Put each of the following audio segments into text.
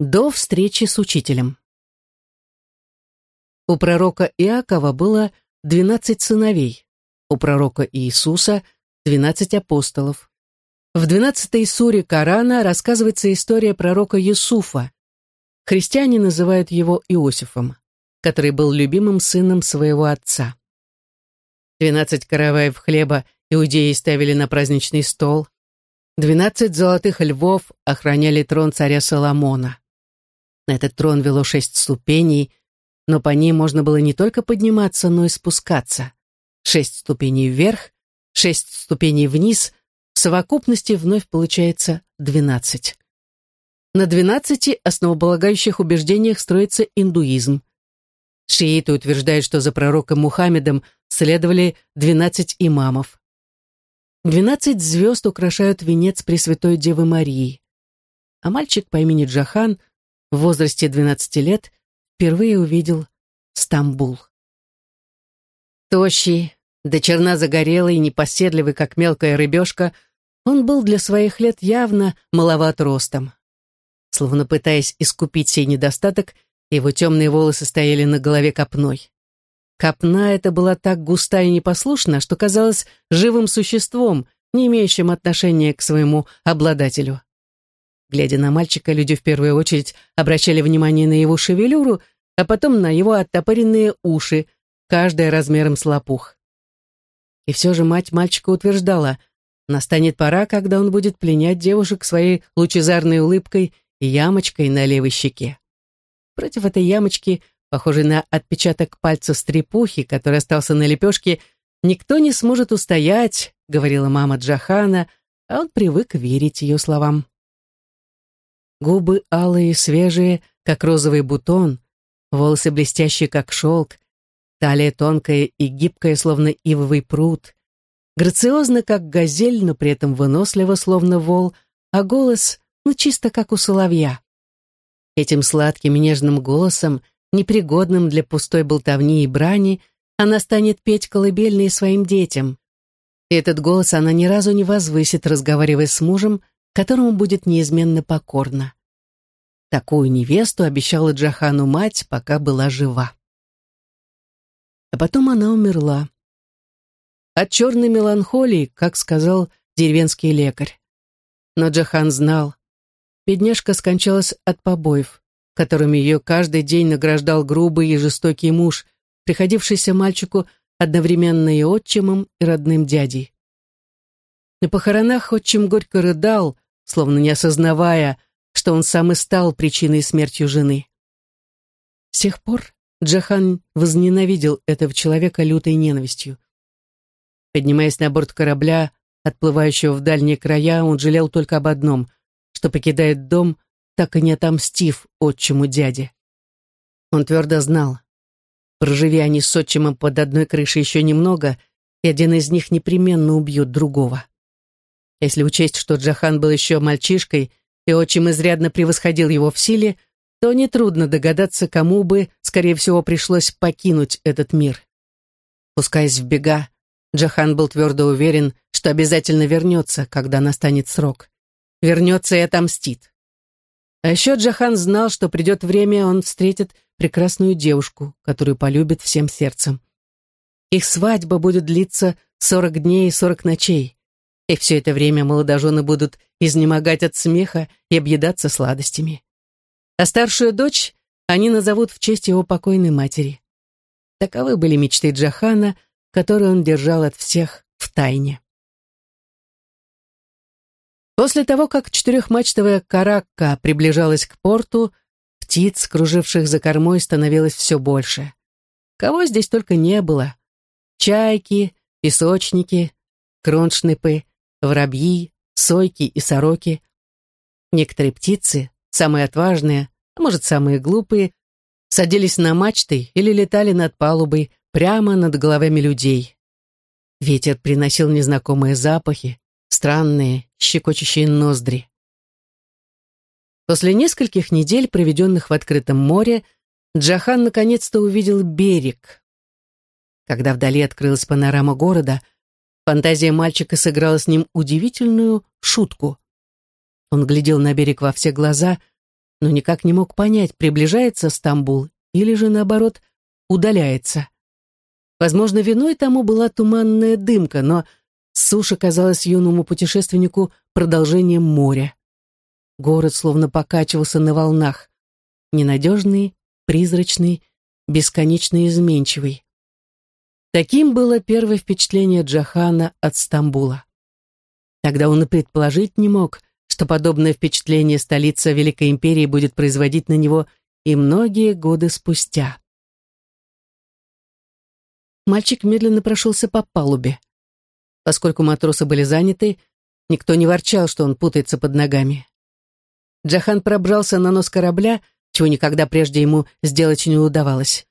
До встречи с учителем. У пророка Иакова было двенадцать сыновей, у пророка Иисуса двенадцать апостолов. В двенадцатой суре Корана рассказывается история пророка Юсуфа. Христиане называют его Иосифом, который был любимым сыном своего отца. Двенадцать караваев хлеба иудеи ставили на праздничный стол. Двенадцать золотых львов охраняли трон царя Соломона. На этот трон вело шесть ступеней, но по ним можно было не только подниматься, но и спускаться. Шесть ступеней вверх, шесть ступеней вниз, в совокупности вновь получается двенадцать. На двенадцати основополагающих убеждениях строится индуизм. Шииты утверждают, что за пророком Мухаммедом следовали двенадцать имамов. Двенадцать звезд украшают венец Пресвятой Девы Марии. А мальчик по имени Джахан в возрасте 12 лет впервые увидел Стамбул. Тощий, до черна загорелый, непоседливый, как мелкая рыбешка, он был для своих лет явно маловат ростом. Словно пытаясь искупить сей недостаток, его темные волосы стояли на голове копной. Копна эта была так густая и непослушна, что казалась живым существом, не имеющим отношения к своему обладателю. Глядя на мальчика, люди в первую очередь обращали внимание на его шевелюру, а потом на его оттопыренные уши, каждая размером с лопух. И все же мать мальчика утверждала, настанет пора, когда он будет пленять девушек своей лучезарной улыбкой и ямочкой на левой щеке. Против этой ямочки похожий на отпечаток пальца стрепухи, который остался на лепешке, никто не сможет устоять, говорила мама Джахана, а он привык верить ее словам. Губы алые, свежие, как розовый бутон, волосы блестящие, как шелк, талия тонкая и гибкая, словно ивовый пруд, грациозно, как газель, но при этом выносливо, словно вол, а голос, ну, чисто как у соловья. Этим сладким и нежным голосом непригодным для пустой болтовни и брани, она станет петь колыбельные своим детям. И этот голос она ни разу не возвысит, разговаривая с мужем, которому будет неизменно покорна. Такую невесту обещала Джахану мать, пока была жива. А потом она умерла. От черной меланхолии, как сказал деревенский лекарь. Но Джахан знал, бедняжка скончалась от побоев которыми ее каждый день награждал грубый и жестокий муж, приходившийся мальчику одновременно и отчимом, и родным дядей. На похоронах отчим горько рыдал, словно не осознавая, что он сам и стал причиной смерти жены. С тех пор Джахан возненавидел этого человека лютой ненавистью. Поднимаясь на борт корабля, отплывающего в дальние края, он жалел только об одном, что покидает дом, так и не отомстив отчиму дяде. Он твердо знал, проживи они с отчимом под одной крышей еще немного, и один из них непременно убьет другого. Если учесть, что Джахан был еще мальчишкой, и отчим изрядно превосходил его в силе, то нетрудно догадаться, кому бы, скорее всего, пришлось покинуть этот мир. Пускаясь в бега, Джахан был твердо уверен, что обязательно вернется, когда настанет срок. Вернется и отомстит. А еще Джахан знал, что придет время, он встретит прекрасную девушку, которую полюбит всем сердцем. Их свадьба будет длиться сорок дней и сорок ночей. И все это время молодожены будут изнемогать от смеха и объедаться сладостями. А старшую дочь они назовут в честь его покойной матери. Таковы были мечты Джахана, которые он держал от всех в тайне. После того, как четырехмачтовая каракка приближалась к порту, птиц, круживших за кормой, становилось все больше. Кого здесь только не было. Чайки, песочники, кроншнипы, воробьи, сойки и сороки. Некоторые птицы, самые отважные, а может, самые глупые, садились на мачты или летали над палубой прямо над головами людей. Ветер приносил незнакомые запахи, странные, щекочущие ноздри. После нескольких недель, проведенных в открытом море, Джахан наконец-то увидел берег. Когда вдали открылась панорама города, фантазия мальчика сыграла с ним удивительную шутку. Он глядел на берег во все глаза, но никак не мог понять, приближается Стамбул или же, наоборот, удаляется. Возможно, виной тому была туманная дымка, но суша казалась юному путешественнику продолжением моря. Город словно покачивался на волнах, ненадежный, призрачный, бесконечно изменчивый. Таким было первое впечатление Джахана от Стамбула. Тогда он и предположить не мог, что подобное впечатление столица Великой Империи будет производить на него и многие годы спустя. Мальчик медленно прошелся по палубе. Поскольку матросы были заняты, никто не ворчал, что он путается под ногами. Джахан пробрался на нос корабля, чего никогда прежде ему сделать не удавалось.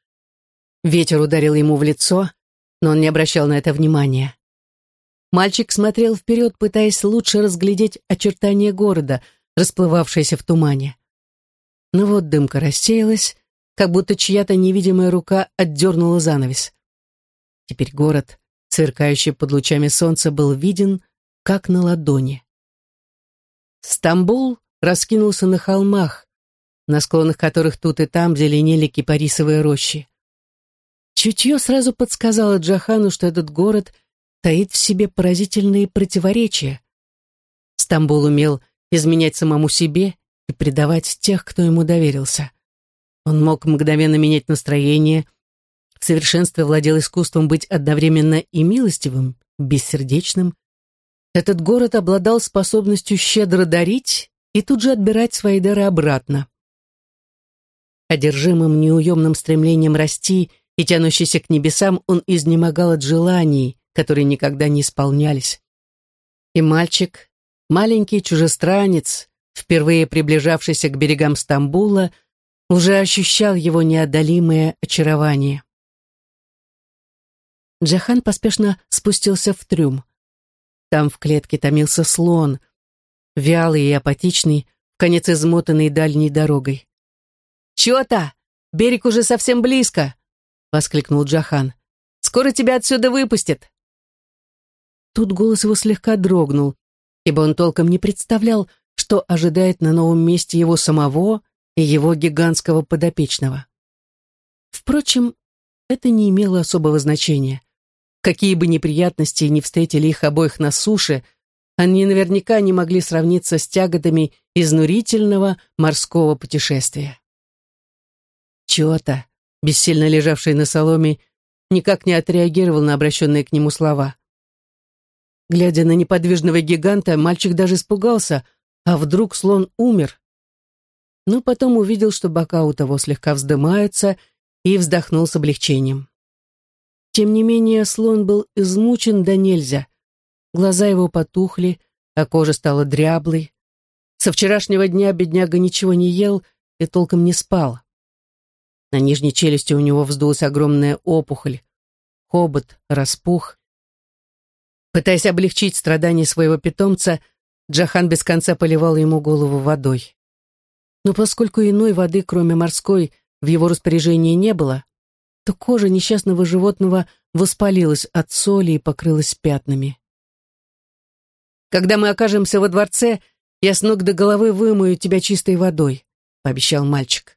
Ветер ударил ему в лицо, но он не обращал на это внимания. Мальчик смотрел вперед, пытаясь лучше разглядеть очертания города, расплывавшиеся в тумане. Но вот дымка рассеялась, как будто чья-то невидимая рука отдернула занавес. Теперь город, сверкающий под лучами солнца, был виден, как на ладони. Стамбул раскинулся на холмах, на склонах которых тут и там зеленели кипарисовые рощи. Чутье сразу подсказало Джахану, что этот город таит в себе поразительные противоречия. Стамбул умел изменять самому себе и предавать тех, кто ему доверился. Он мог мгновенно менять настроение, в совершенстве владел искусством быть одновременно и милостивым, бессердечным. Этот город обладал способностью щедро дарить и тут же отбирать свои дары обратно. Одержимым неуемным стремлением расти и тянущийся к небесам, он изнемогал от желаний, которые никогда не исполнялись. И мальчик, маленький чужестранец, впервые приближавшийся к берегам Стамбула, уже ощущал его неодолимое очарование. Джахан поспешно спустился в трюм. Там в клетке томился слон, вялый и апатичный, конец измотанный дальней дорогой. «Чё-то? Берег уже совсем близко!» — воскликнул Джахан. «Скоро тебя отсюда выпустят!» Тут голос его слегка дрогнул, ибо он толком не представлял, что ожидает на новом месте его самого и его гигантского подопечного. Впрочем, это не имело особого значения. Какие бы неприятности ни встретили их обоих на суше, они наверняка не могли сравниться с тяготами изнурительного морского путешествия. Чего-то, бессильно лежавший на соломе, никак не отреагировал на обращенные к нему слова. Глядя на неподвижного гиганта, мальчик даже испугался, а вдруг слон умер. Но потом увидел, что бока у того слегка вздымаются, и вздохнул с облегчением. Тем не менее, слон был измучен до нельзя. Глаза его потухли, а кожа стала дряблой. Со вчерашнего дня бедняга ничего не ел и толком не спал. На нижней челюсти у него вздулась огромная опухоль. Хобот распух. Пытаясь облегчить страдания своего питомца, Джахан без конца поливал ему голову водой. Но поскольку иной воды, кроме морской, в его распоряжении не было, то кожа несчастного животного воспалилась от соли и покрылась пятнами. «Когда мы окажемся во дворце, я с ног до головы вымою тебя чистой водой», — пообещал мальчик.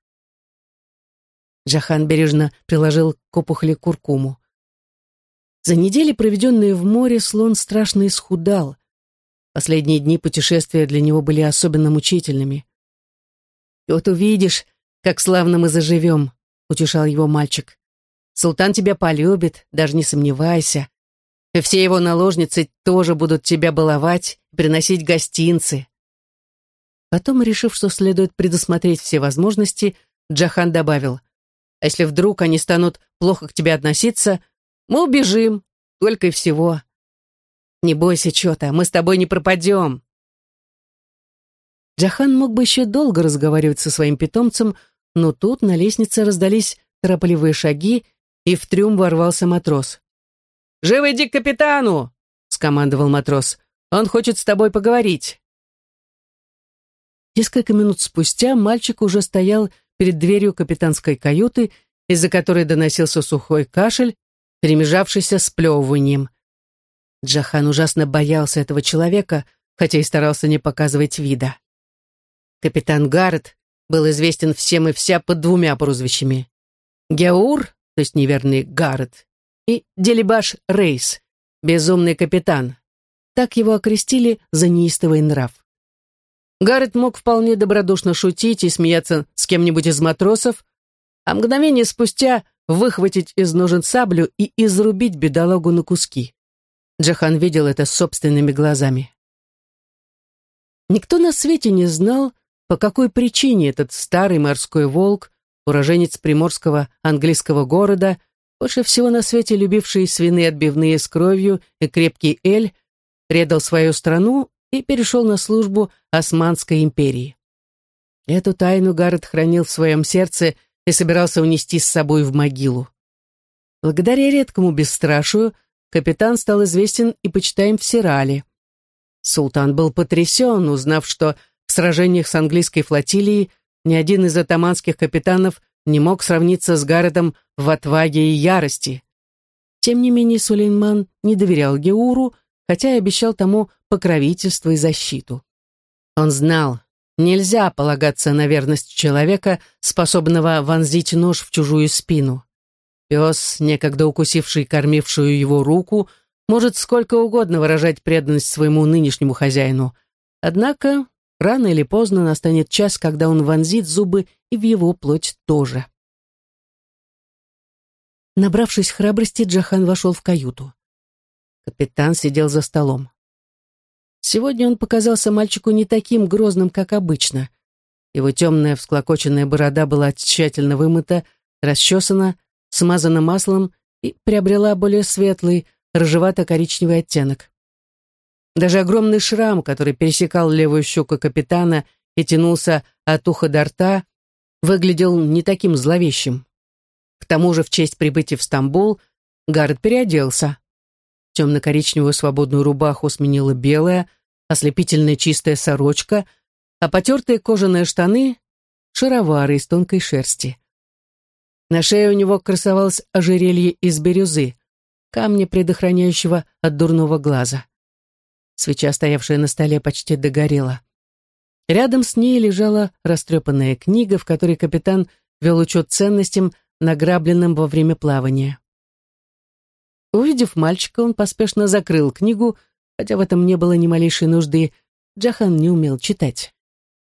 Джахан бережно приложил к опухоли куркуму. За недели, проведенные в море, слон страшно исхудал. Последние дни путешествия для него были особенно мучительными. «И вот увидишь, как славно мы заживем», — утешал его мальчик. Султан тебя полюбит, даже не сомневайся. И все его наложницы тоже будут тебя баловать, приносить гостинцы. Потом, решив, что следует предусмотреть все возможности, Джахан добавил, «А если вдруг они станут плохо к тебе относиться, мы убежим, только и всего. Не бойся, что-то, мы с тобой не пропадем». Джахан мог бы еще долго разговаривать со своим питомцем, но тут на лестнице раздались торопливые шаги, и в трюм ворвался матрос. «Живо иди к капитану!» — скомандовал матрос. «Он хочет с тобой поговорить». Несколько минут спустя мальчик уже стоял перед дверью капитанской каюты, из-за которой доносился сухой кашель, перемежавшийся с плевыванием. Джахан ужасно боялся этого человека, хотя и старался не показывать вида. Капитан Гаррет, был известен всем и вся под двумя прозвищами. Геур, то есть неверный Гаррет, и Делибаш Рейс, безумный капитан. Так его окрестили за неистовый нрав. Гаррет мог вполне добродушно шутить и смеяться с кем-нибудь из матросов, а мгновение спустя выхватить из ножен саблю и изрубить бедолагу на куски. Джахан видел это собственными глазами. Никто на свете не знал, по какой причине этот старый морской волк, уроженец приморского английского города, больше всего на свете любивший свиные отбивные с кровью и крепкий эль, предал свою страну и перешел на службу Османской империи. Эту тайну Гаррет хранил в своем сердце и собирался унести с собой в могилу. Благодаря редкому бесстрашию капитан стал известен и почитаем в Сирале. Султан был потрясен, узнав, что в сражениях с английской флотилией ни один из атаманских капитанов не мог сравниться с Гарретом в отваге и ярости. Тем не менее Сулейман не доверял Геуру, хотя и обещал тому покровительство и защиту. Он знал, нельзя полагаться на верность человека, способного вонзить нож в чужую спину. Пес, некогда укусивший кормившую его руку, может сколько угодно выражать преданность своему нынешнему хозяину. Однако рано или поздно настанет час, когда он вонзит зубы и в его плоть тоже. Набравшись храбрости, Джахан вошел в каюту. Капитан сидел за столом. Сегодня он показался мальчику не таким грозным, как обычно. Его темная всклокоченная борода была тщательно вымыта, расчесана, смазана маслом и приобрела более светлый, рыжевато-коричневый оттенок. Даже огромный шрам, который пересекал левую щеку капитана и тянулся от уха до рта, выглядел не таким зловещим. К тому же в честь прибытия в Стамбул Гаррет переоделся. Темно-коричневую свободную рубаху сменила белая, ослепительная чистая сорочка, а потертые кожаные штаны — шаровары из тонкой шерсти. На шее у него красовалось ожерелье из бирюзы, камня, предохраняющего от дурного глаза. Свеча, стоявшая на столе, почти догорела. Рядом с ней лежала растрепанная книга, в которой капитан вел учет ценностям, награбленным во время плавания. Увидев мальчика, он поспешно закрыл книгу, хотя в этом не было ни малейшей нужды. Джахан не умел читать.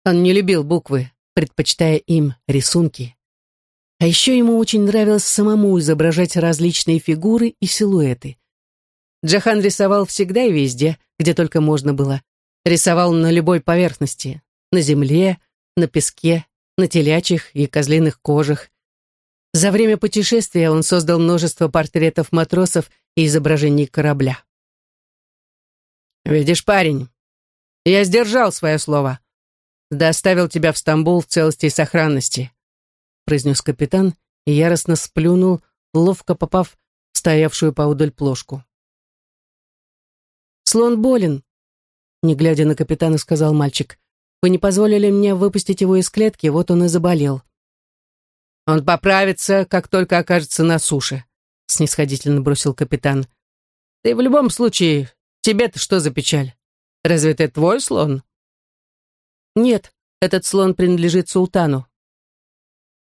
Он не любил буквы, предпочитая им рисунки. А еще ему очень нравилось самому изображать различные фигуры и силуэты. Джахан рисовал всегда и везде, где только можно было. Рисовал на любой поверхности. На земле, на песке, на телячьих и козлиных кожах. За время путешествия он создал множество портретов матросов и изображений корабля. «Видишь, парень, я сдержал свое слово. Доставил тебя в Стамбул в целости и сохранности», произнес капитан и яростно сплюнул, ловко попав в стоявшую поудаль плошку. «Слон болен», — не глядя на капитана, сказал мальчик. «Вы не позволили мне выпустить его из клетки, вот он и заболел». «Он поправится, как только окажется на суше», — снисходительно бросил капитан. «Да и в любом случае, тебе-то что за печаль? Разве это твой слон?» «Нет, этот слон принадлежит султану».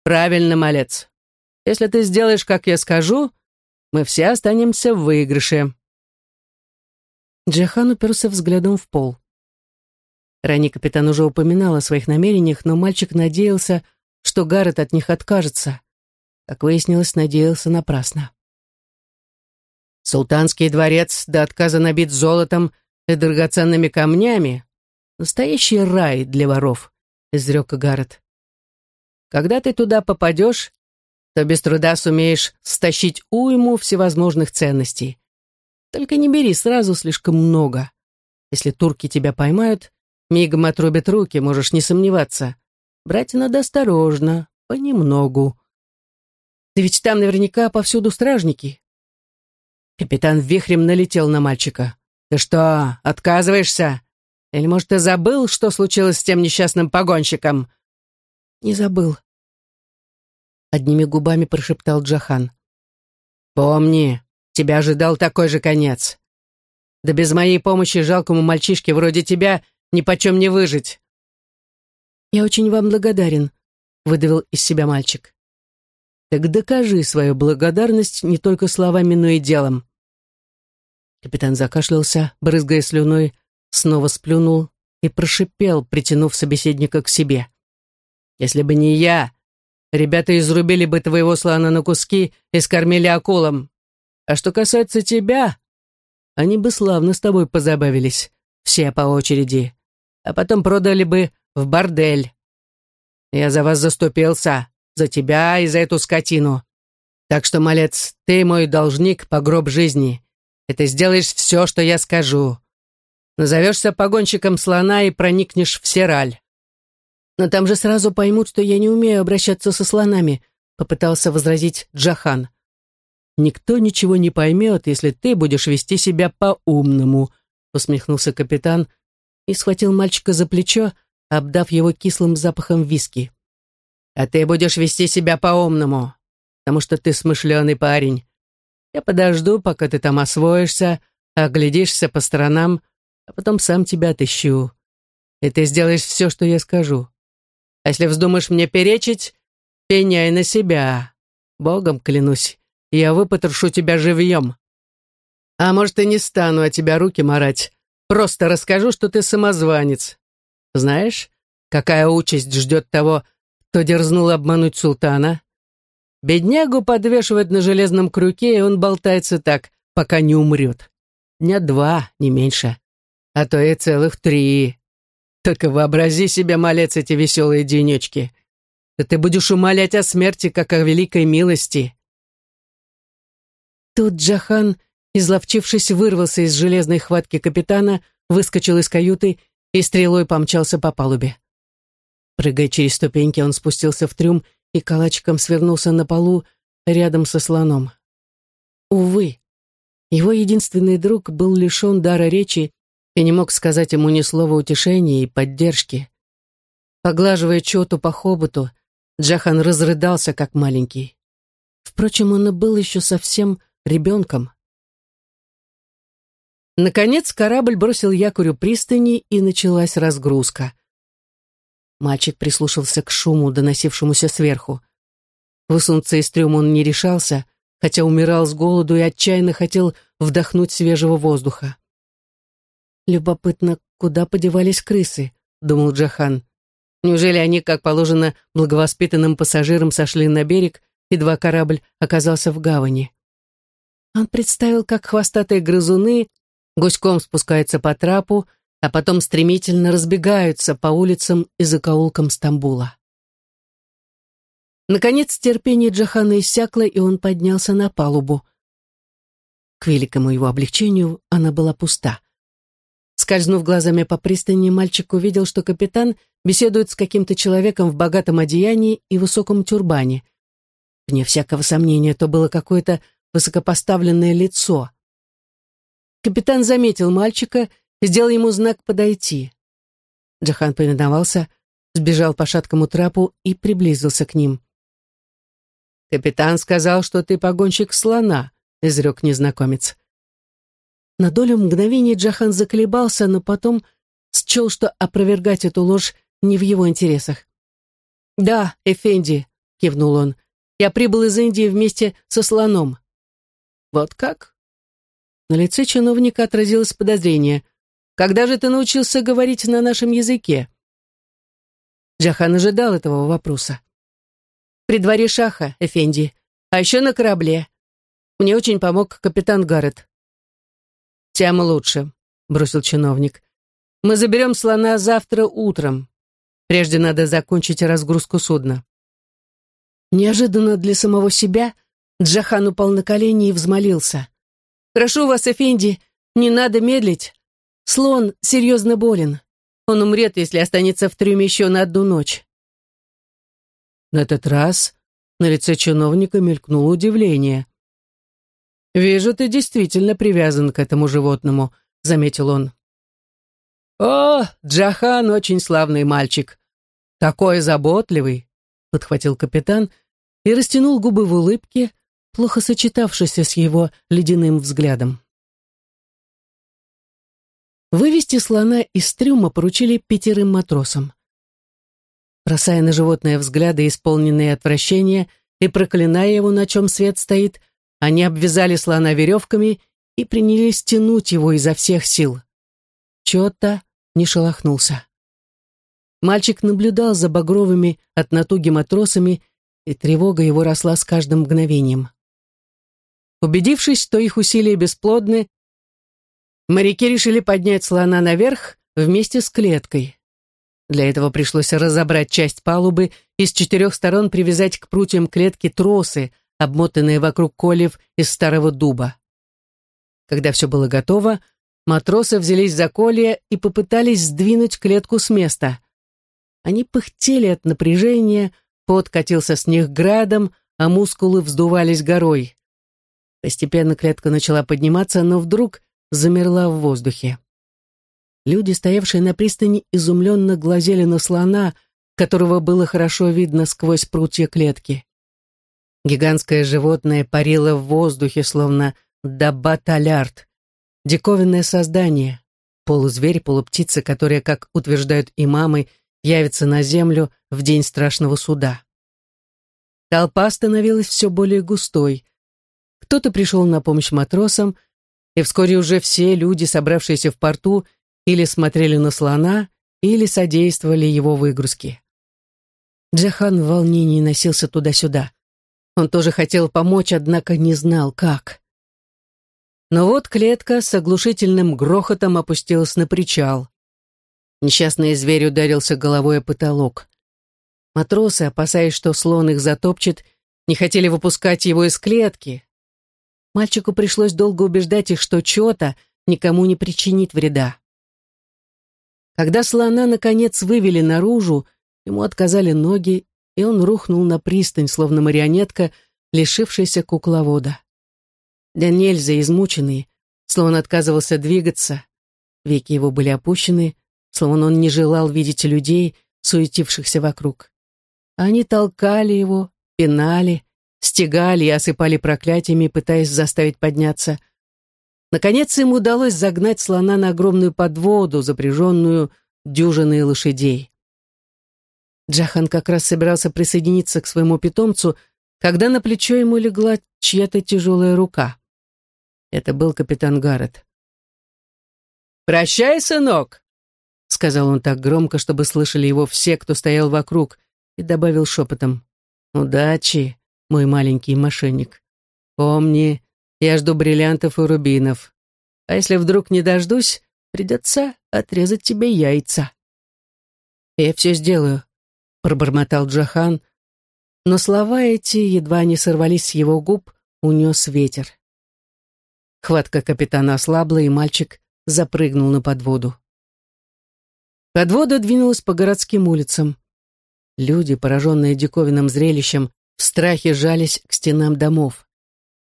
«Правильно, малец. Если ты сделаешь, как я скажу, мы все останемся в выигрыше». Джахан уперся взглядом в пол. Ранее капитан уже упоминал о своих намерениях, но мальчик надеялся, что Гаррет от них откажется. Как выяснилось, надеялся напрасно. Султанский дворец до отказа набит золотом и драгоценными камнями. Настоящий рай для воров, изрек Гаррет. Когда ты туда попадешь, то без труда сумеешь стащить уйму всевозможных ценностей. Только не бери сразу слишком много. Если турки тебя поймают, мигом отрубят руки, можешь не сомневаться. Брать надо осторожно, понемногу. Да ведь там наверняка повсюду стражники. Капитан вихрем налетел на мальчика. «Ты что, отказываешься? Или, может, ты забыл, что случилось с тем несчастным погонщиком?» «Не забыл», — одними губами прошептал Джахан. «Помни, Тебя ожидал такой же конец. Да без моей помощи жалкому мальчишке вроде тебя ни почем не выжить. Я очень вам благодарен, выдавил из себя мальчик. Так докажи свою благодарность не только словами, но и делом. Капитан закашлялся, брызгая слюной, снова сплюнул и прошипел, притянув собеседника к себе. «Если бы не я, ребята изрубили бы твоего слона на куски и скормили акулам. А что касается тебя, они бы славно с тобой позабавились, все по очереди, а потом продали бы в бордель. Я за вас заступился, за тебя и за эту скотину. Так что, малец, ты мой должник по гроб жизни, и ты сделаешь все, что я скажу. Назовешься погонщиком слона и проникнешь в Сераль. Но там же сразу поймут, что я не умею обращаться со слонами, попытался возразить Джахан. Никто ничего не поймет, если ты будешь вести себя по-умному, усмехнулся капитан и схватил мальчика за плечо, обдав его кислым запахом виски. А ты будешь вести себя по-умному, потому что ты смышленый парень. Я подожду, пока ты там освоишься, оглядишься по сторонам, а потом сам тебя отыщу. И ты сделаешь все, что я скажу. А если вздумаешь мне перечить, пеняй на себя. Богом клянусь, я выпотрошу тебя живьем. А может, и не стану от тебя руки марать. Просто расскажу, что ты самозванец. Знаешь, какая участь ждет того, кто дерзнул обмануть султана? Беднягу подвешивают на железном крюке, и он болтается так, пока не умрет. Дня два, не меньше. А то и целых три. Только вообрази себе, малец, эти веселые денечки. Да ты будешь умолять о смерти, как о великой милости. Тут Джахан, изловчившись, вырвался из железной хватки капитана, выскочил из каюты и стрелой помчался по палубе. Прыгая через ступеньки, он спустился в трюм и калачиком свернулся на полу рядом со слоном. Увы, его единственный друг был лишен дара речи и не мог сказать ему ни слова утешения и поддержки. Поглаживая Чоту по хоботу, Джахан разрыдался, как маленький. Впрочем, он и был еще совсем ребенком. Наконец корабль бросил якорю пристани, и началась разгрузка. Мальчик прислушался к шуму, доносившемуся сверху. Высунуться из трюма он не решался, хотя умирал с голоду и отчаянно хотел вдохнуть свежего воздуха. «Любопытно, куда подевались крысы?» — думал Джахан. «Неужели они, как положено, благовоспитанным пассажирам сошли на берег, едва корабль оказался в гавани?» Он представил, как хвостатые грызуны гуськом спускаются по трапу, а потом стремительно разбегаются по улицам и закоулкам Стамбула. Наконец терпение Джахана иссякло, и он поднялся на палубу. К великому его облегчению она была пуста. Скользнув глазами по пристани, мальчик увидел, что капитан беседует с каким-то человеком в богатом одеянии и высоком тюрбане. Вне всякого сомнения, то было какое-то высокопоставленное лицо. Капитан заметил мальчика, сделал ему знак подойти. Джахан повиновался, сбежал по шаткому трапу и приблизился к ним. «Капитан сказал, что ты погонщик слона», — изрек незнакомец. На долю мгновения Джахан заколебался, но потом счел, что опровергать эту ложь не в его интересах. «Да, Эфенди», — кивнул он, — «я прибыл из Индии вместе со слоном». «Вот как?» На лице чиновника отразилось подозрение. «Когда же ты научился говорить на нашем языке?» Джахан ожидал этого вопроса. «При дворе Шаха, Эфенди, а еще на корабле. Мне очень помог капитан Гаррет. «Тем лучше», — бросил чиновник. «Мы заберем слона завтра утром. Прежде надо закончить разгрузку судна». Неожиданно для самого себя Джахан упал на колени и взмолился. «Прошу вас, Эфенди, не надо медлить. Слон серьезно болен. Он умрет, если останется в трюме еще на одну ночь». На этот раз на лице чиновника мелькнуло удивление. «Вижу, ты действительно привязан к этому животному», — заметил он. «О, Джахан очень славный мальчик. Такой заботливый», — подхватил капитан и растянул губы в улыбке, плохо сочетавшейся с его ледяным взглядом. Вывести слона из трюма поручили пятерым матросам. Бросая на животное взгляды, исполненные отвращения, и проклиная его, на чем свет стоит, они обвязали слона веревками и принялись тянуть его изо всех сил. Чё-то не шелохнулся. Мальчик наблюдал за багровыми от натуги матросами, и тревога его росла с каждым мгновением. Убедившись, что их усилия бесплодны, моряки решили поднять слона наверх вместе с клеткой. Для этого пришлось разобрать часть палубы и с четырех сторон привязать к прутьям клетки тросы, обмотанные вокруг колев из старого дуба. Когда все было готово, матросы взялись за колья и попытались сдвинуть клетку с места. Они пыхтели от напряжения, пот катился с них градом, а мускулы вздувались горой. Постепенно клетка начала подниматься, но вдруг замерла в воздухе. Люди, стоявшие на пристани, изумленно глазели на слона, которого было хорошо видно сквозь прутья клетки. Гигантское животное парило в воздухе, словно дабаталярд, диковинное создание, полузверь, полуптица, которая, как утверждают имамы, явится на землю в день страшного суда. Толпа становилась все более густой. Кто-то пришел на помощь матросам, и вскоре уже все люди, собравшиеся в порту, или смотрели на слона, или содействовали его выгрузке. Джахан в волнении носился туда-сюда. Он тоже хотел помочь, однако не знал, как. Но вот клетка с оглушительным грохотом опустилась на причал. Несчастный зверь ударился головой о потолок. Матросы, опасаясь, что слон их затопчет, не хотели выпускать его из клетки. Мальчику пришлось долго убеждать их, что чё-то никому не причинит вреда. Когда слона, наконец, вывели наружу, ему отказали ноги, и он рухнул на пристань, словно марионетка, лишившаяся кукловода. Да нельзя измученный, словно отказывался двигаться. Веки его были опущены, словно он не желал видеть людей, суетившихся вокруг. Они толкали его, пинали, стегали и осыпали проклятиями, пытаясь заставить подняться. Наконец им удалось загнать слона на огромную подводу, запряженную дюжиной лошадей. Джахан как раз собирался присоединиться к своему питомцу, когда на плечо ему легла чья-то тяжелая рука. Это был капитан Гаррет. «Прощай, сынок!» — сказал он так громко, чтобы слышали его все, кто стоял вокруг, и добавил шепотом. «Удачи, мой маленький мошенник. Помни, я жду бриллиантов и рубинов. А если вдруг не дождусь, придется отрезать тебе яйца. Я все сделаю, пробормотал Джахан, но слова эти едва не сорвались с его губ, унес ветер. Хватка капитана ослабла, и мальчик запрыгнул на подводу. Подвода двинулась по городским улицам. Люди, пораженные диковинным зрелищем, в страхе жались к стенам домов.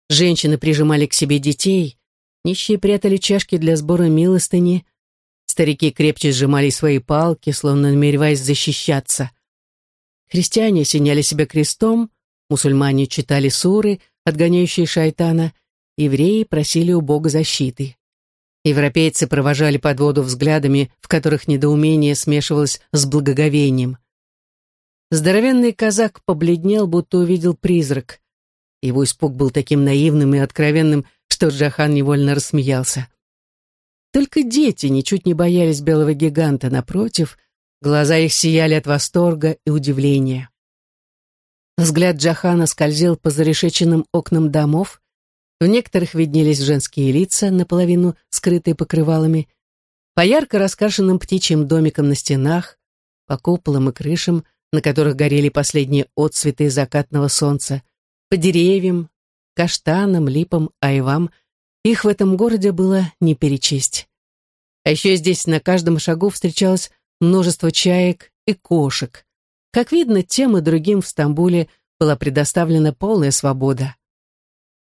Женщины прижимали к себе детей, нищие прятали чашки для сбора милостыни, старики крепче сжимали свои палки, словно намереваясь защищаться. Христиане осеняли себя крестом, мусульмане читали суры, отгоняющие шайтана, евреи просили у Бога защиты. Европейцы провожали подводу взглядами, в которых недоумение смешивалось с благоговением. Здоровенный казак побледнел, будто увидел призрак. Его испуг был таким наивным и откровенным, что Джахан невольно рассмеялся. Только дети ничуть не боялись белого гиганта, напротив, глаза их сияли от восторга и удивления. Взгляд Джахана скользил по зарешеченным окнам домов, в некоторых виднелись женские лица, наполовину скрытые покрывалами, по ярко раскрашенным птичьим домикам на стенах, по куполам и крышам, на которых горели последние отцветы закатного солнца, по деревьям, каштанам, липам, айвам. Их в этом городе было не перечесть. А еще здесь на каждом шагу встречалось множество чаек и кошек. Как видно, тем и другим в Стамбуле была предоставлена полная свобода.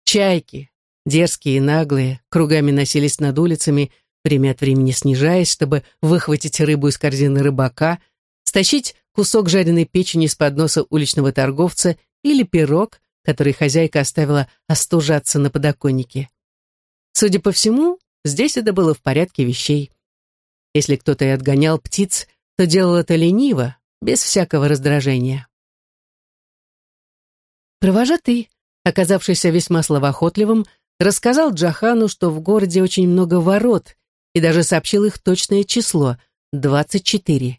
Чайки, дерзкие и наглые, кругами носились над улицами, время от времени снижаясь, чтобы выхватить рыбу из корзины рыбака, стащить кусок жареной печени с подноса уличного торговца или пирог, который хозяйка оставила остужаться на подоконнике. Судя по всему, здесь это было в порядке вещей. Если кто-то и отгонял птиц, то делал это лениво, без всякого раздражения. Провожатый, оказавшийся весьма словоохотливым, рассказал Джахану, что в городе очень много ворот, и даже сообщил их точное число — 24.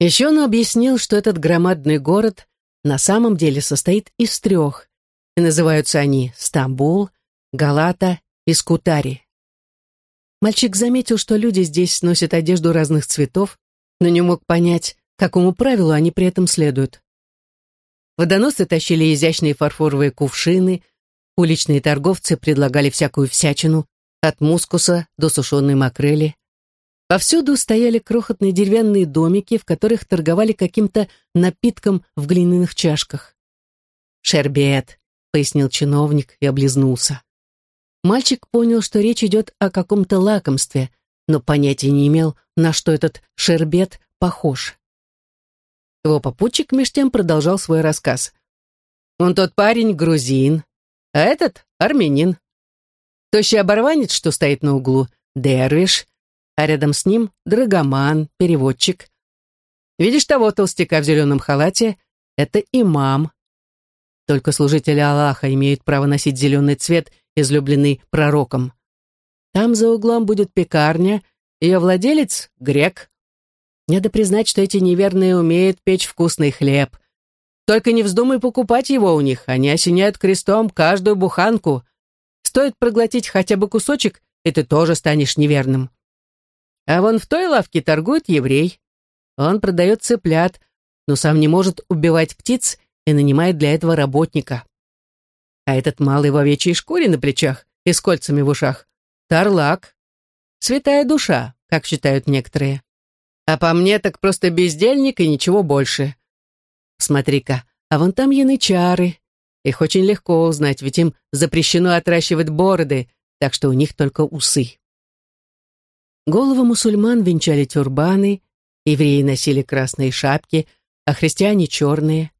Еще он объяснил, что этот громадный город на самом деле состоит из трех, и называются они Стамбул, Галата и Скутари. Мальчик заметил, что люди здесь носят одежду разных цветов, но не мог понять, какому правилу они при этом следуют. Водоносы тащили изящные фарфоровые кувшины, уличные торговцы предлагали всякую всячину, от мускуса до сушеной макрели. Повсюду стояли крохотные деревянные домики, в которых торговали каким-то напитком в глиняных чашках. «Шербет», — пояснил чиновник и облизнулся. Мальчик понял, что речь идет о каком-то лакомстве, но понятия не имел, на что этот шербет похож. Его попутчик меж тем продолжал свой рассказ. «Он тот парень грузин, а этот армянин. Тощий оборванец, что стоит на углу, дервиш, а рядом с ним драгоман, переводчик. Видишь того толстяка в зеленом халате? Это имам. Только служители Аллаха имеют право носить зеленый цвет излюбленный пророком. Там за углом будет пекарня, ее владелец — грек. Надо признать, что эти неверные умеют печь вкусный хлеб. Только не вздумай покупать его у них, они осеняют крестом каждую буханку. Стоит проглотить хотя бы кусочек, и ты тоже станешь неверным. А вон в той лавке торгует еврей. Он продает цыплят, но сам не может убивать птиц и нанимает для этого работника. А этот малый в овечьей шкуре на плечах и с кольцами в ушах — тарлак. Святая душа, как считают некоторые. А по мне так просто бездельник и ничего больше. Смотри-ка, а вон там янычары. Их очень легко узнать, ведь им запрещено отращивать бороды, так что у них только усы. Головы мусульман венчали тюрбаны, евреи носили красные шапки, а христиане черные.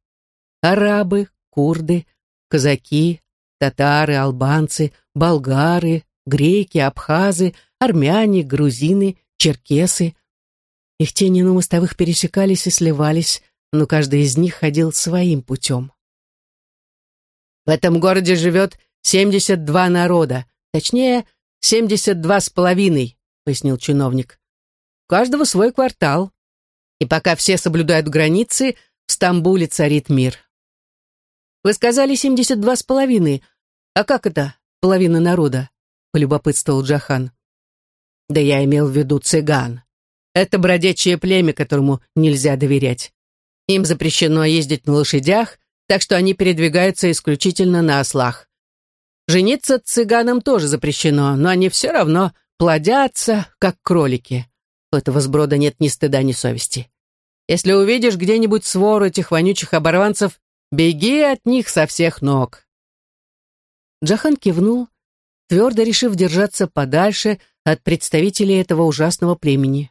Арабы, курды — казаки, татары, албанцы, болгары, греки, абхазы, армяне, грузины, черкесы. Их тени на мостовых пересекались и сливались, но каждый из них ходил своим путем. В этом городе живет 72 народа, точнее, 72 с половиной, пояснил чиновник. У каждого свой квартал. И пока все соблюдают границы, в Стамбуле царит мир. Вы сказали семьдесят два с половиной. А как это, половина народа?» — полюбопытствовал Джахан. «Да я имел в виду цыган. Это бродячее племя, которому нельзя доверять. Им запрещено ездить на лошадях, так что они передвигаются исключительно на ослах. Жениться цыганам тоже запрещено, но они все равно плодятся, как кролики. У этого сброда нет ни стыда, ни совести. Если увидишь где-нибудь свору этих вонючих оборванцев, Беги от них со всех ног. Джахан кивнул, твердо решив держаться подальше от представителей этого ужасного племени.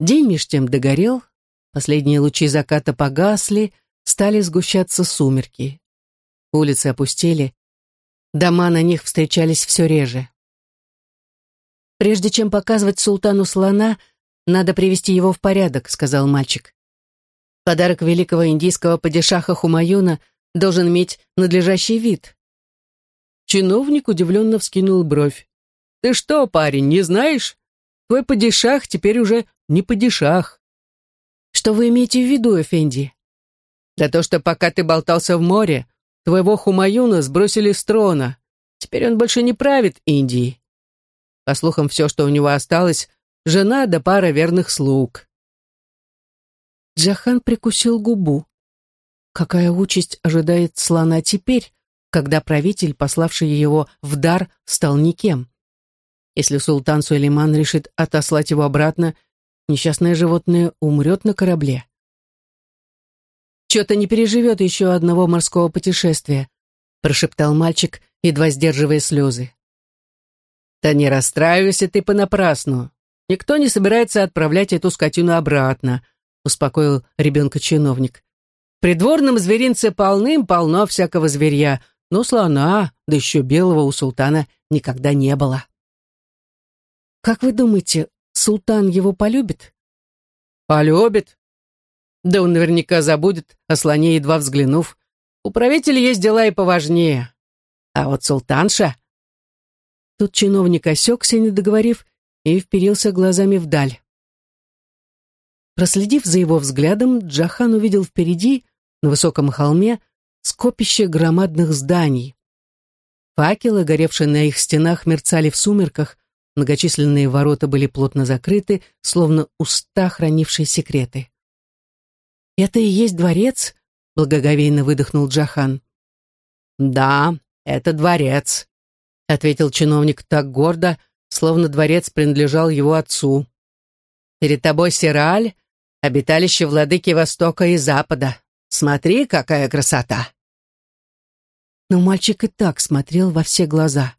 День меж тем догорел, последние лучи заката погасли, стали сгущаться сумерки. Улицы опустели, дома на них встречались все реже. «Прежде чем показывать султану слона, надо привести его в порядок», — сказал мальчик. Подарок великого индийского падишаха Хумаюна должен иметь надлежащий вид. Чиновник удивленно вскинул бровь. «Ты что, парень, не знаешь? Твой падишах теперь уже не падишах». «Что вы имеете в виду, Эфенди?» «Да то, что пока ты болтался в море, твоего Хумаюна сбросили с трона. Теперь он больше не правит Индией. По слухам, все, что у него осталось, жена да пара верных слуг. Джахан прикусил губу. Какая участь ожидает слона теперь, когда правитель, пославший его в дар, стал никем? Если султан Сулейман решит отослать его обратно, несчастное животное умрет на корабле. «Че-то не переживет еще одного морского путешествия», прошептал мальчик, едва сдерживая слезы. «Да не расстраивайся ты понапрасну. Никто не собирается отправлять эту скотину обратно», успокоил ребенка чиновник. В придворном зверинце полным-полно всякого зверья, но слона, да еще белого у султана никогда не было. Как вы думаете, султан его полюбит? Полюбит. Да он наверняка забудет о слоне, едва взглянув. У правителя есть дела и поважнее. А вот султанша... Тут чиновник осекся, не договорив, и вперился глазами вдаль. Проследив за его взглядом, Джахан увидел впереди, на высоком холме, скопище громадных зданий. Факелы, горевшие на их стенах, мерцали в сумерках, многочисленные ворота были плотно закрыты, словно уста, хранившие секреты. «Это и есть дворец?» — благоговейно выдохнул Джахан. «Да, это дворец», — ответил чиновник так гордо, словно дворец принадлежал его отцу. «Перед тобой Сираль, обиталище владыки Востока и Запада. Смотри, какая красота!» Но мальчик и так смотрел во все глаза.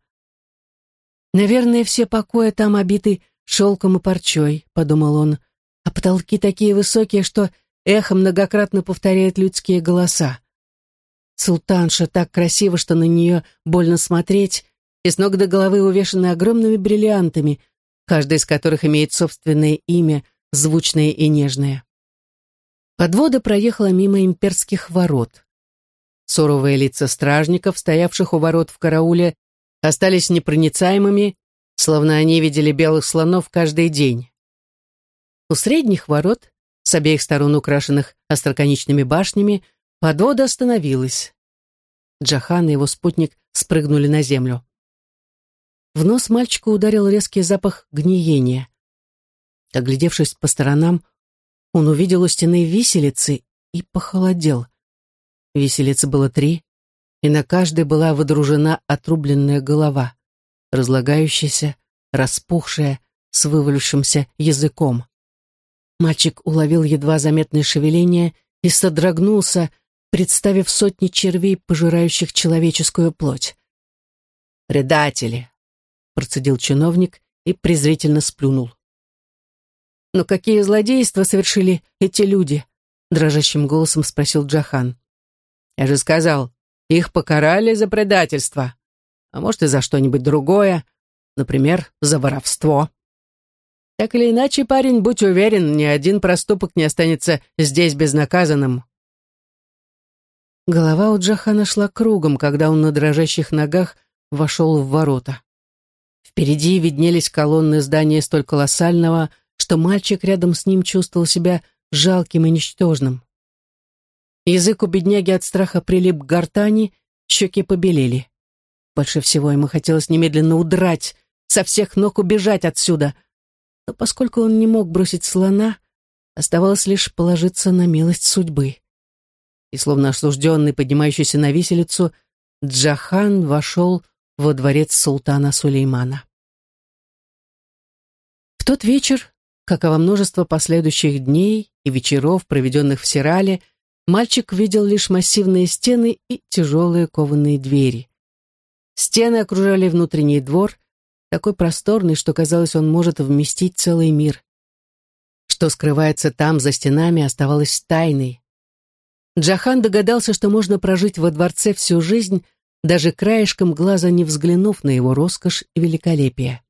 «Наверное, все покои там обиты шелком и парчой», — подумал он, «а потолки такие высокие, что эхо многократно повторяет людские голоса. Султанша так красиво, что на нее больно смотреть, и с ног до головы увешаны огромными бриллиантами, каждый из которых имеет собственное имя, звучное и нежное. Подвода проехала мимо имперских ворот. Суровые лица стражников, стоявших у ворот в карауле, остались непроницаемыми, словно они видели белых слонов каждый день. У средних ворот, с обеих сторон украшенных остроконечными башнями, подвода остановилась. Джахан и его спутник спрыгнули на землю. В нос мальчика ударил резкий запах гниения. Оглядевшись по сторонам, он увидел у стены виселицы и похолодел. Виселиц было три, и на каждой была водружена отрубленная голова, разлагающаяся, распухшая, с вывалившимся языком. Мальчик уловил едва заметное шевеление и содрогнулся, представив сотни червей, пожирающих человеческую плоть. «Предатели!» — процедил чиновник и презрительно сплюнул. «Но какие злодейства совершили эти люди?» — дрожащим голосом спросил Джахан. «Я же сказал, их покарали за предательство, а может и за что-нибудь другое, например, за воровство. Так или иначе, парень, будь уверен, ни один проступок не останется здесь безнаказанным». Голова у Джахана шла кругом, когда он на дрожащих ногах вошел в ворота. Впереди виднелись колонны здания столь колоссального, что мальчик рядом с ним чувствовал себя жалким и ничтожным. Язык у бедняги от страха прилип к гортани, щеки побелели. Больше всего ему хотелось немедленно удрать, со всех ног убежать отсюда. Но поскольку он не мог бросить слона, оставалось лишь положиться на милость судьбы. И словно осужденный, поднимающийся на виселицу, Джахан вошел во дворец султана Сулеймана. В тот вечер как и во множество последующих дней и вечеров, проведенных в Сирале, мальчик видел лишь массивные стены и тяжелые кованые двери. Стены окружали внутренний двор, такой просторный, что казалось, он может вместить целый мир. Что скрывается там, за стенами, оставалось тайной. Джахан догадался, что можно прожить во дворце всю жизнь, даже краешком глаза не взглянув на его роскошь и великолепие.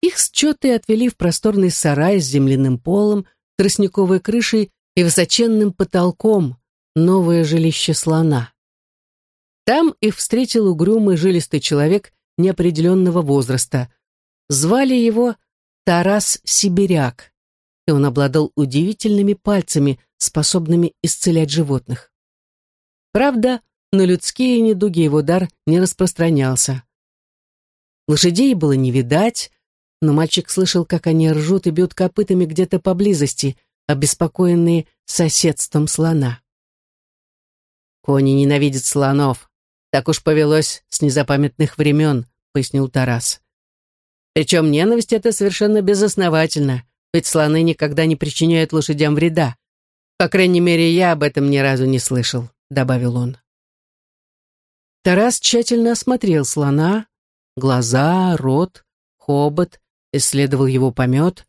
Их счеты отвели в просторный сарай с земляным полом, тростниковой крышей и высоченным потолком, новое жилище слона. Там их встретил угрюмый жилистый человек неопределенного возраста. Звали его Тарас Сибиряк, и он обладал удивительными пальцами, способными исцелять животных. Правда, на людские недуги его дар не распространялся. Лошадей было не видать, но мальчик слышал, как они ржут и бьют копытами где-то поблизости, обеспокоенные соседством слона. «Кони ненавидят слонов. Так уж повелось с незапамятных времен», — пояснил Тарас. «Причем ненависть эта совершенно безосновательна, ведь слоны никогда не причиняют лошадям вреда. По крайней мере, я об этом ни разу не слышал», — добавил он. Тарас тщательно осмотрел слона, глаза, рот, хобот, исследовал его помет,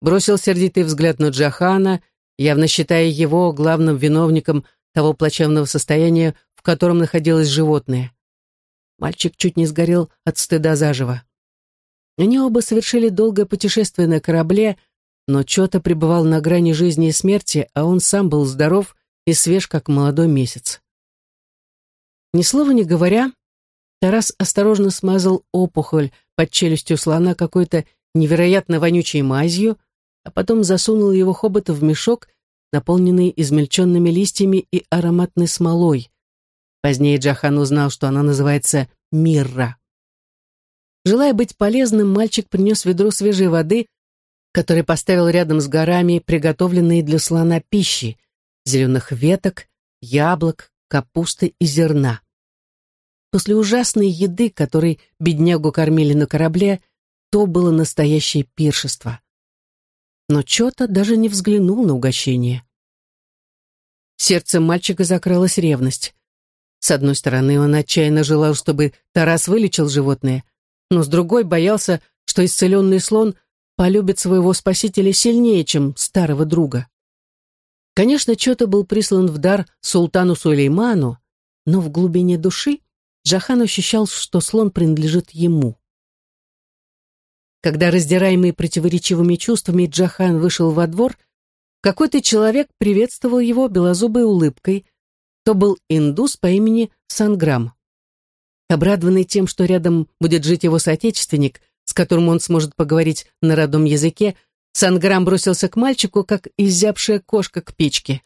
бросил сердитый взгляд на Джахана, явно считая его главным виновником того плачевного состояния, в котором находилось животное. Мальчик чуть не сгорел от стыда заживо. Они оба совершили долгое путешествие на корабле, но Чота пребывал на грани жизни и смерти, а он сам был здоров и свеж, как молодой месяц. Ни слова не говоря, Тарас осторожно смазал опухоль под челюстью слона какой-то невероятно вонючей мазью, а потом засунул его хобот в мешок, наполненный измельченными листьями и ароматной смолой. Позднее Джахан узнал, что она называется мирра. Желая быть полезным, мальчик принес ведро свежей воды, который поставил рядом с горами, приготовленные для слона пищи, зеленых веток, яблок, капусты и зерна. После ужасной еды, которой беднягу кормили на корабле, то было настоящее пиршество. Но Чота даже не взглянул на угощение. Сердце мальчика закралась ревность. С одной стороны, он отчаянно желал, чтобы Тарас вылечил животное, но с другой боялся, что исцеленный слон полюбит своего спасителя сильнее, чем старого друга. Конечно, Чота был прислан в дар султану Сулейману, но в глубине души Джахан ощущал, что слон принадлежит ему. Когда, раздираемый противоречивыми чувствами, Джахан вышел во двор, какой-то человек приветствовал его белозубой улыбкой. То был индус по имени Санграм. Обрадованный тем, что рядом будет жить его соотечественник, с которым он сможет поговорить на родном языке, Санграм бросился к мальчику, как изябшая кошка к печке.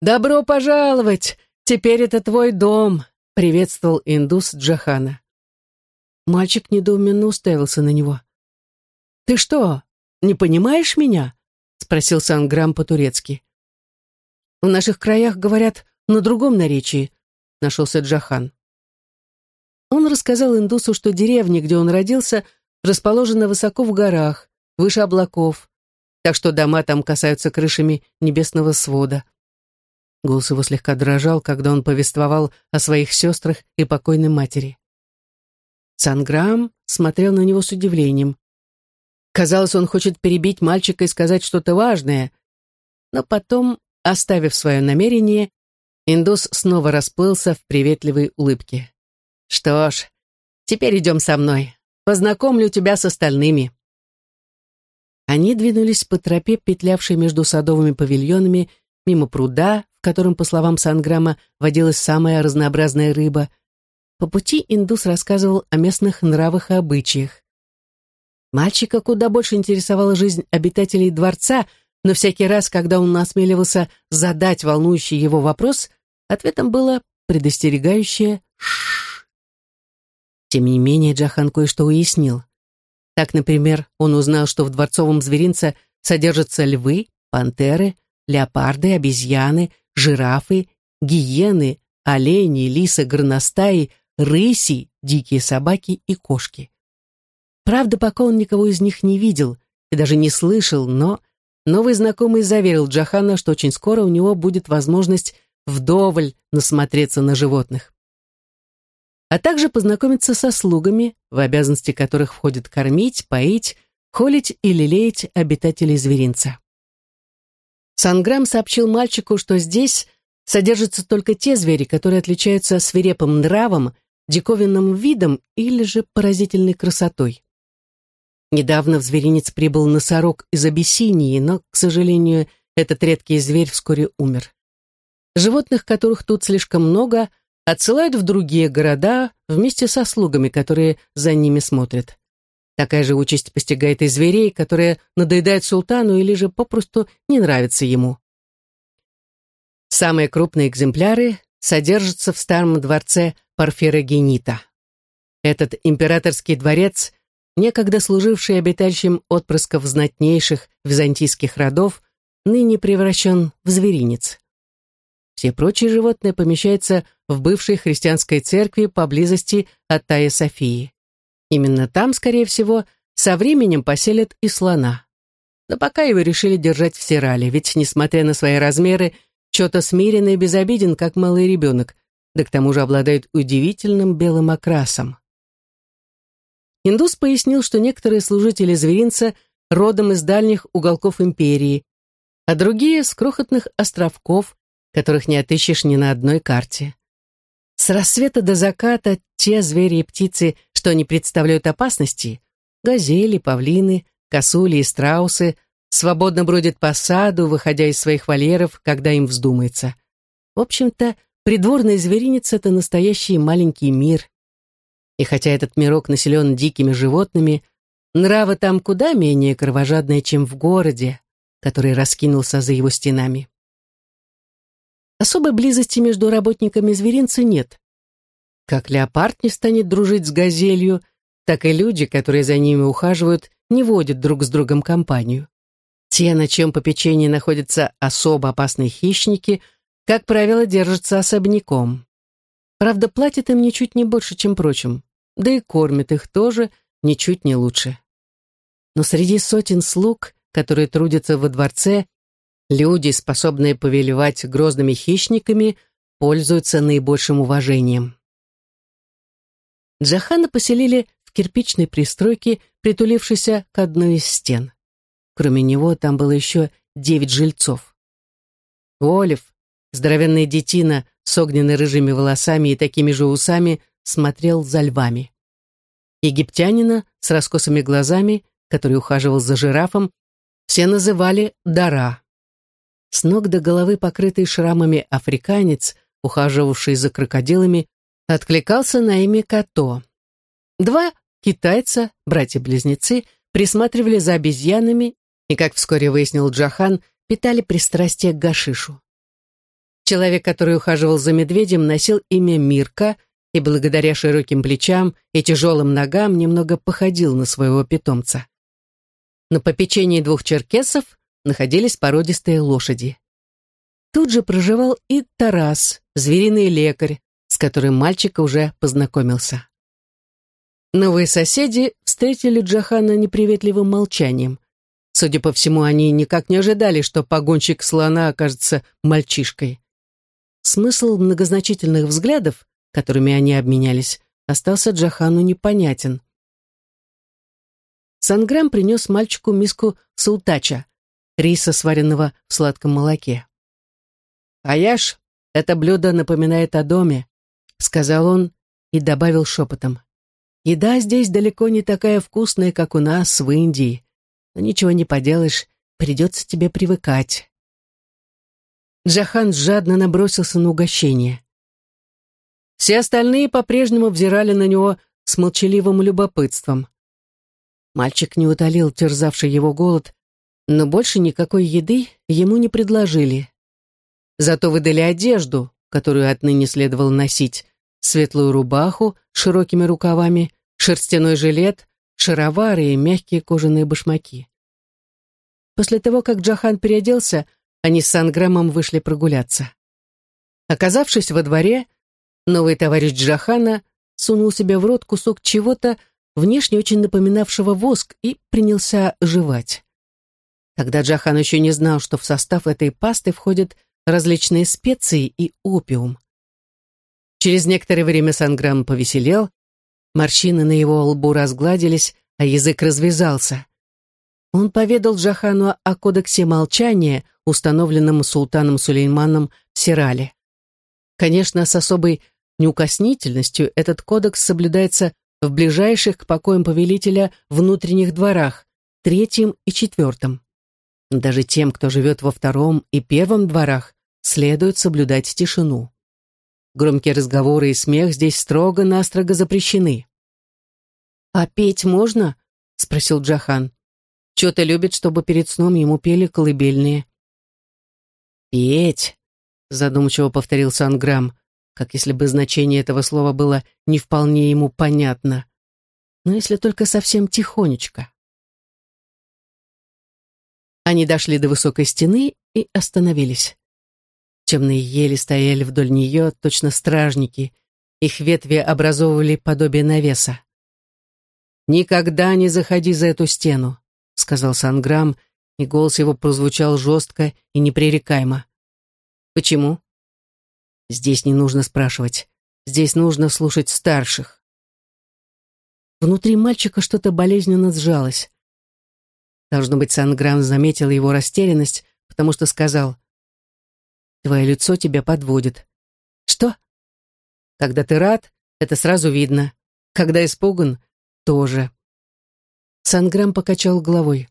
«Добро пожаловать! Теперь это твой дом!» — приветствовал индус Джахана. Мальчик недоуменно уставился на него. «Ты что, не понимаешь меня?» — спросил Санграм по-турецки. «В наших краях говорят на другом наречии», — нашелся Джахан. Он рассказал индусу, что деревня, где он родился, расположена высоко в горах, выше облаков, так что дома там касаются крышами небесного свода. Голос его слегка дрожал, когда он повествовал о своих сестрах и покойной матери. Санграм смотрел на него с удивлением. Казалось, он хочет перебить мальчика и сказать что-то важное, но потом, оставив свое намерение, индус снова расплылся в приветливой улыбке. Что ж, теперь идем со мной. Познакомлю тебя с остальными. Они двинулись по тропе, петлявшей между садовыми павильонами, мимо пруда, в котором, по словам Санграма, водилась самая разнообразная рыба. По пути индус рассказывал о местных нравах и обычаях. Мальчика куда больше интересовала жизнь обитателей дворца, но всякий раз, когда он осмеливался задать волнующий его вопрос, ответом было предостерегающее «Ш тем не менее, Джахан кое-что уяснил. Так, например, он узнал, что в дворцовом зверинце содержатся львы, пантеры, леопарды, обезьяны, жирафы, гиены, олени, лисы, горностаи, рыси, дикие собаки и кошки. Правда, пока он никого из них не видел и даже не слышал, но новый знакомый заверил Джахана, что очень скоро у него будет возможность вдоволь насмотреться на животных а также познакомиться со слугами, в обязанности которых входит кормить, поить, холить и лелеять обитателей зверинца. Санграм сообщил мальчику, что здесь содержатся только те звери, которые отличаются свирепым нравом, диковинным видом или же поразительной красотой. Недавно в зверинец прибыл носорог из Абиссинии, но, к сожалению, этот редкий зверь вскоре умер. Животных, которых тут слишком много – отсылают в другие города вместе со слугами, которые за ними смотрят. Такая же участь постигает и зверей, которые надоедают султану или же попросту не нравятся ему. Самые крупные экземпляры содержатся в старом дворце Парфирогенита. Этот императорский дворец, некогда служивший обиталищем отпрысков знатнейших византийских родов, ныне превращен в зверинец. Все прочие животные помещаются в бывшей христианской церкви поблизости от Тая Софии. Именно там, скорее всего, со временем поселят и слона. Но пока его решили держать в Сирале, ведь, несмотря на свои размеры, что-то смирен и безобиден, как малый ребенок, да к тому же обладает удивительным белым окрасом. Индус пояснил, что некоторые служители зверинца родом из дальних уголков империи, а другие — с крохотных островков, которых не отыщешь ни на одной карте. С рассвета до заката те звери и птицы, что не представляют опасности, газели, павлины, косули и страусы, свободно бродят по саду, выходя из своих вольеров, когда им вздумается. В общем-то, придворный зверинец — это настоящий маленький мир. И хотя этот мирок населен дикими животными, нравы там куда менее кровожадные, чем в городе, который раскинулся за его стенами. Особой близости между работниками зверинца нет. Как леопард не станет дружить с газелью, так и люди, которые за ними ухаживают, не водят друг с другом компанию. Те, на чем попечении находятся особо опасные хищники, как правило, держатся особняком. Правда, платят им ничуть не больше, чем прочим, да и кормят их тоже ничуть не лучше. Но среди сотен слуг, которые трудятся во дворце, люди, способные повелевать грозными хищниками, пользуются наибольшим уважением. Джахана поселили в кирпичной пристройке, притулившейся к одной из стен. Кроме него там было еще девять жильцов. Олив, здоровенный детина с огненно-рыжими волосами и такими же усами, смотрел за львами. Египтянина с раскосыми глазами, который ухаживал за жирафом, все называли Дара. С ног до головы покрытый шрамами африканец, ухаживавший за крокодилами, откликался на имя Като. Два китайца, братья-близнецы, присматривали за обезьянами и, как вскоре выяснил Джахан, питали пристрастие к гашишу. Человек, который ухаживал за медведем, носил имя Мирка и благодаря широким плечам и тяжелым ногам немного походил на своего питомца. На попечении двух черкесов находились породистые лошади. Тут же проживал и Тарас, звериный лекарь, с которым мальчик уже познакомился. Новые соседи встретили Джахана неприветливым молчанием. Судя по всему, они никак не ожидали, что погонщик слона окажется мальчишкой. Смысл многозначительных взглядов, которыми они обменялись, остался Джахану непонятен. Санграм принес мальчику миску султача, риса, сваренного в сладком молоке. «Аяш, это блюдо напоминает о доме», — сказал он и добавил шепотом. «Еда здесь далеко не такая вкусная, как у нас в Индии. Но ничего не поделаешь, придется тебе привыкать». Джахан жадно набросился на угощение. Все остальные по-прежнему взирали на него с молчаливым любопытством. Мальчик не утолил терзавший его голод, но больше никакой еды ему не предложили. Зато выдали одежду, которую отныне следовало носить, светлую рубаху с широкими рукавами, шерстяной жилет, шаровары и мягкие кожаные башмаки. После того, как Джахан переоделся, они с Санграмом вышли прогуляться. Оказавшись во дворе, новый товарищ Джахана сунул себе в рот кусок чего-то, внешне очень напоминавшего воск, и принялся жевать. Тогда Джахан еще не знал, что в состав этой пасты входят различные специи и опиум. Через некоторое время Санграм повеселел, морщины на его лбу разгладились, а язык развязался. Он поведал Джахану о кодексе молчания, установленном султаном Сулейманом в Сирале. Конечно, с особой неукоснительностью этот кодекс соблюдается в ближайших к покоям повелителя внутренних дворах, третьем и четвертом. Даже тем, кто живет во втором и первом дворах, следует соблюдать тишину. Громкие разговоры и смех здесь строго-настрого запрещены. «А петь можно?» — спросил Джахан. Чё-то любит, чтобы перед сном ему пели колыбельные. «Петь», — задумчиво повторил Санграм, как если бы значение этого слова было не вполне ему понятно. Но если только совсем тихонечко. Они дошли до высокой стены и остановились. Темные ели стояли вдоль нее, точно стражники. Их ветви образовывали подобие навеса. «Никогда не заходи за эту стену», — сказал Санграм, и голос его прозвучал жестко и непререкаемо. «Почему?» «Здесь не нужно спрашивать. Здесь нужно слушать старших». Внутри мальчика что-то болезненно сжалось. Должно быть, Санграм заметил его растерянность, потому что сказал, «Твое лицо тебя подводит». «Что?» «Когда ты рад, это сразу видно. Когда испуган, тоже». Санграм покачал головой.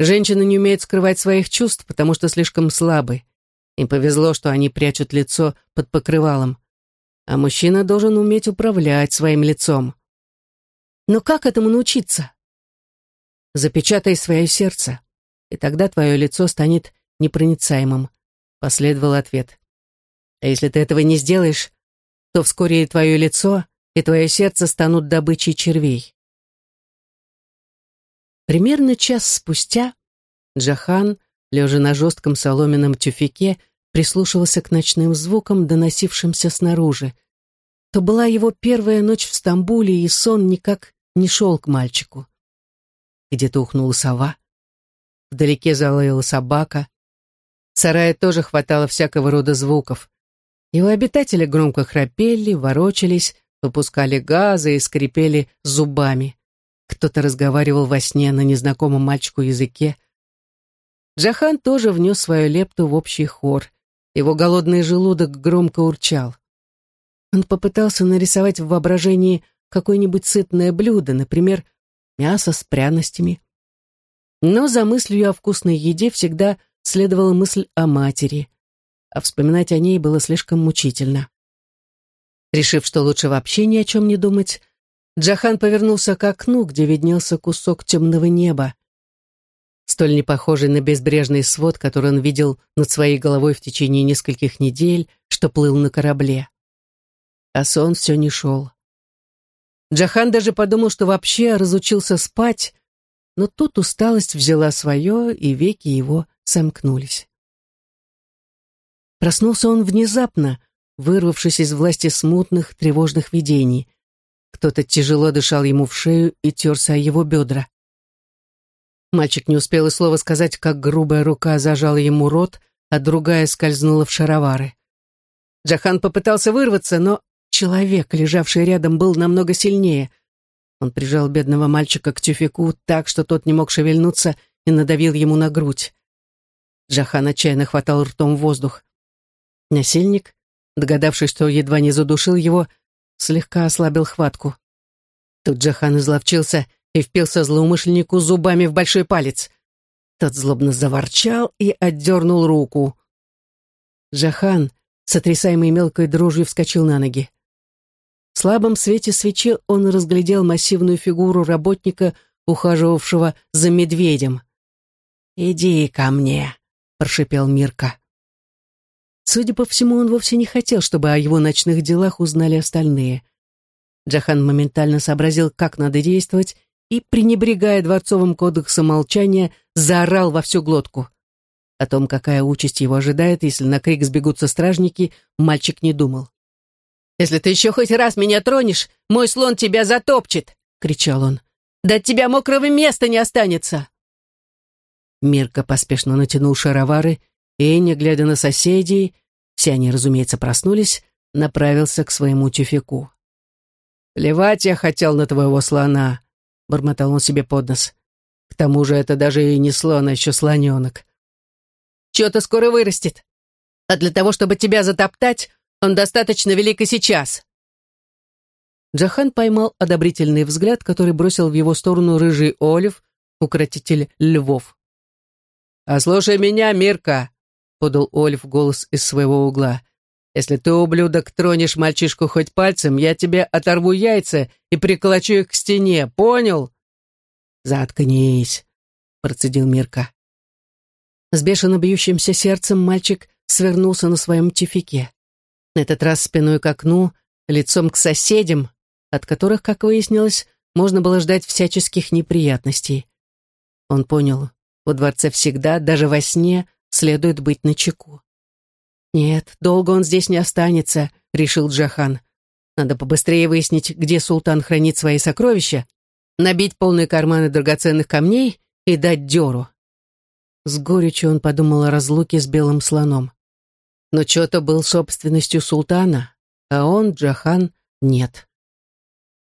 Женщины не умеют скрывать своих чувств, потому что слишком слабы. Им повезло, что они прячут лицо под покрывалом. А мужчина должен уметь управлять своим лицом. Но как этому научиться? Запечатай свое сердце, и тогда твое лицо станет непроницаемым, последовал ответ. А если ты этого не сделаешь, то вскоре и твое лицо, и твое сердце станут добычей червей. Примерно час спустя Джахан, лежа на жестком соломенном тюфике, прислушивался к ночным звукам, доносившимся снаружи. То была его первая ночь в Стамбуле, и сон никак не шел к мальчику. Где-то ухнула сова. Вдалеке залаяла собака. В сарае тоже хватало всякого рода звуков. Его обитатели громко храпели, ворочались, выпускали газы и скрипели зубами. Кто-то разговаривал во сне на незнакомом мальчику языке. Джахан тоже внес свою лепту в общий хор. Его голодный желудок громко урчал. Он попытался нарисовать в воображении какое-нибудь сытное блюдо, например, мясо с пряностями. Но за мыслью о вкусной еде всегда следовала мысль о матери, а вспоминать о ней было слишком мучительно. Решив, что лучше вообще ни о чем не думать, Джахан повернулся к окну, где виднелся кусок темного неба, столь не похожий на безбрежный свод, который он видел над своей головой в течение нескольких недель, что плыл на корабле. А сон все не шел. Джахан даже подумал, что вообще разучился спать, но тут усталость взяла свое, и веки его сомкнулись. Проснулся он внезапно, вырвавшись из власти смутных, тревожных видений — кто-то тяжело дышал ему в шею и терся о его бедра. Мальчик не успел и слова сказать, как грубая рука зажала ему рот, а другая скользнула в шаровары. Джахан попытался вырваться, но человек, лежавший рядом, был намного сильнее. Он прижал бедного мальчика к тюфику так, что тот не мог шевельнуться, и надавил ему на грудь. Джахан отчаянно хватал ртом воздух. Насильник, догадавшись, что едва не задушил его, слегка ослабил хватку. Тут Джахан изловчился и впился злоумышленнику зубами в большой палец. Тот злобно заворчал и отдернул руку. Джахан, сотрясаемый мелкой дрожью, вскочил на ноги. В слабом свете свечи он разглядел массивную фигуру работника, ухаживавшего за медведем. «Иди ко мне», — прошипел Мирка. Судя по всему, он вовсе не хотел, чтобы о его ночных делах узнали остальные. Джахан моментально сообразил, как надо действовать, и, пренебрегая дворцовым кодексом молчания, заорал во всю глотку. О том, какая участь его ожидает, если на крик сбегутся стражники, мальчик не думал. «Если ты еще хоть раз меня тронешь, мой слон тебя затопчет!» — кричал он. «Да от тебя мокрого места не останется!» Мирка поспешно натянул шаровары и, не глядя на соседей, все они, разумеется, проснулись, направился к своему тюфику. «Плевать я хотел на твоего слона», — бормотал он себе под нос. «К тому же это даже и не слон, а еще слоненок». «Чего-то скоро вырастет. А для того, чтобы тебя затоптать, он достаточно велик и сейчас». Джахан поймал одобрительный взгляд, который бросил в его сторону рыжий Олив, укротитель львов. «А слушай меня, Мирка!» подал Ольф голос из своего угла. «Если ты, ублюдок, тронешь мальчишку хоть пальцем, я тебе оторву яйца и приколочу их к стене, понял?» «Заткнись», — процедил Мирка. С бешено бьющимся сердцем мальчик свернулся на своем тюфике. На этот раз спиной к окну, лицом к соседям, от которых, как выяснилось, можно было ждать всяческих неприятностей. Он понял, во дворце всегда, даже во сне, следует быть начеку. «Нет, долго он здесь не останется», — решил Джахан. «Надо побыстрее выяснить, где султан хранит свои сокровища, набить полные карманы драгоценных камней и дать дёру». С горечью он подумал о разлуке с белым слоном. Но что-то был собственностью султана, а он, Джахан, нет.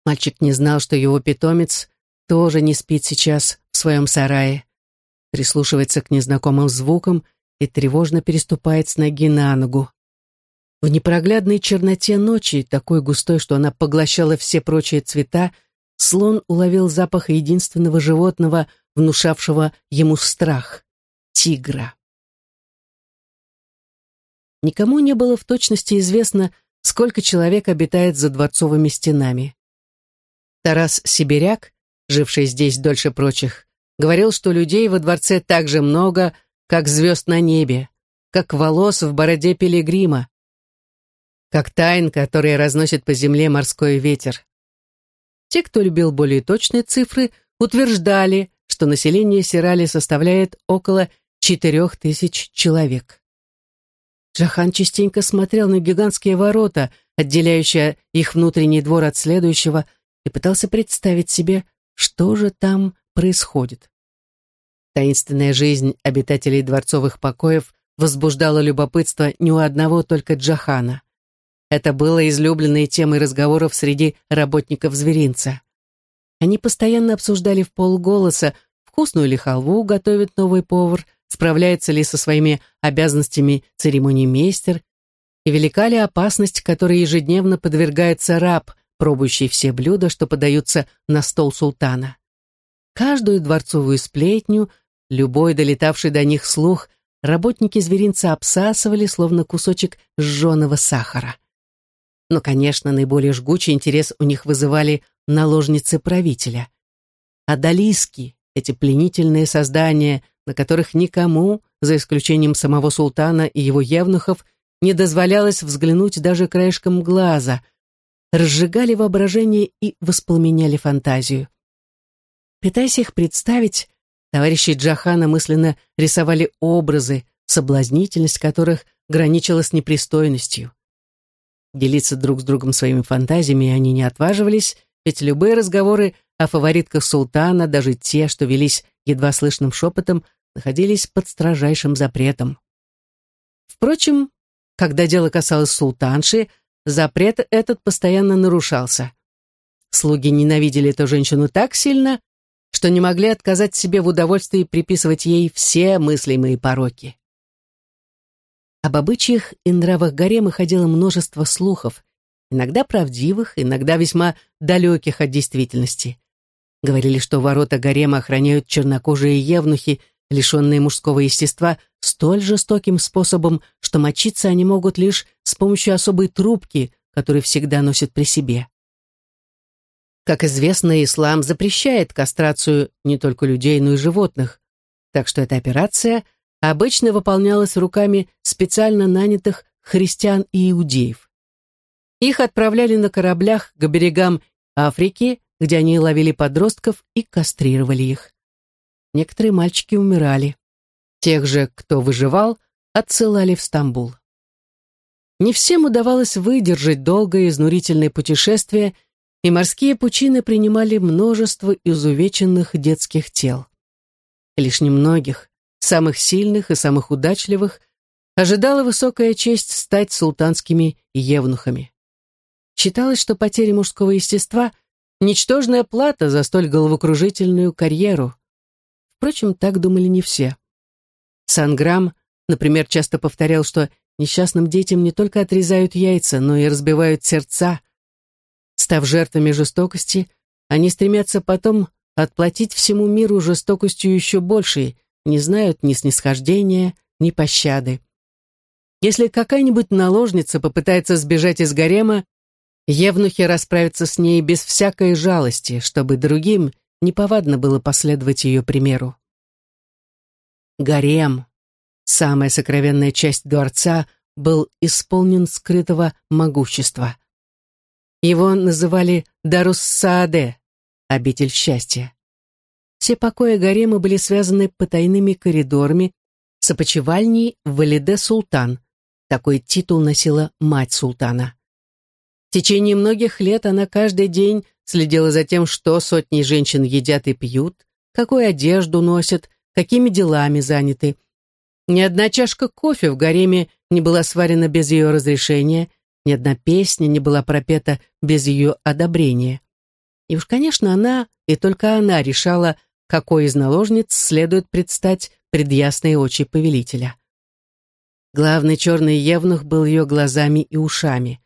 Мальчик не знал, что его питомец тоже не спит сейчас в своем сарае, прислушивается к незнакомым звукам и тревожно переступает с ноги на ногу. В непроглядной черноте ночи, такой густой, что она поглощала все прочие цвета, слон уловил запах единственного животного, внушавшего ему страх — тигра. Никому не было в точности известно, сколько человек обитает за дворцовыми стенами. Тарас Сибиряк, живший здесь дольше прочих, говорил, что людей во дворце так же много, как звезд на небе, как волос в бороде пилигрима, как тайн, которые разносит по земле морской ветер. Те, кто любил более точные цифры, утверждали, что население Сирали составляет около четырех тысяч человек. Джахан частенько смотрел на гигантские ворота, отделяющие их внутренний двор от следующего, и пытался представить себе, что же там происходит. Таинственная жизнь обитателей дворцовых покоев возбуждала любопытство не у одного только Джахана. Это было излюбленной темой разговоров среди работников зверинца. Они постоянно обсуждали в полголоса, вкусную ли халву готовит новый повар, справляется ли со своими обязанностями церемонимейстер, и велика ли опасность, которой ежедневно подвергается раб, пробующий все блюда, что подаются на стол султана. Каждую дворцовую сплетню, любой долетавший до них слух, работники зверинца обсасывали, словно кусочек сжженного сахара. Но, конечно, наиболее жгучий интерес у них вызывали наложницы правителя. Адалиски, эти пленительные создания, на которых никому, за исключением самого султана и его евнухов, не дозволялось взглянуть даже краешком глаза, разжигали воображение и воспламеняли фантазию. Пытаясь их представить, товарищи Джахана мысленно рисовали образы, соблазнительность которых граничила с непристойностью. Делиться друг с другом своими фантазиями они не отваживались, ведь любые разговоры о фаворитках султана, даже те, что велись едва слышным шепотом, находились под строжайшим запретом. Впрочем, когда дело касалось султанши, запрет этот постоянно нарушался. Слуги ненавидели эту женщину так сильно, что не могли отказать себе в удовольствии приписывать ей все мыслимые пороки. Об обычаях и нравах гарема ходило множество слухов, иногда правдивых, иногда весьма далеких от действительности. Говорили, что ворота гарема охраняют чернокожие евнухи, лишенные мужского естества, столь жестоким способом, что мочиться они могут лишь с помощью особой трубки, которую всегда носят при себе. Как известно, ислам запрещает кастрацию не только людей, но и животных, так что эта операция обычно выполнялась руками специально нанятых христиан и иудеев. Их отправляли на кораблях к берегам Африки, где они ловили подростков и кастрировали их. Некоторые мальчики умирали. Тех же, кто выживал, отсылали в Стамбул. Не всем удавалось выдержать долгое изнурительное путешествие, и морские пучины принимали множество изувеченных детских тел. Лишь немногих, самых сильных и самых удачливых, ожидала высокая честь стать султанскими евнухами. Считалось, что потеря мужского естества — ничтожная плата за столь головокружительную карьеру. Впрочем, так думали не все. Санграм, например, часто повторял, что несчастным детям не только отрезают яйца, но и разбивают сердца. Став жертвами жестокости, они стремятся потом отплатить всему миру жестокостью еще большей, не знают ни снисхождения, ни пощады. Если какая-нибудь наложница попытается сбежать из гарема, евнухи расправятся с ней без всякой жалости, чтобы другим неповадно было последовать ее примеру. Гарем, самая сокровенная часть дворца, был исполнен скрытого могущества. Его называли Дарус-Сааде, обитель счастья. Все покои гарема были связаны потайными коридорами с опочивальней Валиде Султан. Такой титул носила мать султана. Течение многих лет она каждый день следила за тем, что сотни женщин едят и пьют, какую одежду носят, какими делами заняты. Ни одна чашка кофе в гареме не была сварена без ее разрешения, ни одна песня не была пропета без ее одобрения. И уж, конечно, она, и только она решала, какой из наложниц следует предстать пред ясные очи повелителя. Главный черный евнух был ее глазами и ушами.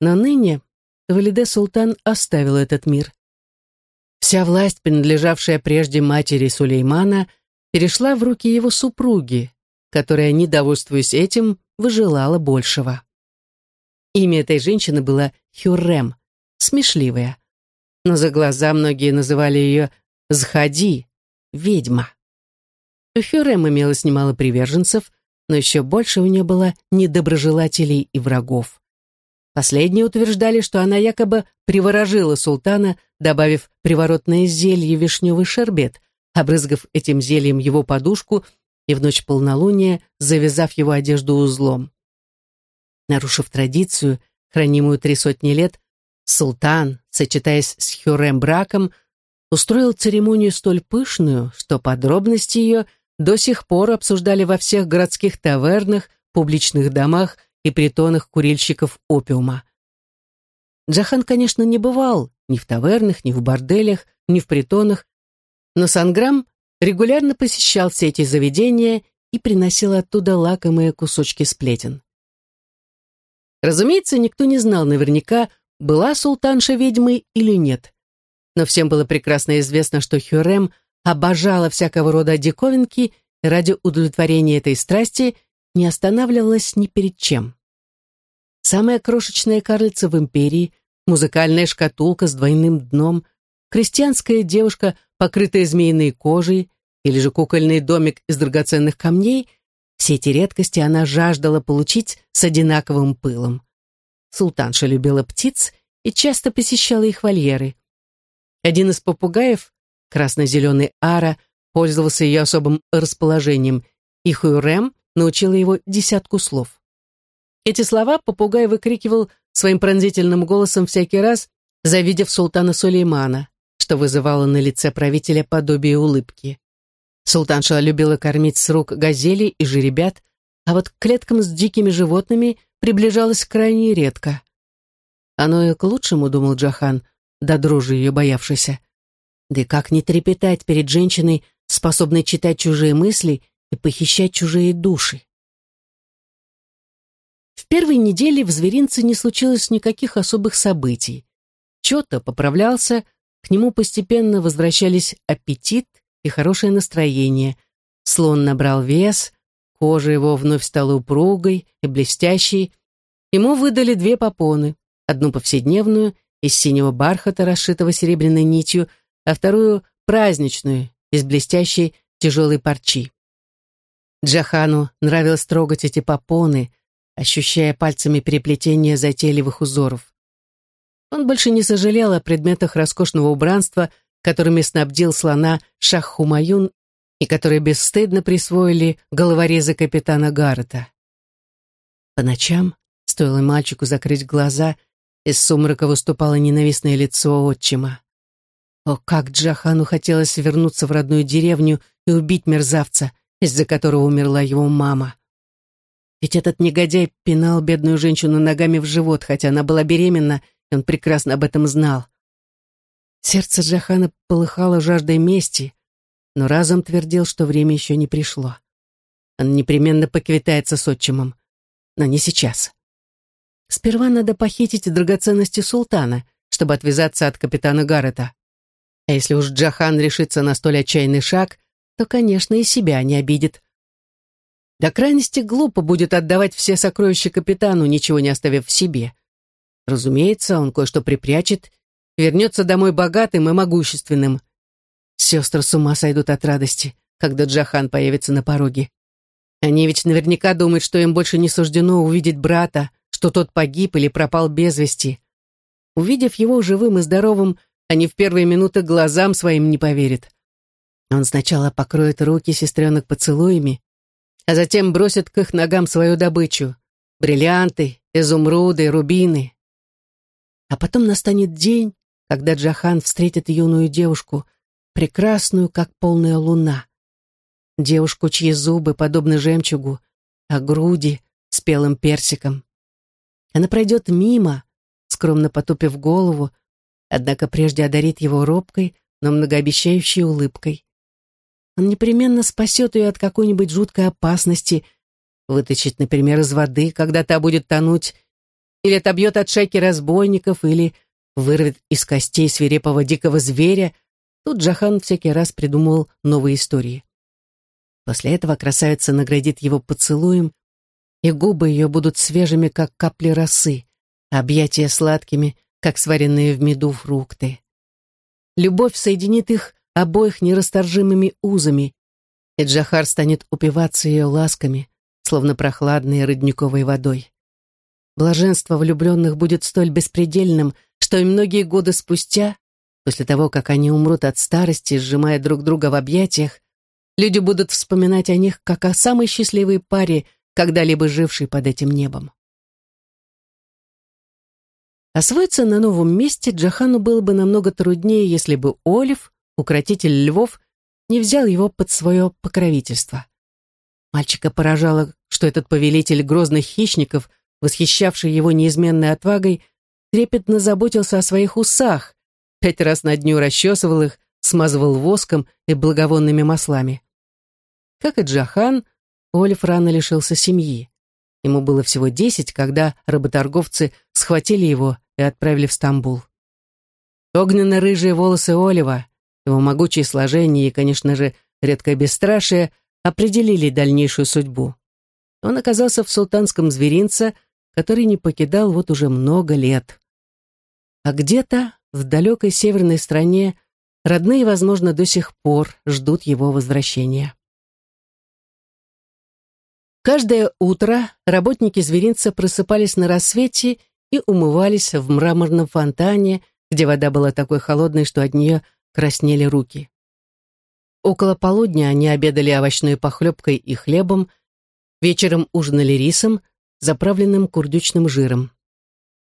Но ныне Валиде Султан оставил этот мир. Вся власть, принадлежавшая прежде матери Сулеймана, перешла в руки его супруги, которая, недовольствуясь этим, выжелала большего. Имя этой женщины было Хюррем, смешливая. Но за глаза многие называли ее Зхади, ведьма. У Хюррем имелось немало приверженцев, но еще больше у нее было недоброжелателей и врагов. Последние утверждали, что она якобы приворожила султана, добавив приворотное зелье вишневый шербет, обрызгав этим зельем его подушку и в ночь полнолуния завязав его одежду узлом. Нарушив традицию, хранимую три сотни лет, султан, сочетаясь с Хюрем браком, устроил церемонию столь пышную, что подробности ее – до сих пор обсуждали во всех городских тавернах, публичных домах и притонах курильщиков опиума. Джахан, конечно, не бывал ни в тавернах, ни в борделях, ни в притонах, но Санграм регулярно посещал все эти заведения и приносил оттуда лакомые кусочки сплетен. Разумеется, никто не знал наверняка, была султанша ведьмой или нет. Но всем было прекрасно известно, что Хюрем обожала всякого рода диковинки и ради удовлетворения этой страсти не останавливалась ни перед чем. Самая крошечная карлица в империи, музыкальная шкатулка с двойным дном, крестьянская девушка, покрытая змеиной кожей, или же кукольный домик из драгоценных камней, все эти редкости она жаждала получить с одинаковым пылом. Султанша любила птиц и часто посещала их вольеры. Один из попугаев Красно-зеленый Ара пользовался ее особым расположением, и Хуйрем научила его десятку слов. Эти слова попугай выкрикивал своим пронзительным голосом всякий раз, завидев султана Сулеймана, что вызывало на лице правителя подобие улыбки. Султанша любила кормить с рук газели и жеребят, а вот к клеткам с дикими животными приближалась крайне редко. Оно и к лучшему, думал Джахан, до дрожи ее боявшийся. Да как не трепетать перед женщиной, способной читать чужие мысли и похищать чужие души? В первой неделе в зверинце не случилось никаких особых событий. Чё-то поправлялся, к нему постепенно возвращались аппетит и хорошее настроение. Слон набрал вес, кожа его вновь стала упругой и блестящей. Ему выдали две попоны, одну повседневную, из синего бархата, расшитого серебряной нитью, а вторую — праздничную, из блестящей тяжелой парчи. Джахану нравилось трогать эти попоны, ощущая пальцами переплетение затейливых узоров. Он больше не сожалел о предметах роскошного убранства, которыми снабдил слона Шах Хумаюн и которые бесстыдно присвоили головорезы капитана Гаррета. По ночам, стоило мальчику закрыть глаза, из сумрака выступало ненавистное лицо отчима. О, как Джахану хотелось вернуться в родную деревню и убить мерзавца, из-за которого умерла его мама. Ведь этот негодяй пинал бедную женщину ногами в живот, хотя она была беременна, и он прекрасно об этом знал. Сердце Джахана полыхало жаждой мести, но разом твердил, что время еще не пришло. Он непременно поквитается с отчимом, но не сейчас. Сперва надо похитить драгоценности султана, чтобы отвязаться от капитана Гаррета. А если уж Джахан решится на столь отчаянный шаг, то, конечно, и себя не обидит. До крайности глупо будет отдавать все сокровища капитану, ничего не оставив в себе. Разумеется, он кое-что припрячет, вернется домой богатым и могущественным. Сестры с ума сойдут от радости, когда Джахан появится на пороге. Они ведь наверняка думают, что им больше не суждено увидеть брата, что тот погиб или пропал без вести. Увидев его живым и здоровым, они в первые минуты глазам своим не поверят. Он сначала покроет руки сестренок поцелуями, а затем бросит к их ногам свою добычу — бриллианты, изумруды, рубины. А потом настанет день, когда Джахан встретит юную девушку, прекрасную, как полная луна. Девушку, чьи зубы подобны жемчугу, а груди — спелым персиком. Она пройдет мимо, скромно потупив голову, однако прежде одарит его робкой, но многообещающей улыбкой. Он непременно спасет ее от какой-нибудь жуткой опасности, вытащит, например, из воды, когда та будет тонуть, или отобьет от шайки разбойников, или вырвет из костей свирепого дикого зверя, Тут Джахан всякий раз придумывал новые истории. После этого красавица наградит его поцелуем, и губы ее будут свежими, как капли росы, а объятия сладкими, как сваренные в меду фрукты. Любовь соединит их обоих нерасторжимыми узами, и Джахар станет упиваться ее ласками, словно прохладной родниковой водой. Блаженство влюбленных будет столь беспредельным, что и многие годы спустя, после того, как они умрут от старости, сжимая друг друга в объятиях, люди будут вспоминать о них как о самой счастливой паре, когда-либо жившей под этим небом. Освоиться на новом месте Джахану было бы намного труднее, если бы Олив, укротитель львов, не взял его под свое покровительство. Мальчика поражало, что этот повелитель грозных хищников, восхищавший его неизменной отвагой, трепетно заботился о своих усах, пять раз на дню расчесывал их, смазывал воском и благовонными маслами. Как и Джахан, Олив рано лишился семьи. Ему было всего десять, когда работорговцы схватили его и отправили в Стамбул. Огненно-рыжие волосы Олива, его могучее сложение и, конечно же, редкое бесстрашие определили дальнейшую судьбу. Он оказался в султанском зверинце, который не покидал вот уже много лет. А где-то в далекой северной стране родные, возможно, до сих пор ждут его возвращения. Каждое утро работники зверинца просыпались на рассвете и умывались в мраморном фонтане, где вода была такой холодной, что от нее краснели руки. Около полудня они обедали овощной похлебкой и хлебом, вечером ужинали рисом, заправленным курдючным жиром.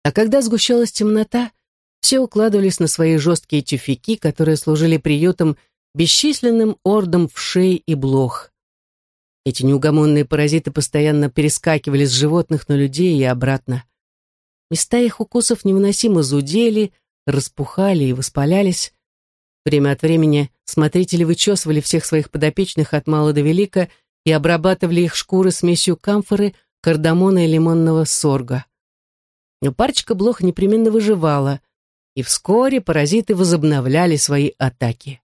А когда сгущалась темнота, все укладывались на свои жесткие тюфяки, которые служили приютом бесчисленным ордам вшей и блох. Эти неугомонные паразиты постоянно перескакивали с животных на людей и обратно. Места их укусов невыносимо зудели, распухали и воспалялись, Время от времени смотрители вычесывали всех своих подопечных от мала до велика и обрабатывали их шкуры смесью камфоры, кардамона и лимонного сорга. Но парочка блох непременно выживала, и вскоре паразиты возобновляли свои атаки.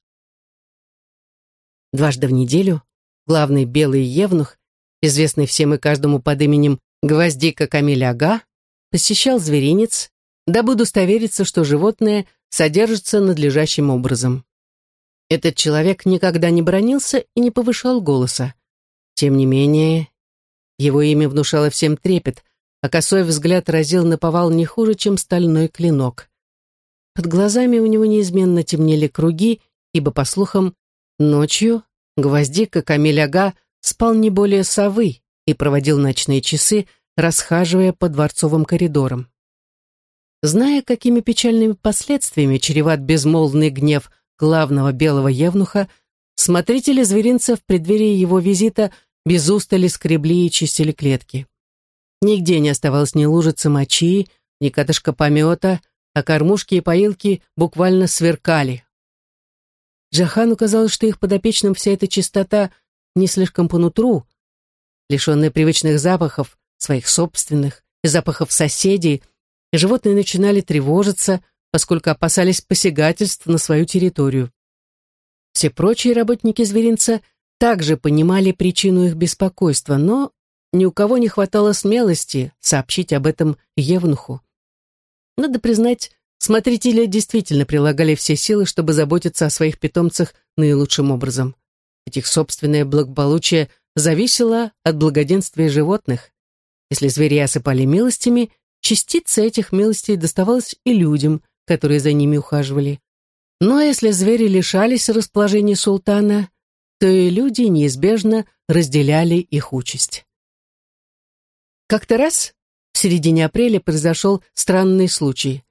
Дважды в неделю главный белый евнух, известный всем и каждому под именем Гвоздика Камиль Ага, посещал зверинец, дабы удостовериться, что животное содержится надлежащим образом. Этот человек никогда не бронился и не повышал голоса. Тем не менее, его имя внушало всем трепет, а косой взгляд разил на повал не хуже, чем стальной клинок. Под глазами у него неизменно темнели круги, ибо, по слухам, ночью гвоздика Камиляга спал не более совы и проводил ночные часы, расхаживая по дворцовым коридорам. Зная, какими печальными последствиями чреват безмолвный гнев главного белого евнуха, смотрители зверинца в преддверии его визита без устали скребли и чистили клетки. Нигде не оставалось ни лужицы мочи, ни катышка помета, а кормушки и поилки буквально сверкали. Джахану казалось, что их подопечным вся эта чистота не слишком по нутру, лишенная привычных запахов, своих собственных, и запахов соседей — и животные начинали тревожиться, поскольку опасались посягательств на свою территорию. Все прочие работники зверинца также понимали причину их беспокойства, но ни у кого не хватало смелости сообщить об этом Евнуху. Надо признать, смотрители действительно прилагали все силы, чтобы заботиться о своих питомцах наилучшим образом. Ведь их собственное благополучие зависело от благоденствия животных. Если звери осыпали милостями, Частица этих милостей доставалась и людям, которые за ними ухаживали. Но если звери лишались расположения султана, то и люди неизбежно разделяли их участь. Как-то раз, в середине апреля, произошел странный случай.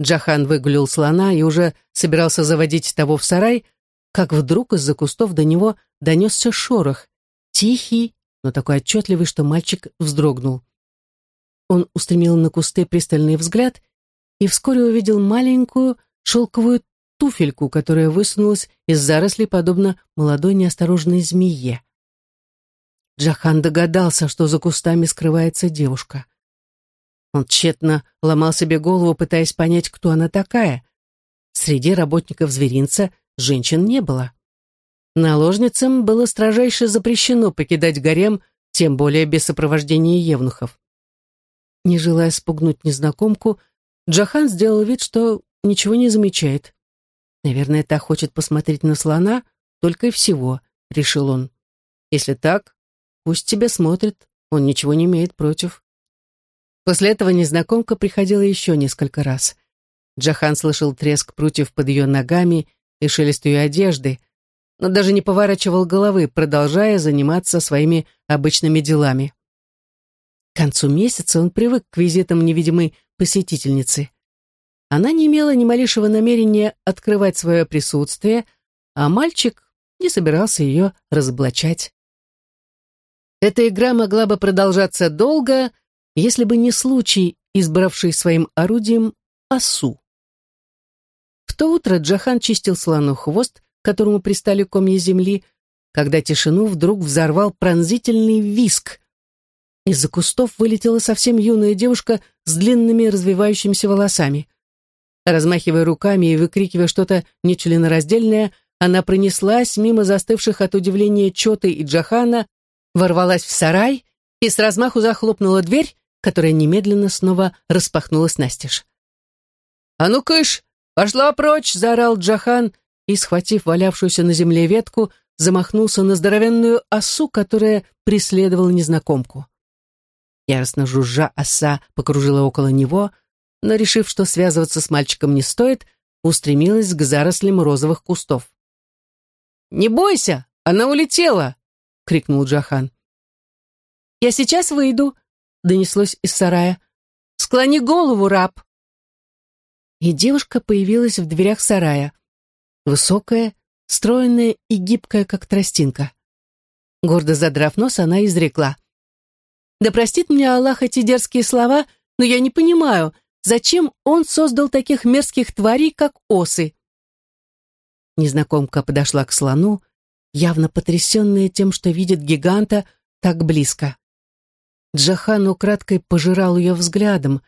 Джахан выгулил слона и уже собирался заводить того в сарай, как вдруг из-за кустов до него донесся шорох, тихий, но такой отчетливый, что мальчик вздрогнул. Он устремил на кусты пристальный взгляд и вскоре увидел маленькую шелковую туфельку, которая высунулась из зарослей, подобно молодой неосторожной змее. Джахан догадался, что за кустами скрывается девушка. Он тщетно ломал себе голову, пытаясь понять, кто она такая. среди работников зверинца женщин не было. Наложницам было строжайше запрещено покидать гарем, тем более без сопровождения евнухов. Не желая спугнуть незнакомку, Джахан сделал вид, что ничего не замечает. «Наверное, та хочет посмотреть на слона, только и всего», — решил он. «Если так, пусть тебя смотрит, он ничего не имеет против». После этого незнакомка приходила еще несколько раз. Джахан слышал треск прутьев под ее ногами и шелест ее одежды, но даже не поворачивал головы, продолжая заниматься своими обычными делами. К концу месяца он привык к визитам невидимой посетительницы. Она не имела ни малейшего намерения открывать свое присутствие, а мальчик не собирался ее разоблачать. Эта игра могла бы продолжаться долго, если бы не случай, избравший своим орудием осу. В то утро Джахан чистил слону хвост, которому пристали комья земли, когда тишину вдруг взорвал пронзительный виск. Из-за кустов вылетела совсем юная девушка с длинными развивающимися волосами. Размахивая руками и выкрикивая что-то нечленораздельное, она пронеслась мимо застывших от удивления Чоты и Джахана, ворвалась в сарай и с размаху захлопнула дверь, которая немедленно снова распахнулась настежь. «А ну, кыш! Пошла прочь!» — заорал Джахан и, схватив валявшуюся на земле ветку, замахнулся на здоровенную осу, которая преследовала незнакомку. Яростно жужжа оса покружила около него — но, решив, что связываться с мальчиком не стоит, устремилась к зарослям розовых кустов. «Не бойся, она улетела!» — крикнул Джахан. «Я сейчас выйду», — донеслось из сарая. «Склони голову, раб!» И девушка появилась в дверях сарая. Высокая, стройная и гибкая, как тростинка. Гордо задрав нос, она изрекла. «Да простит мне Аллах эти дерзкие слова, но я не понимаю, Зачем он создал таких мерзких тварей, как осы? Незнакомка подошла к слону, явно потрясенная тем, что видит гиганта так близко. Джахан украдкой пожирал ее взглядом,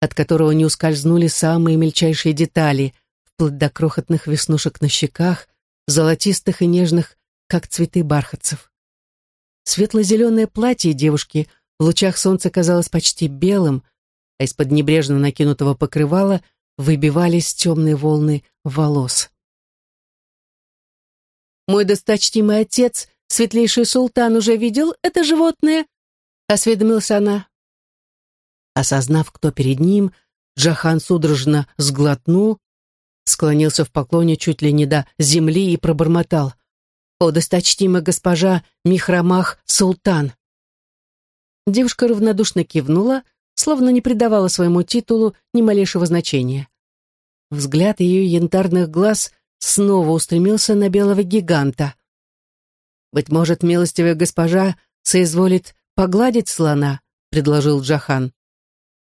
от которого не ускользнули самые мельчайшие детали, вплоть до крохотных веснушек на щеках, золотистых и нежных, как цветы бархатцев. Светло-зеленое платье девушки в лучах солнца казалось почти белым, а из-под небрежно накинутого покрывала выбивались темные волны волос. «Мой досточтимый отец, светлейший султан, уже видел это животное?» — осведомилась она. Осознав, кто перед ним, Джахан судорожно сглотнул, склонился в поклоне чуть ли не до земли и пробормотал. «О, досточтимая госпожа Михрамах Султан!» Девушка равнодушно кивнула, — словно не придавала своему титулу ни малейшего значения. Взгляд ее янтарных глаз снова устремился на белого гиганта. «Быть может, милостивая госпожа соизволит погладить слона», — предложил Джахан.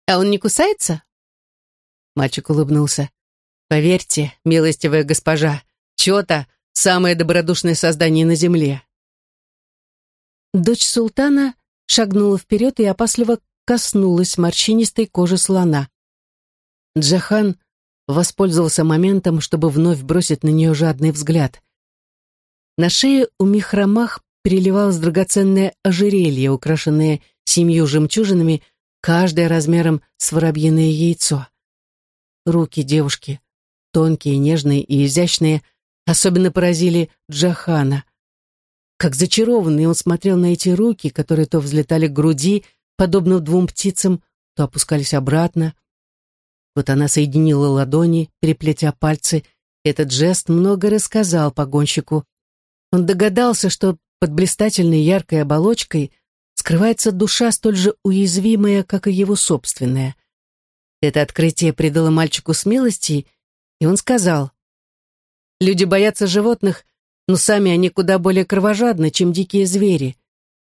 «А он не кусается?» Мальчик улыбнулся. «Поверьте, милостивая госпожа, Чота — самое добродушное создание на земле». Дочь султана шагнула вперед и опасливо коснулась морщинистой кожи слона. Джахан воспользовался моментом, чтобы вновь бросить на нее жадный взгляд. На шее у Михрамах переливалось драгоценное ожерелье, украшенное семью жемчужинами, каждое размером с воробьиное яйцо. Руки девушки, тонкие, нежные и изящные, особенно поразили Джахана. Как зачарованный он смотрел на эти руки, которые то взлетали к груди, подобно двум птицам, то опускались обратно. Вот она соединила ладони, переплетя пальцы. Этот жест много рассказал погонщику. Он догадался, что под блистательной яркой оболочкой скрывается душа столь же уязвимая, как и его собственная. Это открытие придало мальчику смелости, и он сказал, «Люди боятся животных, но сами они куда более кровожадны, чем дикие звери.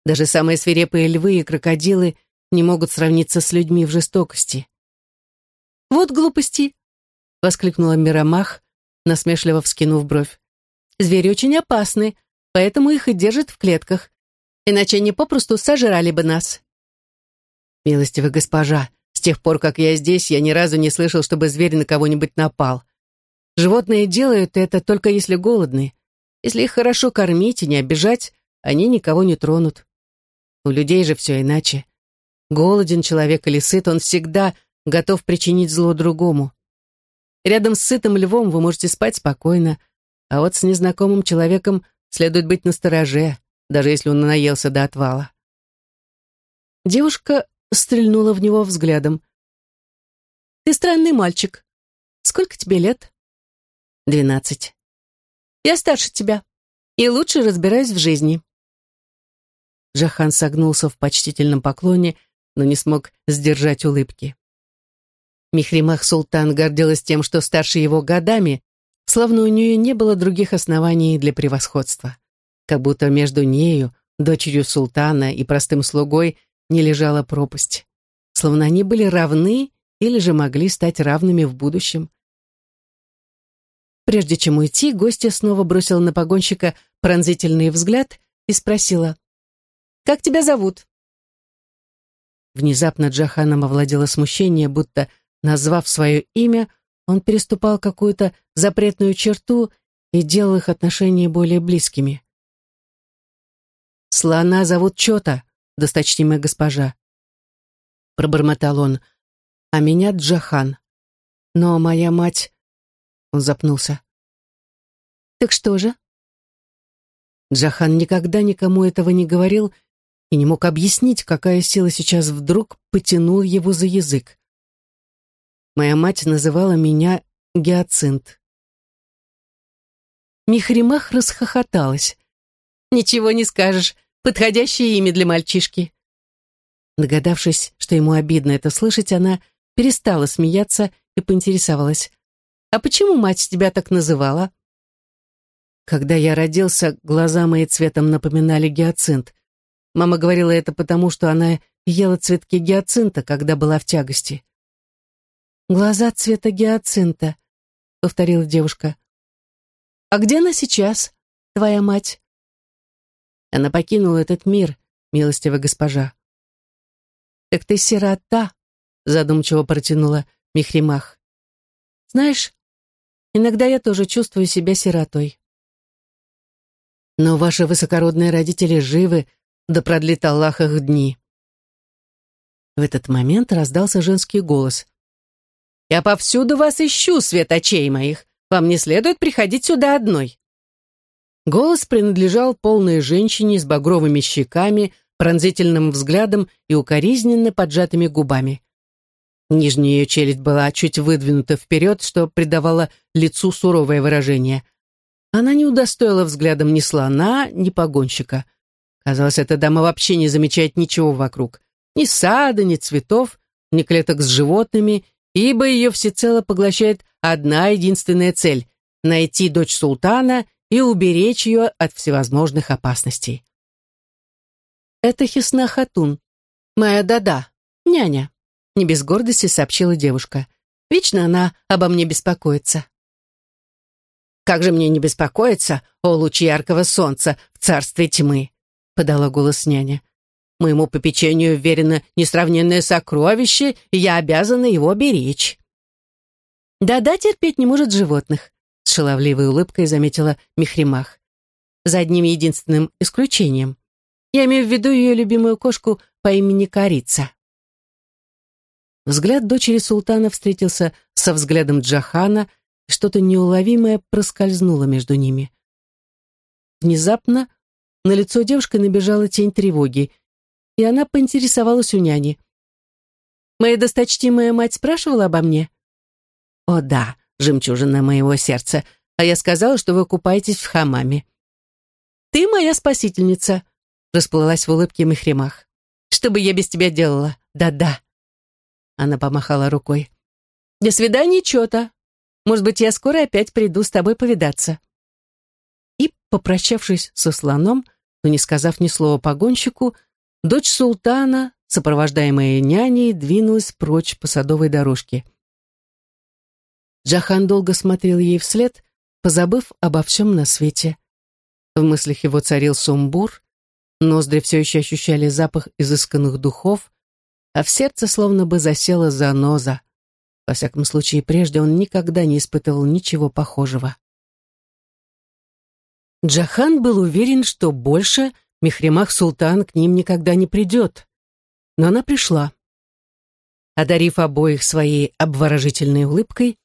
Даже самые свирепые львы и крокодилы не могут сравниться с людьми в жестокости. «Вот глупости!» — воскликнула Мирамах, насмешливо вскинув бровь. «Звери очень опасны, поэтому их и держат в клетках, иначе они попросту сожрали бы нас». «Милостивая госпожа, с тех пор, как я здесь, я ни разу не слышал, чтобы зверь на кого-нибудь напал. Животные делают это только если голодны. Если их хорошо кормить и не обижать, они никого не тронут. У людей же все иначе. Голоден человек или сыт, он всегда готов причинить зло другому. Рядом с сытым львом вы можете спать спокойно, а вот с незнакомым человеком следует быть настороже, даже если он наелся до отвала. Девушка стрельнула в него взглядом. «Ты странный мальчик. Сколько тебе лет?» «Двенадцать». «Я старше тебя и лучше разбираюсь в жизни». Джахан согнулся в почтительном поклоне, но не смог сдержать улыбки. Михримах Султан гордилась тем, что старше его годами, словно у нее не было других оснований для превосходства. Как будто между нею, дочерью султана и простым слугой не лежала пропасть. Словно они были равны или же могли стать равными в будущем. Прежде чем уйти, гостья снова бросила на погонщика пронзительный взгляд и спросила, «Как тебя зовут?» Внезапно Джаханом овладело смущение, будто Назвав свое имя, он переступал какую-то запретную черту и делал их отношения более близкими. «Слона зовут Чота, досточтимая госпожа», — пробормотал он, — «а меня Джахан. Но моя мать...» — он запнулся. «Так что же?» Джахан никогда никому этого не говорил и не мог объяснить, какая сила сейчас вдруг потянул его за язык. Моя мать называла меня Гиацинт. Михримах расхохоталась. «Ничего не скажешь. Подходящее имя для мальчишки». Догадавшись, что ему обидно это слышать, она перестала смеяться и поинтересовалась. «А почему мать тебя так называла?» Когда я родился, глаза мои цветом напоминали гиацинт. Мама говорила это потому, что она ела цветки гиацинта, когда была в тягости. «Глаза цвета гиацинта», — повторила девушка. «А где она сейчас, твоя мать?» Она покинула этот мир, милостивая госпожа. «Так ты сирота», — задумчиво протянула Михримах. «Знаешь, иногда я тоже чувствую себя сиротой». «Но ваши высокородные родители живы, да продлит Аллах их дни». В этот момент раздался женский голос. Я повсюду вас ищу, светочей моих. Вам не следует приходить сюда одной». Голос принадлежал полной женщине с багровыми щеками, пронзительным взглядом и укоризненно поджатыми губами. Нижняя ее челюсть была чуть выдвинута вперед, что придавало лицу суровое выражение. Она не удостоила взглядом ни слона, ни погонщика. Казалось, эта дама вообще не замечает ничего вокруг. Ни сада, ни цветов, ни клеток с животными, ибо ее всецело поглощает одна единственная цель — найти дочь султана и уберечь ее от всевозможных опасностей. «Это Хисна Хатун, моя дада, няня», — не без гордости сообщила девушка. «Вечно она обо мне беспокоится». «Как же мне не беспокоиться, о лучи яркого солнца в царстве тьмы?» — подала голос няня. Моему попечению верено несравненное сокровище, и я обязана его беречь. Да-да, терпеть не может животных, с шаловливой улыбкой заметила Михримах. За одним единственным исключением. Я имею в виду ее любимую кошку по имени Корица. Взгляд дочери султана встретился со взглядом Джахана, и что-то неуловимое проскользнуло между ними. Внезапно на лицо девушки набежала тень тревоги, и она поинтересовалась у няни. «Моя досточтимая мать спрашивала обо мне?» «О да, жемчужина моего сердца, а я сказала, что вы купаетесь в хамаме». «Ты моя спасительница», — расплылась в улыбке Мехримах. «Что бы я без тебя делала? Да-да». Она помахала рукой. «До свидания, Чота. Может быть, я скоро опять приду с тобой повидаться». И, попрощавшись со слоном, но не сказав ни слова погонщику, Дочь султана, сопровождаемая няней, двинулась прочь по садовой дорожке. Джахан долго смотрел ей вслед, позабыв обо всем на свете. В мыслях его царил сумбур, ноздри все еще ощущали запах изысканных духов, а в сердце словно бы засела заноза. Во всяком случае, прежде он никогда не испытывал ничего похожего. Джахан был уверен, что больше Мехримах Султан к ним никогда не придет. Но она пришла. Одарив обоих своей обворожительной улыбкой,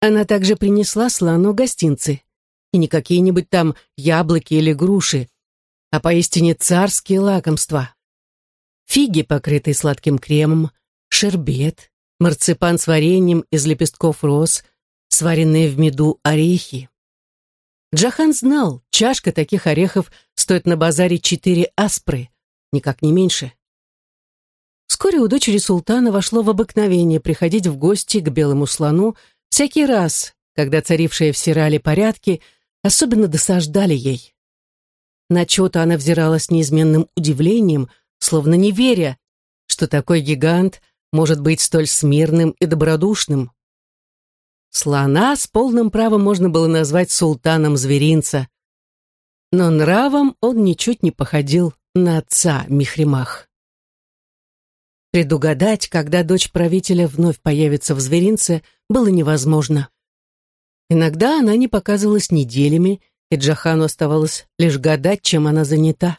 она также принесла слону гостинцы, и не какие-нибудь там яблоки или груши, а поистине царские лакомства. Фиги, покрытые сладким кремом, шербет, марципан с вареньем из лепестков роз, сваренные в меду орехи. Джахан знал, чашка таких орехов стоит на базаре четыре аспры, никак не меньше. Вскоре у дочери султана вошло в обыкновение приходить в гости к белому слону всякий раз, когда царившие в Сирале порядки особенно досаждали ей. На чё-то она взирала с неизменным удивлением, словно не веря, что такой гигант может быть столь смирным и добродушным. Слона с полным правом можно было назвать султаном зверинца. Но нравом он ничуть не походил на отца Михримах. Предугадать, когда дочь правителя вновь появится в зверинце, было невозможно. Иногда она не показывалась неделями, и Джахану оставалось лишь гадать, чем она занята.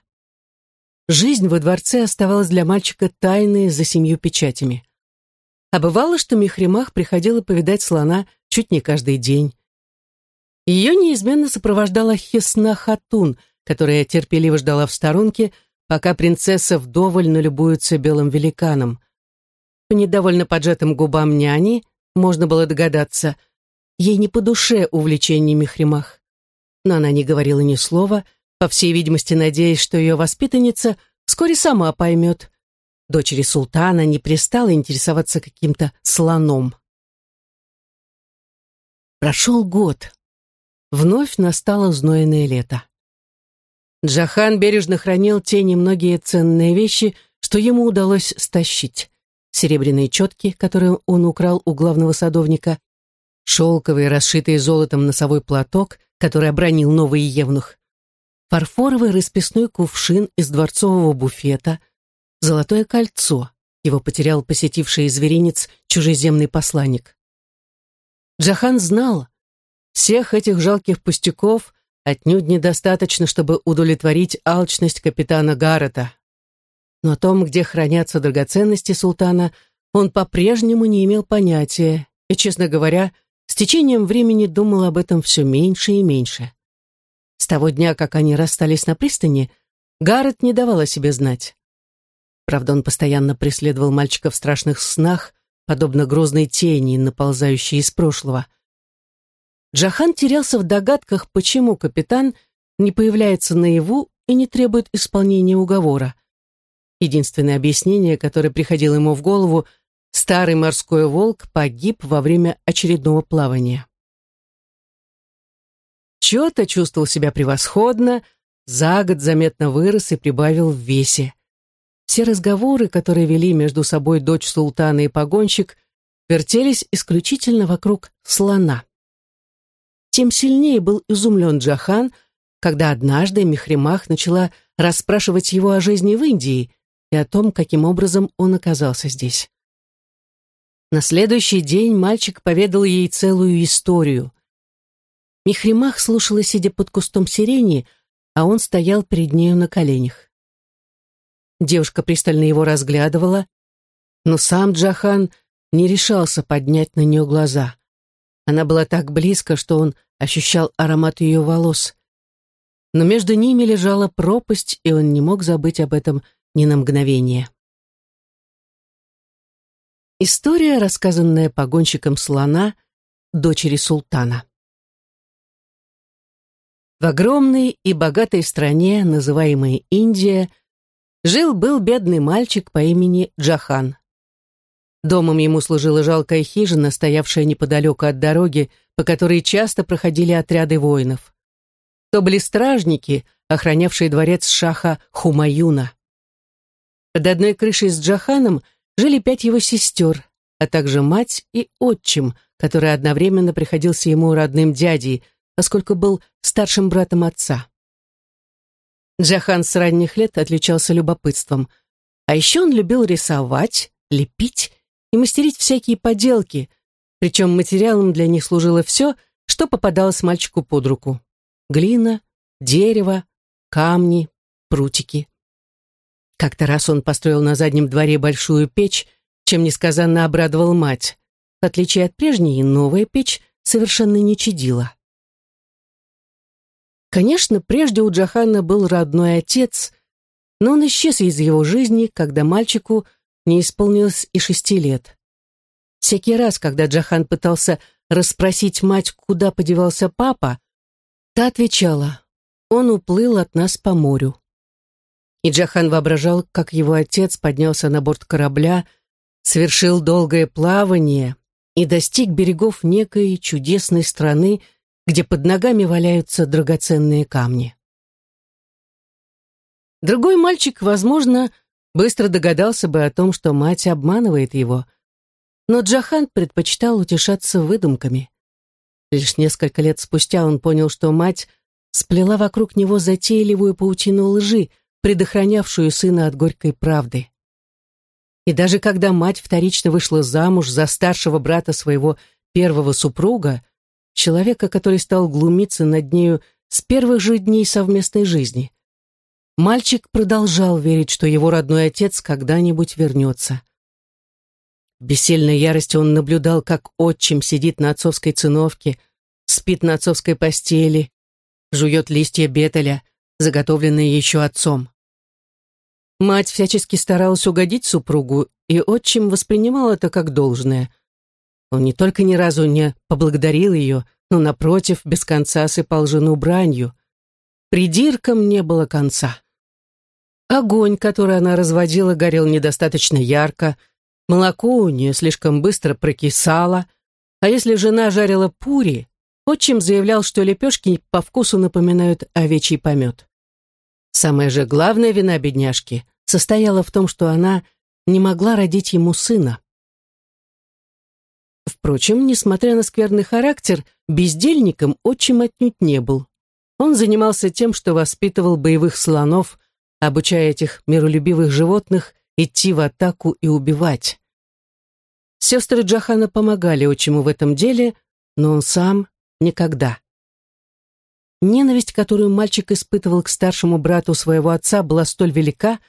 Жизнь во дворце оставалась для мальчика тайной за семью печатями. А бывало, что Михримах приходила повидать слона чуть не каждый день. Ее неизменно сопровождала Хесна Хатун, которая терпеливо ждала в сторонке, пока принцесса вдоволь налюбуется белым великаном. По недовольно поджатым губам няни можно было догадаться, ей не по душе увлечение Михримах. Но она не говорила ни слова, по всей видимости, надеясь, что ее воспитанница вскоре сама поймет. Дочери султана не пристала интересоваться каким-то слоном. Прошел год. Вновь настало знойное лето. Джахан бережно хранил те немногие ценные вещи, что ему удалось стащить. Серебряные четки, которые он украл у главного садовника, шелковый, расшитый золотом носовой платок, который обронил новый евнух, фарфоровый расписной кувшин из дворцового буфета, золотое кольцо, его потерял посетивший зверинец чужеземный посланник. Джахан знал, всех этих жалких пустяков отнюдь недостаточно, чтобы удовлетворить алчность капитана Гаррета. Но о том, где хранятся драгоценности султана, он по-прежнему не имел понятия и, честно говоря, с течением времени думал об этом все меньше и меньше. С того дня, как они расстались на пристани, Гаррет не давал себе знать. Правда, он постоянно преследовал мальчика в страшных снах, подобно грозной тени, наползающей из прошлого. Джахан терялся в догадках, почему капитан не появляется наяву и не требует исполнения уговора. Единственное объяснение, которое приходило ему в голову, старый морской волк погиб во время очередного плавания. Чё-то чувствовал себя превосходно, за год заметно вырос и прибавил в весе. Все разговоры, которые вели между собой дочь султана и погонщик, вертелись исключительно вокруг слона. Тем сильнее был изумлен Джахан, когда однажды Мехримах начала расспрашивать его о жизни в Индии и о том, каким образом он оказался здесь. На следующий день мальчик поведал ей целую историю. Михримах слушала, сидя под кустом сирени, а он стоял перед нею на коленях. Девушка пристально его разглядывала, но сам Джахан не решался поднять на нее глаза. Она была так близко, что он ощущал аромат ее волос. Но между ними лежала пропасть, и он не мог забыть об этом ни на мгновение. История, рассказанная погонщиком слона, дочери султана. В огромной и богатой стране, называемой Индия, Жил-был бедный мальчик по имени Джахан. Домом ему служила жалкая хижина, стоявшая неподалеку от дороги, по которой часто проходили отряды воинов. То были стражники, охранявшие дворец шаха Хумаюна. Под одной крышей с Джаханом жили пять его сестер, а также мать и отчим, который одновременно приходился ему родным дядей, поскольку был старшим братом отца. Джахан с ранних лет отличался любопытством. А еще он любил рисовать, лепить и мастерить всякие поделки, причем материалом для них служило все, что попадалось мальчику под руку. Глина, дерево, камни, прутики. Как-то раз он построил на заднем дворе большую печь, чем несказанно обрадовал мать. В отличие от прежней, новая печь совершенно не чадила. Конечно, прежде у Джахана был родной отец, но он исчез из его жизни, когда мальчику не исполнилось и шести лет. Всякий раз, когда Джахан пытался расспросить мать, куда подевался папа, та отвечала, он уплыл от нас по морю. И Джахан воображал, как его отец поднялся на борт корабля, совершил долгое плавание и достиг берегов некой чудесной страны, где под ногами валяются драгоценные камни. Другой мальчик, возможно, быстро догадался бы о том, что мать обманывает его, но Джахан предпочитал утешаться выдумками. Лишь несколько лет спустя он понял, что мать сплела вокруг него затейливую паутину лжи, предохранявшую сына от горькой правды. И даже когда мать вторично вышла замуж за старшего брата своего первого супруга, человека, который стал глумиться над нею с первых же дней совместной жизни. Мальчик продолжал верить, что его родной отец когда-нибудь вернется. В бессильной ярости он наблюдал, как отчим сидит на отцовской циновке, спит на отцовской постели, жует листья бетеля, заготовленные еще отцом. Мать всячески старалась угодить супругу, и отчим воспринимал это как должное – он не только ни разу не поблагодарил ее, но, напротив, без конца сыпал жену бранью. Придиркам не было конца. Огонь, который она разводила, горел недостаточно ярко, молоко у нее слишком быстро прокисало, а если жена жарила пури, отчим заявлял, что лепешки по вкусу напоминают овечий помет. Самая же главная вина бедняжки состояла в том, что она не могла родить ему сына. Впрочем, несмотря на скверный характер, бездельником отчим отнюдь не был. Он занимался тем, что воспитывал боевых слонов, обучая этих миролюбивых животных идти в атаку и убивать. Сестры Джахана помогали отчиму в этом деле, но он сам никогда. Ненависть, которую мальчик испытывал к старшему брату своего отца, была столь велика,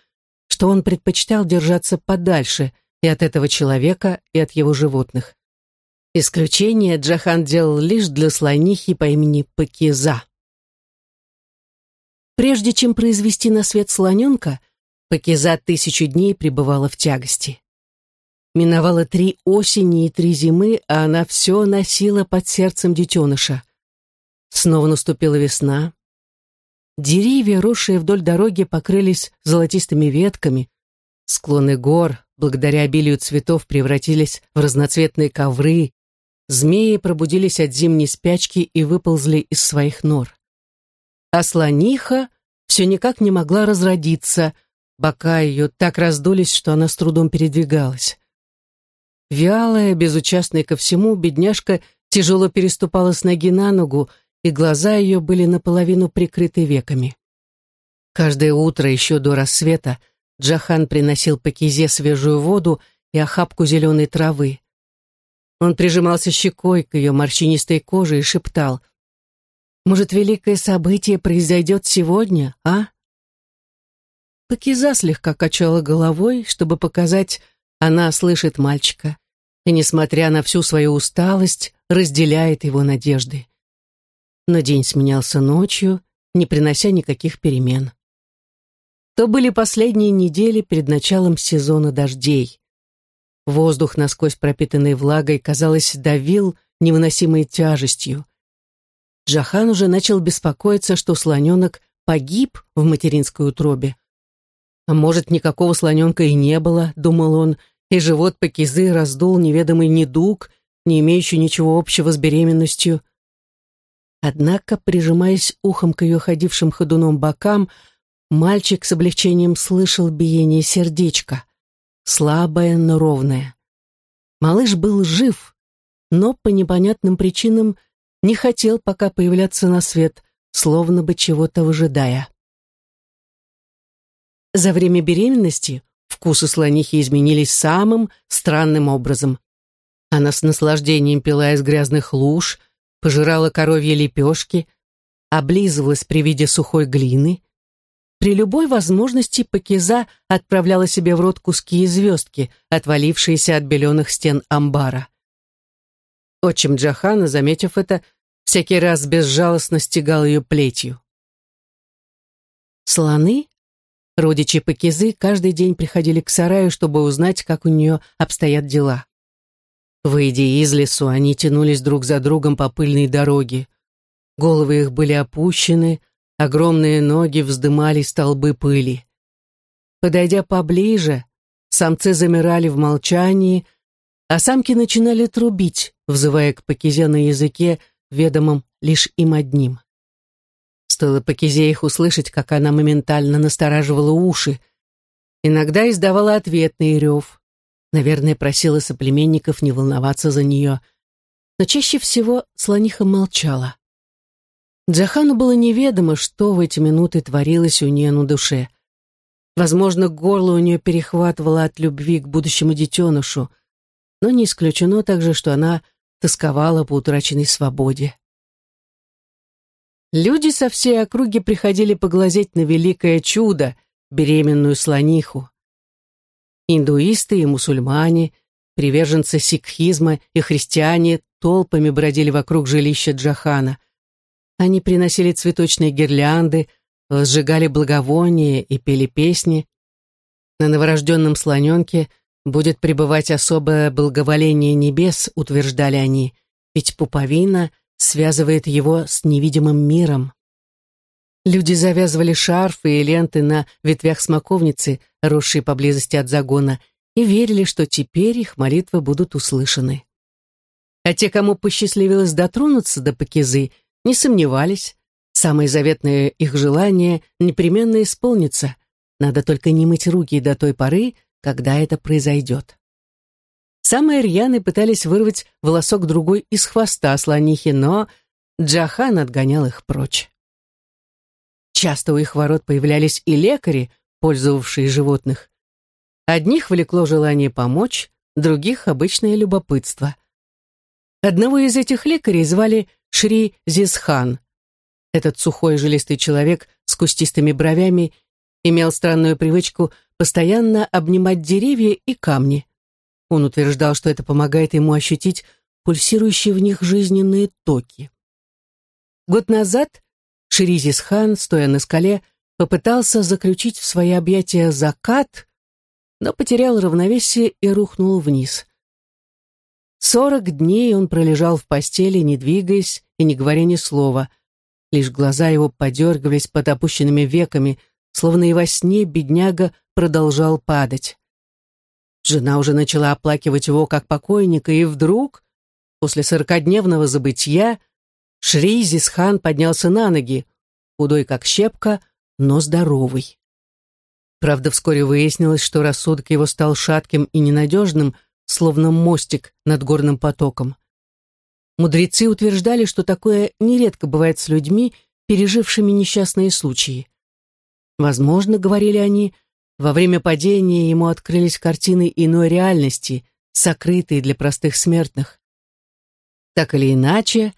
что он предпочитал держаться подальше и от этого человека, и от его животных. Исключение Джахан делал лишь для слонихи по имени Пакиза. Прежде чем произвести на свет слоненка, Пакиза тысячу дней пребывала в тягости. Миновало три осени и три зимы, а она все носила под сердцем детеныша. Снова наступила весна. Деревья, росшие вдоль дороги, покрылись золотистыми ветками. Склоны гор, благодаря обилию цветов, превратились в разноцветные ковры, змеи пробудились от зимней спячки и выползли из своих нор. А слониха все никак не могла разродиться, бока ее так раздулись, что она с трудом передвигалась. Вялая, безучастная ко всему, бедняжка тяжело переступала с ноги на ногу, и глаза ее были наполовину прикрыты веками. Каждое утро еще до рассвета Джахан приносил по кизе свежую воду и охапку зеленой травы. Он прижимался щекой к ее морщинистой коже и шептал. «Может, великое событие произойдет сегодня, а?» Пакиза слегка качала головой, чтобы показать, она слышит мальчика, и, несмотря на всю свою усталость, разделяет его надежды. Но день сменялся ночью, не принося никаких перемен. То были последние недели перед началом сезона дождей. Воздух, насквозь пропитанный влагой, казалось, давил невыносимой тяжестью. Джахан уже начал беспокоиться, что слоненок погиб в материнской утробе. А может, никакого слоненка и не было, думал он, и живот Пакизы раздул неведомый недуг, не имеющий ничего общего с беременностью. Однако, прижимаясь ухом к ее ходившим ходуном бокам, мальчик с облегчением слышал биение сердечка слабая, но ровная. Малыш был жив, но по непонятным причинам не хотел пока появляться на свет, словно бы чего-то выжидая. За время беременности вкусы слонихи изменились самым странным образом. Она с наслаждением пила из грязных луж, пожирала коровьи лепешки, облизывалась при виде сухой глины. При любой возможности Пакиза отправляла себе в рот куски и звездки, отвалившиеся от беленых стен амбара. Отчим Джахана, заметив это, всякий раз безжалостно стегал ее плетью. Слоны, родичи Пакизы, каждый день приходили к сараю, чтобы узнать, как у нее обстоят дела. Выйдя из лесу, они тянулись друг за другом по пыльной дороге. Головы их были опущены, огромные ноги вздымали столбы пыли. Подойдя поближе, самцы замирали в молчании, а самки начинали трубить, взывая к Пакизе на языке, ведомом лишь им одним. Стоило Пакизе их услышать, как она моментально настораживала уши. Иногда издавала ответный рев. Наверное, просила соплеменников не волноваться за нее. Но чаще всего слониха молчала. Джахану было неведомо, что в эти минуты творилось у нее на душе. Возможно, горло у нее перехватывало от любви к будущему детенышу, но не исключено также, что она тосковала по утраченной свободе. Люди со всей округи приходили поглазеть на великое чудо, беременную слониху. Индуисты и мусульмане, приверженцы сикхизма и христиане толпами бродили вокруг жилища Джахана. Они приносили цветочные гирлянды, сжигали благовония и пели песни. На новорожденном слоненке будет пребывать особое благоволение небес, утверждали они, ведь пуповина связывает его с невидимым миром. Люди завязывали шарфы и ленты на ветвях смоковницы, росшие поблизости от загона, и верили, что теперь их молитвы будут услышаны. А те, кому посчастливилось дотронуться до Пакизы, не сомневались, самое заветное их желание непременно исполнится, надо только не мыть руки до той поры, когда это произойдет. Самые рьяны пытались вырвать волосок другой из хвоста слонихи, но Джахан отгонял их прочь. Часто у их ворот появлялись и лекари, пользовавшие животных. Одних влекло желание помочь, других — обычное любопытство. Одного из этих лекарей звали Шри Зизхан. Этот сухой жилистый человек с кустистыми бровями имел странную привычку постоянно обнимать деревья и камни. Он утверждал, что это помогает ему ощутить пульсирующие в них жизненные токи. Год назад Ширизис хан, стоя на скале, попытался заключить в свои объятия закат, но потерял равновесие и рухнул вниз. Сорок дней он пролежал в постели, не двигаясь и не говоря ни слова. Лишь глаза его подергивались под опущенными веками, словно и во сне бедняга продолжал падать. Жена уже начала оплакивать его как покойника, и вдруг, после сорокодневного забытья, Шри Зисхан поднялся на ноги, худой как щепка, но здоровый. Правда, вскоре выяснилось, что рассудок его стал шатким и ненадежным, словно мостик над горным потоком. Мудрецы утверждали, что такое нередко бывает с людьми, пережившими несчастные случаи. Возможно, говорили они, во время падения ему открылись картины иной реальности, сокрытые для простых смертных. Так или иначе,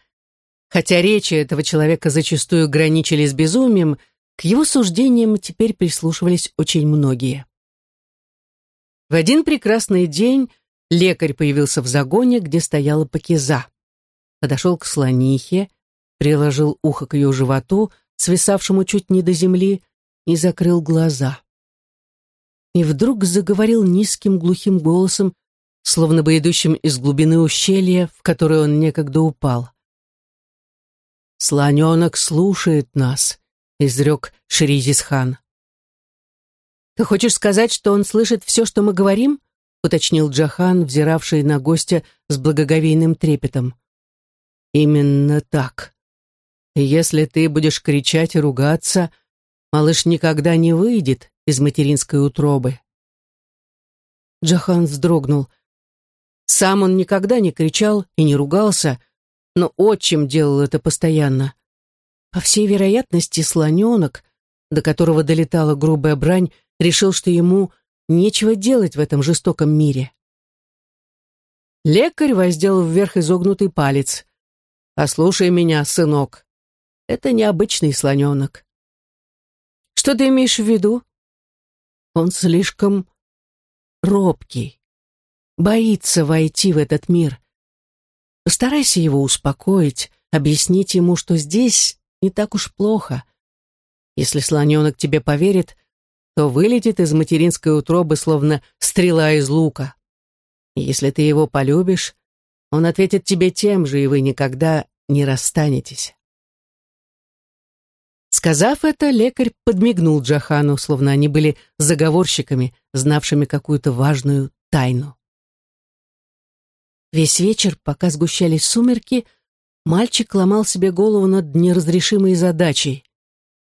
Хотя речи этого человека зачастую граничили с безумием, к его суждениям теперь прислушивались очень многие. В один прекрасный день лекарь появился в загоне, где стояла пакиза. Подошел к слонихе, приложил ухо к ее животу, свисавшему чуть не до земли, и закрыл глаза. И вдруг заговорил низким глухим голосом, словно бы идущим из глубины ущелья, в которое он некогда упал. «Слоненок слушает нас», — изрек Шризисхан. «Ты хочешь сказать, что он слышит все, что мы говорим?» — уточнил Джахан, взиравший на гостя с благоговейным трепетом. «Именно так. Если ты будешь кричать и ругаться, малыш никогда не выйдет из материнской утробы». Джахан вздрогнул. Сам он никогда не кричал и не ругался, но отчим делал это постоянно. По всей вероятности, слоненок, до которого долетала грубая брань, решил, что ему нечего делать в этом жестоком мире. Лекарь воздел вверх изогнутый палец. «Послушай меня, сынок. Это необычный слоненок». «Что ты имеешь в виду?» «Он слишком робкий, боится войти в этот мир. Постарайся его успокоить, объяснить ему, что здесь не так уж плохо. Если слоненок тебе поверит, то вылетит из материнской утробы, словно стрела из лука. Если ты его полюбишь, он ответит тебе тем же, и вы никогда не расстанетесь. Сказав это, лекарь подмигнул Джахану, словно они были заговорщиками, знавшими какую-то важную тайну. Весь вечер, пока сгущались сумерки, мальчик ломал себе голову над неразрешимой задачей.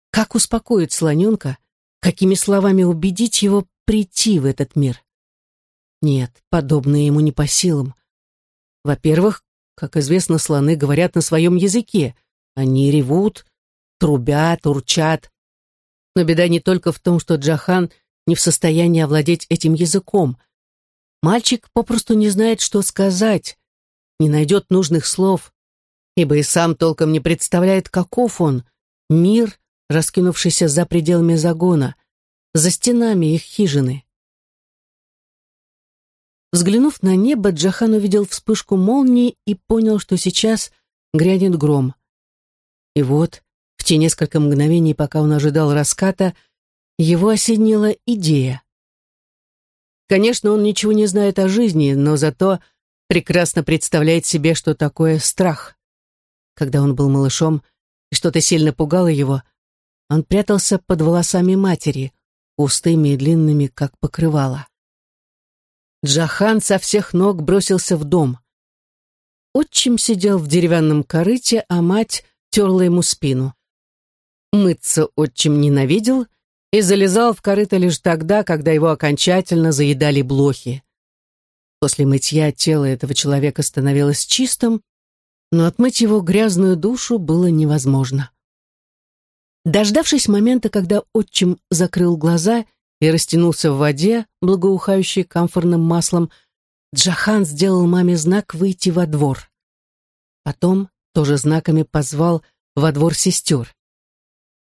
Как успокоить слоненка, какими словами убедить его прийти в этот мир? Нет, подобное ему не по силам. Во-первых, как известно, слоны говорят на своем языке. Они ревут, трубят, урчат. Но беда не только в том, что Джахан не в состоянии овладеть этим языком. Мальчик попросту не знает, что сказать, не найдет нужных слов, ибо и сам толком не представляет, каков он, мир, раскинувшийся за пределами загона, за стенами их хижины. Взглянув на небо, Джахан увидел вспышку молнии и понял, что сейчас грянет гром. И вот, в те несколько мгновений, пока он ожидал раската, его осенила идея. Конечно, он ничего не знает о жизни, но зато прекрасно представляет себе, что такое страх. Когда он был малышом, и что-то сильно пугало его, он прятался под волосами матери, густыми и длинными, как покрывало. Джахан со всех ног бросился в дом. Отчим сидел в деревянном корыте, а мать терла ему спину. Мыться отчим ненавидел и залезал в корыто лишь тогда, когда его окончательно заедали блохи. После мытья тело этого человека становилось чистым, но отмыть его грязную душу было невозможно. Дождавшись момента, когда отчим закрыл глаза и растянулся в воде, благоухающей камфорным маслом, Джахан сделал маме знак выйти во двор. Потом тоже знаками позвал во двор сестер.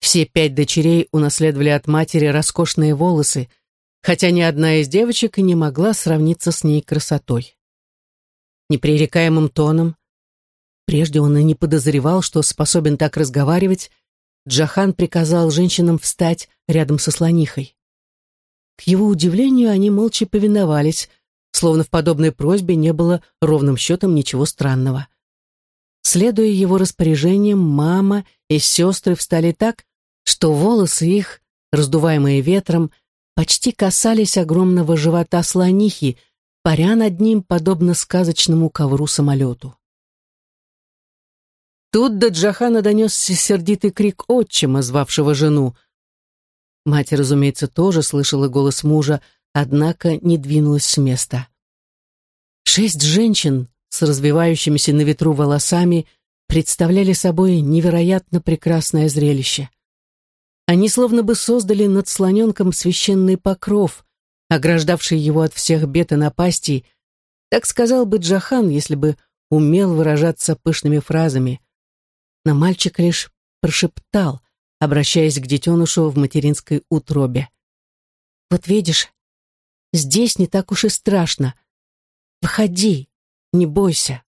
Все пять дочерей унаследовали от матери роскошные волосы, хотя ни одна из девочек и не могла сравниться с ней красотой. Непререкаемым тоном, прежде он и не подозревал, что способен так разговаривать, Джахан приказал женщинам встать рядом со слонихой. К его удивлению, они молча повиновались, словно в подобной просьбе не было ровным счетом ничего странного. Следуя его распоряжениям, мама и сестры встали так, что волосы их, раздуваемые ветром, почти касались огромного живота слонихи, паря над ним, подобно сказочному ковру-самолету. Тут до Джахана донесся сердитый крик отчима, звавшего жену. Мать, разумеется, тоже слышала голос мужа, однако не двинулась с места. Шесть женщин с развивающимися на ветру волосами представляли собой невероятно прекрасное зрелище. Они словно бы создали над слоненком священный покров, ограждавший его от всех бед и напастей, так сказал бы Джахан, если бы умел выражаться пышными фразами но мальчик лишь прошептал, обращаясь к детенышу в материнской утробе. «Вот видишь, здесь не так уж и страшно. Выходи, не бойся».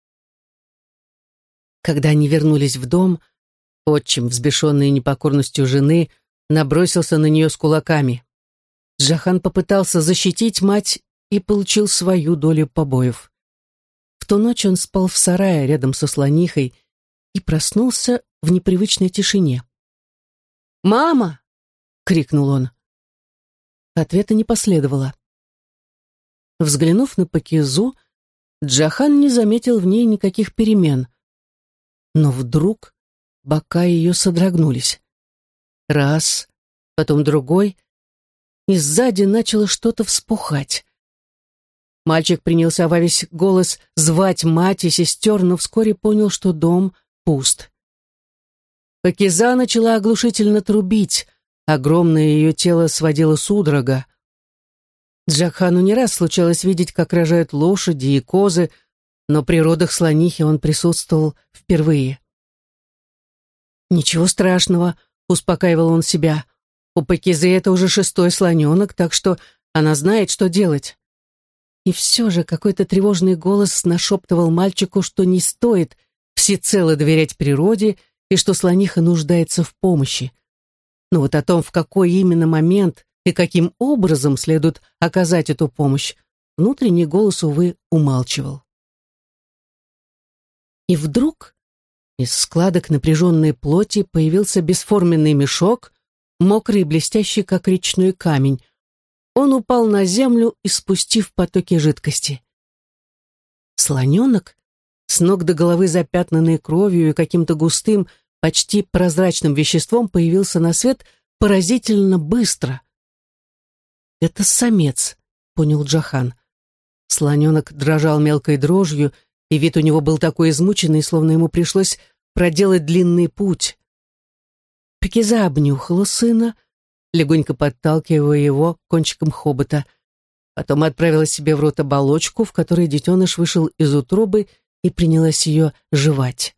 Когда они вернулись в дом, отчим, взбешенный непокорностью жены, набросился на нее с кулаками. Джахан попытался защитить мать и получил свою долю побоев. В ту ночь он спал в сарае рядом со слонихой, и проснулся в непривычной тишине. «Мама!» — крикнул он. Ответа не последовало. Взглянув на Пакизу, Джахан не заметил в ней никаких перемен. Но вдруг бока ее содрогнулись. Раз, потом другой, и сзади начало что-то вспухать. Мальчик принялся во весь голос звать мать и сестер, но вскоре понял, что дом пуст. Пакиза начала оглушительно трубить, огромное ее тело сводило судорога. Джакхану не раз случалось видеть, как рожают лошади и козы, но при родах слонихи он присутствовал впервые. «Ничего страшного», — успокаивал он себя. «У Пакизы это уже шестой слоненок, так что она знает, что делать». И все же какой-то тревожный голос нашептывал мальчику, что не стоит всецело доверять природе и что слониха нуждается в помощи. Но вот о том, в какой именно момент и каким образом следует оказать эту помощь, внутренний голос, увы, умалчивал. И вдруг из складок напряженной плоти появился бесформенный мешок, мокрый и блестящий, как речной камень. Он упал на землю, испустив потоки жидкости. Слоненок, с ног до головы запятнанный кровью и каким-то густым, почти прозрачным веществом, появился на свет поразительно быстро. «Это самец», — понял Джахан. Слоненок дрожал мелкой дрожью, и вид у него был такой измученный, словно ему пришлось проделать длинный путь. Пекиза обнюхала сына, легонько подталкивая его кончиком хобота. Потом отправила себе в рот оболочку, в которой детеныш вышел из утробы и принялась ее жевать.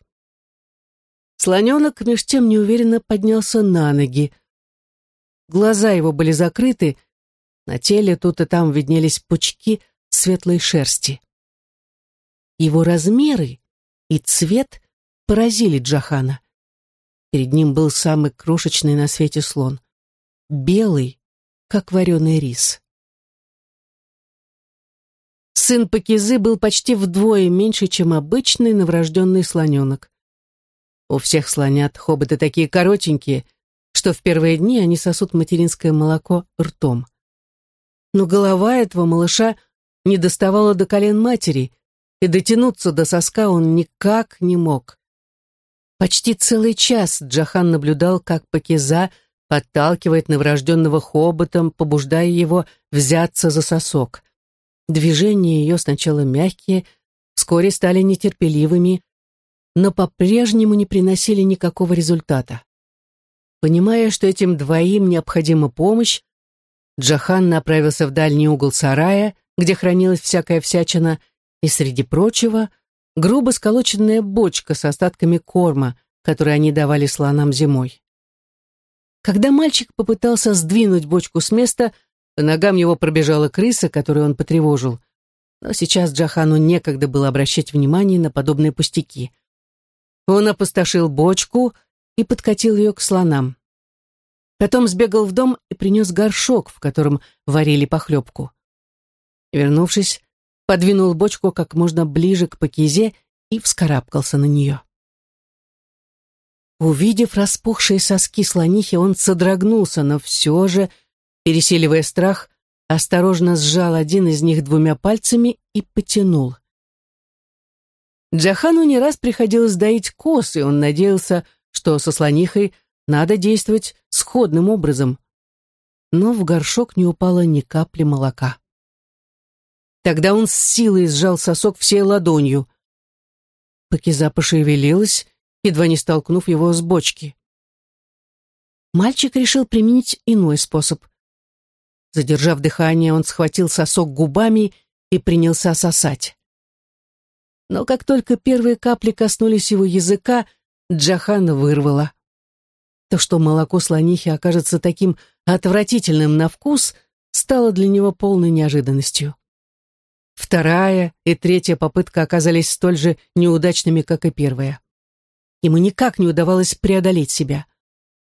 Слоненок меж тем неуверенно поднялся на ноги. Глаза его были закрыты, на теле тут и там виднелись пучки светлой шерсти. Его размеры и цвет поразили Джахана. Перед ним был самый крошечный на свете слон. Белый, как вареный рис. Сын Пакизы был почти вдвое меньше, чем обычный новорожденный слоненок. У всех слонят хоботы такие коротенькие, что в первые дни они сосут материнское молоко ртом. Но голова этого малыша не доставала до колен матери, и дотянуться до соска он никак не мог. Почти целый час Джахан наблюдал, как Пакиза подталкивает новорожденного хоботом, побуждая его взяться за сосок. Движения ее сначала мягкие, вскоре стали нетерпеливыми, но по-прежнему не приносили никакого результата. Понимая, что этим двоим необходима помощь, Джахан направился в дальний угол сарая, где хранилась всякая всячина, и, среди прочего, грубо сколоченная бочка с остатками корма, который они давали слонам зимой. Когда мальчик попытался сдвинуть бочку с места, по ногам его пробежала крыса, которую он потревожил. Но сейчас Джахану некогда было обращать внимание на подобные пустяки. Он опустошил бочку и подкатил ее к слонам. Потом сбегал в дом и принес горшок, в котором варили похлебку. Вернувшись, подвинул бочку как можно ближе к пакизе и вскарабкался на нее. Увидев распухшие соски слонихи, он содрогнулся, но все же, пересиливая страх, осторожно сжал один из них двумя пальцами и потянул. Джахану не раз приходилось доить коз, и он надеялся, что со слонихой надо действовать сходным образом. Но в горшок не упало ни капли молока. Тогда он с силой сжал сосок всей ладонью. Пакиза пошевелилась, едва не столкнув его с бочки. Мальчик решил применить иной способ. Задержав дыхание, он схватил сосок губами и принялся сосать. Но как только первые капли коснулись его языка, Джахана вырвала. То, что молоко слонихи окажется таким отвратительным на вкус, стало для него полной неожиданностью. Вторая и третья попытка оказались столь же неудачными, как и первая. Ему никак не удавалось преодолеть себя.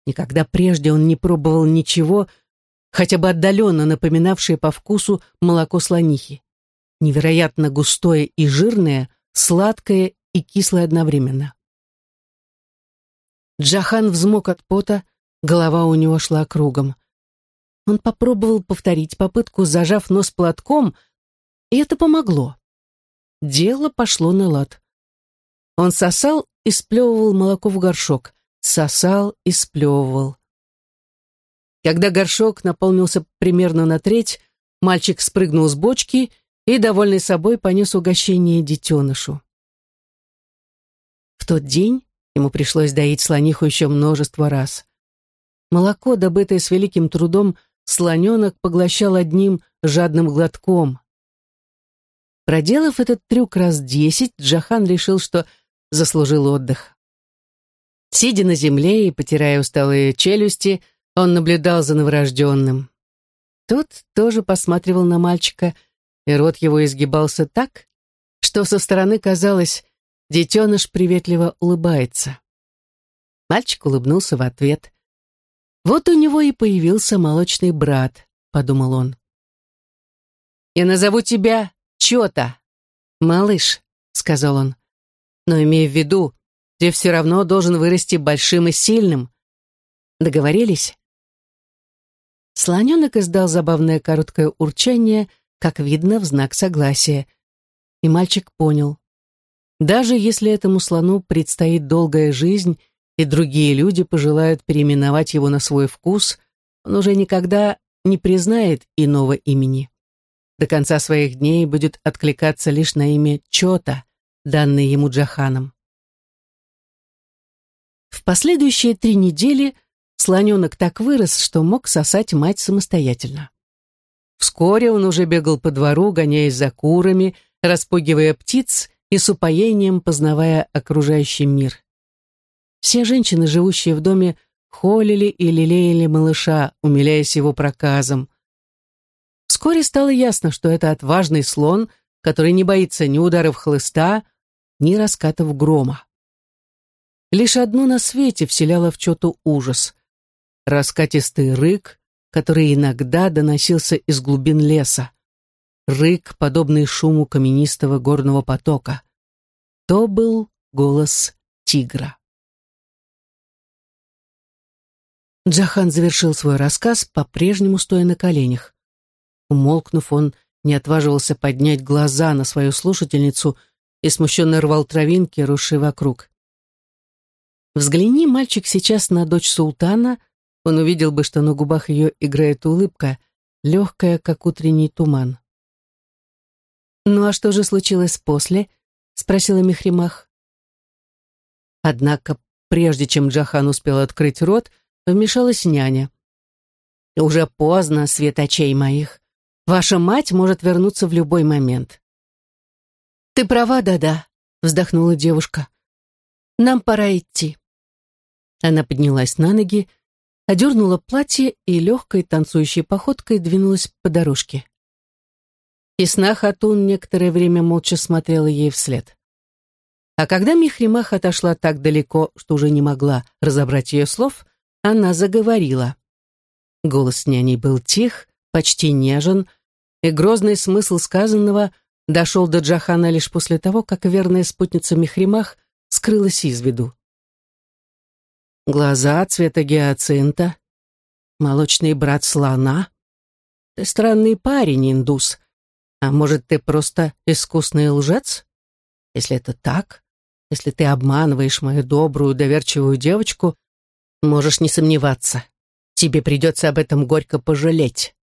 Никогда прежде он не пробовал ничего, хотя бы отдаленно напоминавшее по вкусу молоко слонихи. Невероятно густое и жирное, сладкое и кислое одновременно. Джахан взмок от пота, голова у него шла кругом. Он попробовал повторить попытку, зажав нос платком, и это помогло. Дело пошло на лад. Он сосал и сплевывал молоко в горшок, сосал и сплевывал. Когда горшок наполнился примерно на треть, мальчик спрыгнул с бочки и, довольный собой, понес угощение детенышу. В тот день ему пришлось доить слониху еще множество раз. Молоко, добытое с великим трудом, слоненок поглощал одним жадным глотком. Проделав этот трюк раз десять, Джахан решил, что заслужил отдых. Сидя на земле и потирая усталые челюсти, он наблюдал за новорожденным. Тот тоже посматривал на мальчика, и рот его изгибался так, что со стороны казалось, детеныш приветливо улыбается. Мальчик улыбнулся в ответ. «Вот у него и появился молочный брат», — подумал он. «Я назову тебя Чота, малыш», — сказал он. «Но имей в виду, ты все равно должен вырасти большим и сильным. Договорились?» Слоненок издал забавное короткое урчание, как видно, в знак согласия. И мальчик понял. Даже если этому слону предстоит долгая жизнь, и другие люди пожелают переименовать его на свой вкус, он уже никогда не признает иного имени. До конца своих дней будет откликаться лишь на имя Чота, данное ему Джаханом. В последующие три недели слоненок так вырос, что мог сосать мать самостоятельно. Вскоре он уже бегал по двору, гоняясь за курами, распугивая птиц и с упоением познавая окружающий мир. Все женщины, живущие в доме, холили и лелеяли малыша, умиляясь его проказом. Вскоре стало ясно, что это отважный слон, который не боится ни ударов хлыста, ни раскатов грома. Лишь одно на свете вселяло в Чоту ужас. Раскатистый рык, который иногда доносился из глубин леса. Рык, подобный шуму каменистого горного потока. То был голос тигра. Джахан завершил свой рассказ, по-прежнему стоя на коленях. Умолкнув, он не отваживался поднять глаза на свою слушательницу и смущенно рвал травинки, росшие вокруг. Взгляни, мальчик, сейчас на дочь султана, он увидел бы, что на губах ее играет улыбка, легкая, как утренний туман. «Ну а что же случилось после?» — спросила Мехримах. Однако, прежде чем Джахан успел открыть рот, — вмешалась няня. «Уже поздно, светочей моих. Ваша мать может вернуться в любой момент». «Ты права, да-да», — вздохнула девушка. «Нам пора идти». Она поднялась на ноги, одернула платье и легкой танцующей походкой двинулась по дорожке. Исна Хатун некоторое время молча смотрела ей вслед. А когда Михримах отошла так далеко, что уже не могла разобрать ее слов, она заговорила. Голос няни был тих, почти нежен, и грозный смысл сказанного дошел до Джахана лишь после того, как верная спутница Мехримах скрылась из виду. Глаза цвета гиацинта, молочный брат слона. Ты странный парень, индус. А может, ты просто искусный лжец? Если это так, если ты обманываешь мою добрую, доверчивую девочку, Можешь не сомневаться. Тебе придется об этом горько пожалеть.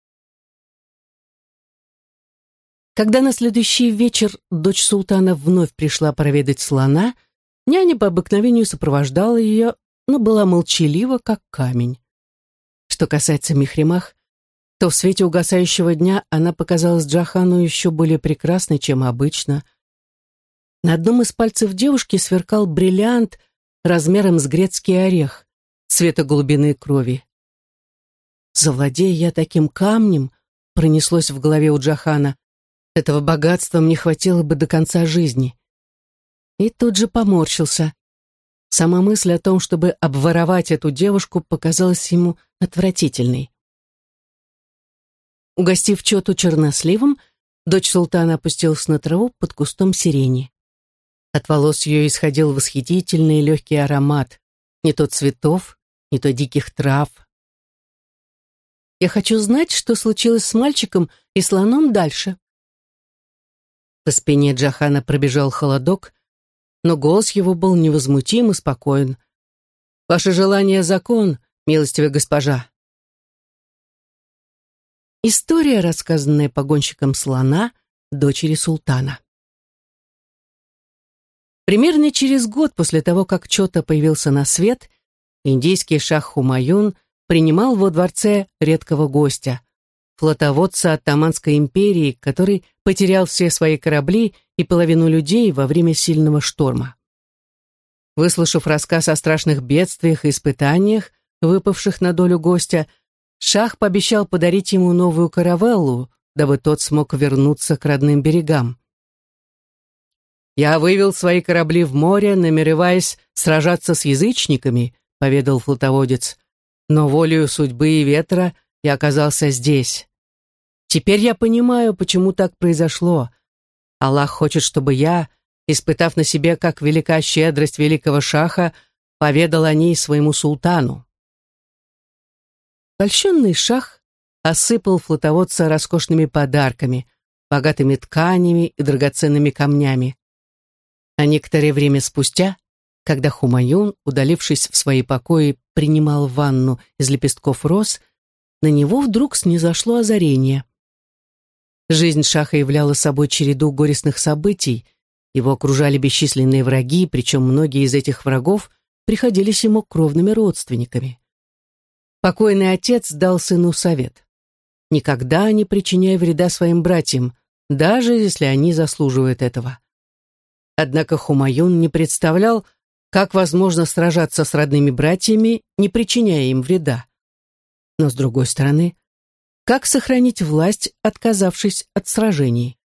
Когда на следующий вечер дочь султана вновь пришла проведать слона, няня по обыкновению сопровождала ее, но была молчалива, как камень. Что касается Михримах, то в свете угасающего дня она показалась Джахану еще более прекрасной, чем обычно. На одном из пальцев девушки сверкал бриллиант размером с грецкий орех цвета глубины крови. «Завладея я таким камнем», — пронеслось в голове у Джахана, «этого богатства мне хватило бы до конца жизни». И тут же поморщился. Сама мысль о том, чтобы обворовать эту девушку, показалась ему отвратительной. Угостив Чоту черносливом, дочь султана опустилась на траву под кустом сирени. От волос ее исходил восхитительный легкий аромат, не то цветов, не то диких трав. Я хочу знать, что случилось с мальчиком и слоном дальше. По спине Джахана пробежал холодок, но голос его был невозмутим и спокоен. «Ваше желание — закон, милостивая госпожа». История, рассказанная погонщиком слона, дочери султана. Примерно через год после того, как Чота появился на свет — Индийский шах Хумаюн принимал во дворце редкого гостя, флотоводца Оттаманской империи, который потерял все свои корабли и половину людей во время сильного шторма. Выслушав рассказ о страшных бедствиях и испытаниях, выпавших на долю гостя, Шах пообещал подарить ему новую каравеллу, дабы тот смог вернуться к родным берегам. «Я вывел свои корабли в море, намереваясь сражаться с язычниками», — поведал флотоводец. «Но волею судьбы и ветра я оказался здесь. Теперь я понимаю, почему так произошло. Аллах хочет, чтобы я, испытав на себе, как велика щедрость великого шаха, поведал о ней своему султану». Польщенный шах осыпал флотоводца роскошными подарками, богатыми тканями и драгоценными камнями. А некоторое время спустя, когда Хумаюн, удалившись в свои покои, принимал ванну из лепестков роз, на него вдруг снизошло озарение. Жизнь Шаха являла собой череду горестных событий, его окружали бесчисленные враги, причем многие из этих врагов приходились ему кровными родственниками. Покойный отец дал сыну совет. Никогда не причиняй вреда своим братьям, даже если они заслуживают этого. Однако Хумаюн не представлял, как возможно сражаться с родными братьями, не причиняя им вреда. Но, с другой стороны, как сохранить власть, отказавшись от сражений?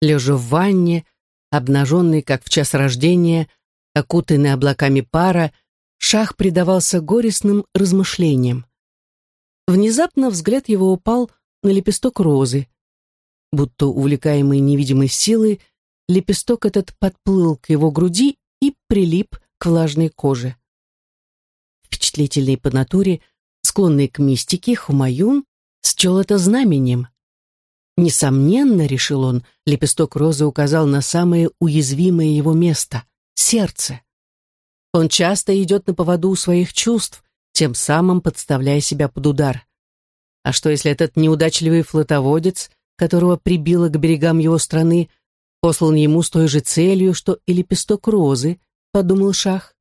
Лежа в ванне, обнаженный, как в час рождения, окутанный облаками пара, Шах предавался горестным размышлениям. Внезапно взгляд его упал на лепесток розы. Будто увлекаемый невидимой силой, лепесток этот подплыл к его груди и прилип к влажной коже. Впечатлительный по натуре, склонный к мистике, Хумаюн счел это знаменем. Несомненно, решил он, лепесток розы указал на самое уязвимое его место — сердце. Он часто идет на поводу у своих чувств, тем самым подставляя себя под удар. А что, если этот неудачливый флотоводец, которого прибило к берегам его страны, послан ему с той же целью, что и лепесток розы, подумал Шах.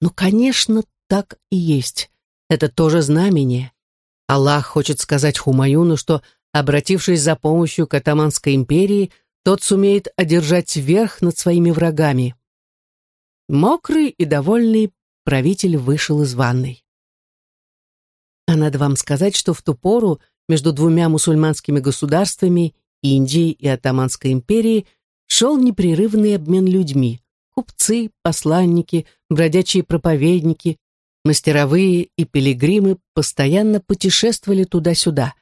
Ну, конечно, так и есть. Это тоже знамение. Аллах хочет сказать Хумаюну, что, обратившись за помощью к Атаманской империи, тот сумеет одержать верх над своими врагами. Мокрый и довольный правитель вышел из ванной. А надо вам сказать, что в ту пору между двумя мусульманскими государствами Индии и Отоманской империи шел непрерывный обмен людьми. Купцы, посланники, бродячие проповедники, мастеровые и пилигримы постоянно путешествовали туда-сюда.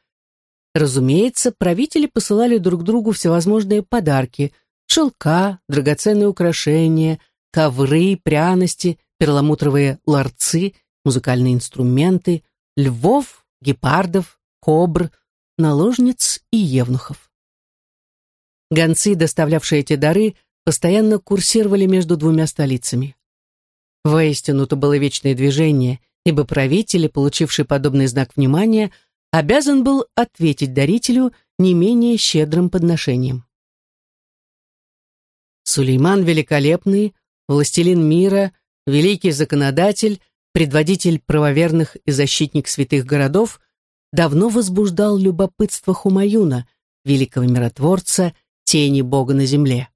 Разумеется, правители посылали друг другу всевозможные подарки, шелка, драгоценные украшения, ковры, пряности, перламутровые ларцы, музыкальные инструменты, львов, гепардов, кобр, наложниц и евнухов. Гонцы, доставлявшие эти дары, постоянно курсировали между двумя столицами. Воистину, то было вечное движение, ибо правитель, получивший подобный знак внимания, обязан был ответить дарителю не менее щедрым подношением. Сулейман Великолепный, властелин мира, великий законодатель, предводитель правоверных и защитник святых городов, давно возбуждал любопытство Хумаюна, великого миротворца тени Бога на земле.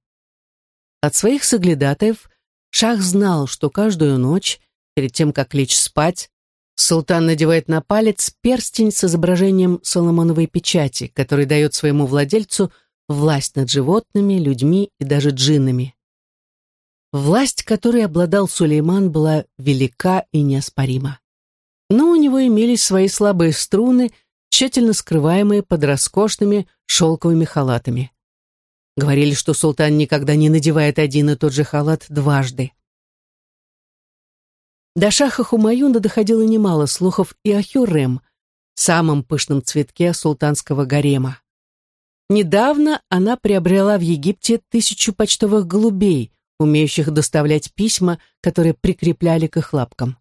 От своих соглядатаев Шах знал, что каждую ночь, перед тем, как лечь спать, султан надевает на палец перстень с изображением Соломоновой печати, который дает своему владельцу власть над животными, людьми и даже джиннами. Власть, которой обладал Сулейман, была велика и неоспорима. Но у него имелись свои слабые струны, тщательно скрываемые под роскошными шелковыми халатами. Говорили, что султан никогда не надевает один и тот же халат дважды. До шаха Хумаюна доходило немало слухов и о Хюррем, самом пышном цветке султанского гарема. Недавно она приобрела в Египте тысячу почтовых голубей, умеющих доставлять письма, которые прикрепляли к их лапкам.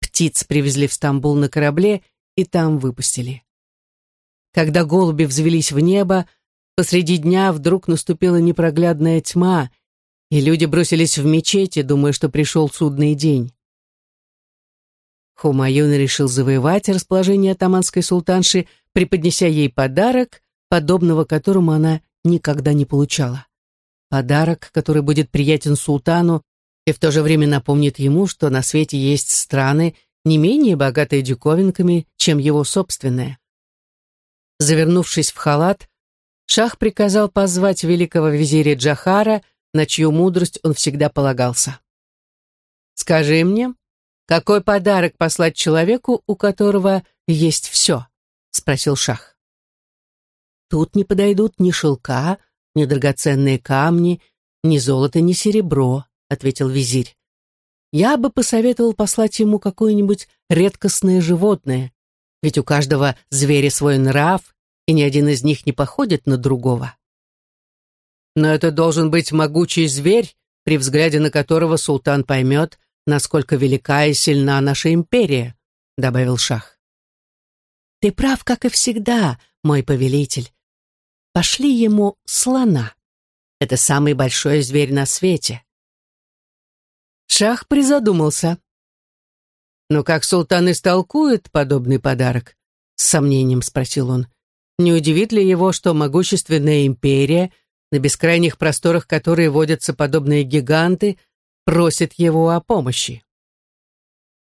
Птиц привезли в Стамбул на корабле и там выпустили. Когда голуби взвелись в небо, Посреди дня вдруг наступила непроглядная тьма, и люди бросились в мечети, думая, что пришел судный день. Хумаюн решил завоевать расположение атаманской султанши, преподнеся ей подарок, подобного которому она никогда не получала. Подарок, который будет приятен султану и в то же время напомнит ему, что на свете есть страны, не менее богатые диковинками, чем его собственная. Завернувшись в халат, Шах приказал позвать великого визиря Джахара, на чью мудрость он всегда полагался. «Скажи мне, какой подарок послать человеку, у которого есть все?» — спросил Шах. «Тут не подойдут ни шелка, ни драгоценные камни, ни золото, ни серебро», — ответил визирь. «Я бы посоветовал послать ему какое-нибудь редкостное животное, ведь у каждого зверя свой нрав, и ни один из них не походит на другого. Но это должен быть могучий зверь, при взгляде на которого султан поймет, насколько велика и сильна наша империя», — добавил Шах. «Ты прав, как и всегда, мой повелитель. Пошли ему слона. Это самый большой зверь на свете». Шах призадумался. «Но как султан истолкует подобный подарок?» — с сомнением спросил он. «Не удивит ли его, что могущественная империя, на бескрайних просторах которой водятся подобные гиганты, просит его о помощи?»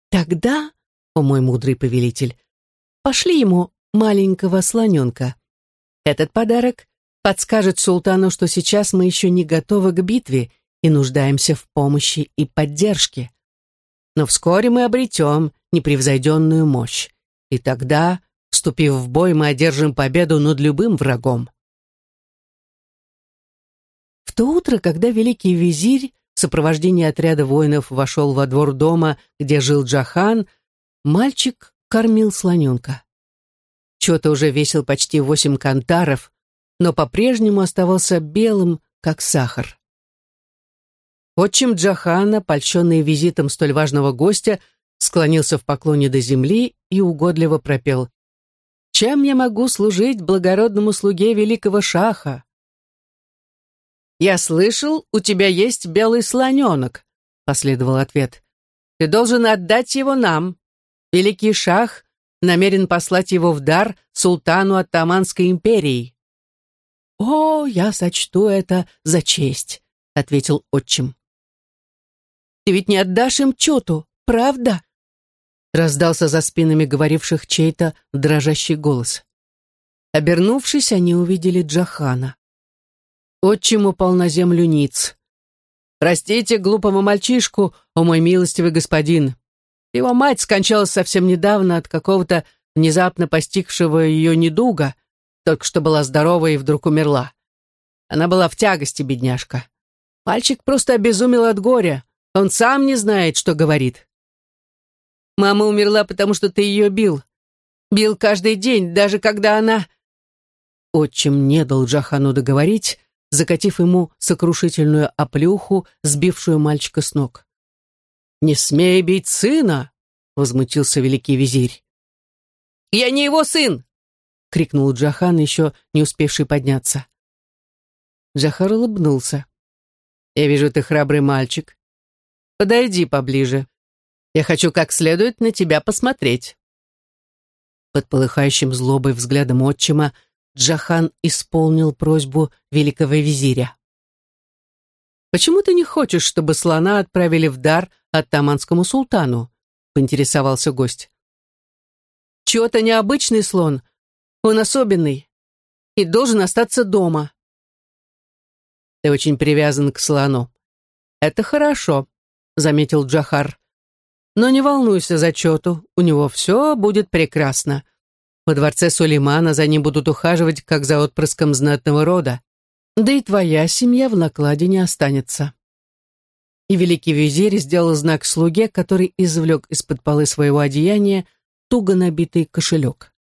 «Тогда, о мой мудрый повелитель, пошли ему маленького слоненка. Этот подарок подскажет султану, что сейчас мы еще не готовы к битве и нуждаемся в помощи и поддержке но вскоре мы обретем непревзойденную мощь, и тогда, вступив в бой, мы одержим победу над любым врагом. В то утро, когда великий визирь в сопровождении отряда воинов вошел во двор дома, где жил Джахан, мальчик кормил слоненка. Чё-то уже весил почти восемь кантаров, но по-прежнему оставался белым, как сахар. Отчим Джахана, польщенный визитом столь важного гостя, склонился в поклоне до земли и угодливо пропел «Чем я могу служить благородному слуге великого шаха?» «Я слышал, у тебя есть белый слоненок», — последовал ответ. «Ты должен отдать его нам. Великий шах намерен послать его в дар султану Оттаманской империи». «О, я сочту это за честь», — ответил отчим. Ты ведь не отдашь им чёту, правда?» Раздался за спинами говоривших чей-то дрожащий голос. Обернувшись, они увидели Джахана. Отчим упал на землю ниц. «Простите глупого мальчишку, о мой милостивый господин. Его мать скончалась совсем недавно от какого-то внезапно постигшего ее недуга, только что была здорова и вдруг умерла. Она была в тягости, бедняжка. Мальчик просто обезумел от горя. Он сам не знает, что говорит. Мама умерла, потому что ты ее бил. Бил каждый день, даже когда она...» Отчим не дал Джахану договорить, закатив ему сокрушительную оплюху, сбившую мальчика с ног. «Не смей бить сына!» — возмутился великий визирь. «Я не его сын!» — крикнул Джахан, еще не успевший подняться. Джахар улыбнулся. «Я вижу, ты храбрый мальчик. Подойди поближе. Я хочу как следует на тебя посмотреть». Под полыхающим злобой взглядом отчима Джахан исполнил просьбу великого визиря. «Почему ты не хочешь, чтобы слона отправили в дар оттаманскому султану?» — поинтересовался гость. «Чего-то необычный слон. Он особенный и должен остаться дома». «Ты очень привязан к слону. Это хорошо. — заметил Джахар. «Но не волнуйся за Чоту, у него все будет прекрасно. Во дворце Сулеймана за ним будут ухаживать, как за отпрыском знатного рода. Да и твоя семья в накладе не останется». И великий визирь сделал знак слуге, который извлек из-под полы своего одеяния туго набитый кошелек.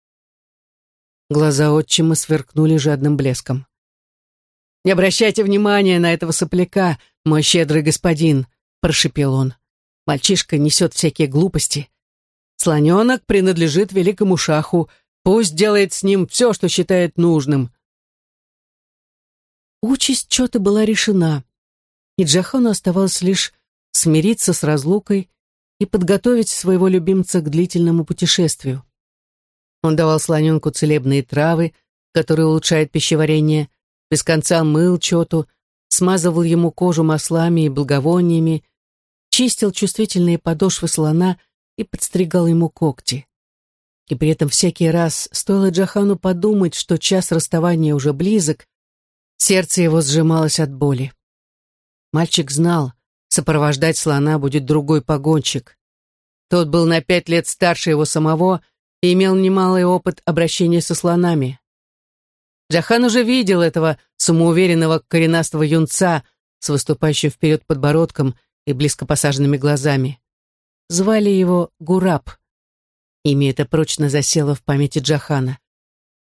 Глаза отчима сверкнули жадным блеском. «Не обращайте внимания на этого сопляка, мой щедрый господин», прошипел он. Мальчишка несет всякие глупости. Слоненок принадлежит великому шаху. Пусть делает с ним все, что считает нужным. Участь Чота была решена, и Джахану оставалось лишь смириться с разлукой и подготовить своего любимца к длительному путешествию. Он давал слоненку целебные травы, которые улучшают пищеварение, без конца мыл Чоту, смазывал ему кожу маслами и благовониями, чистил чувствительные подошвы слона и подстригал ему когти. И при этом всякий раз, стоило Джахану подумать, что час расставания уже близок, сердце его сжималось от боли. Мальчик знал, сопровождать слона будет другой погонщик. Тот был на пять лет старше его самого и имел немалый опыт обращения со слонами. Джахан уже видел этого самоуверенного коренастого юнца с выступающим вперед подбородком и близко посаженными глазами. Звали его Гураб. Имя это прочно засело в памяти Джахана.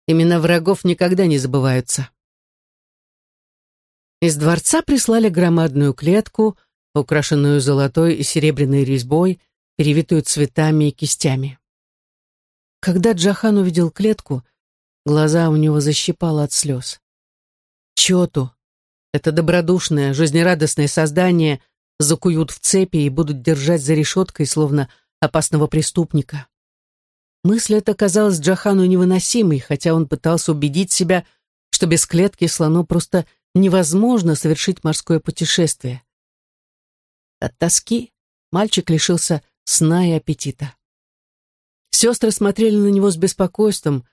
Имена врагов никогда не забываются. Из дворца прислали громадную клетку, украшенную золотой и серебряной резьбой, перевитую цветами и кистями. Когда Джахан увидел клетку, глаза у него защипало от слез. Чоту, это добродушное, жизнерадостное создание, закуют в цепи и будут держать за решеткой, словно опасного преступника. Мысль эта казалась Джахану невыносимой, хотя он пытался убедить себя, что без клетки слону просто невозможно совершить морское путешествие. От тоски мальчик лишился сна и аппетита. Сестры смотрели на него с беспокойством,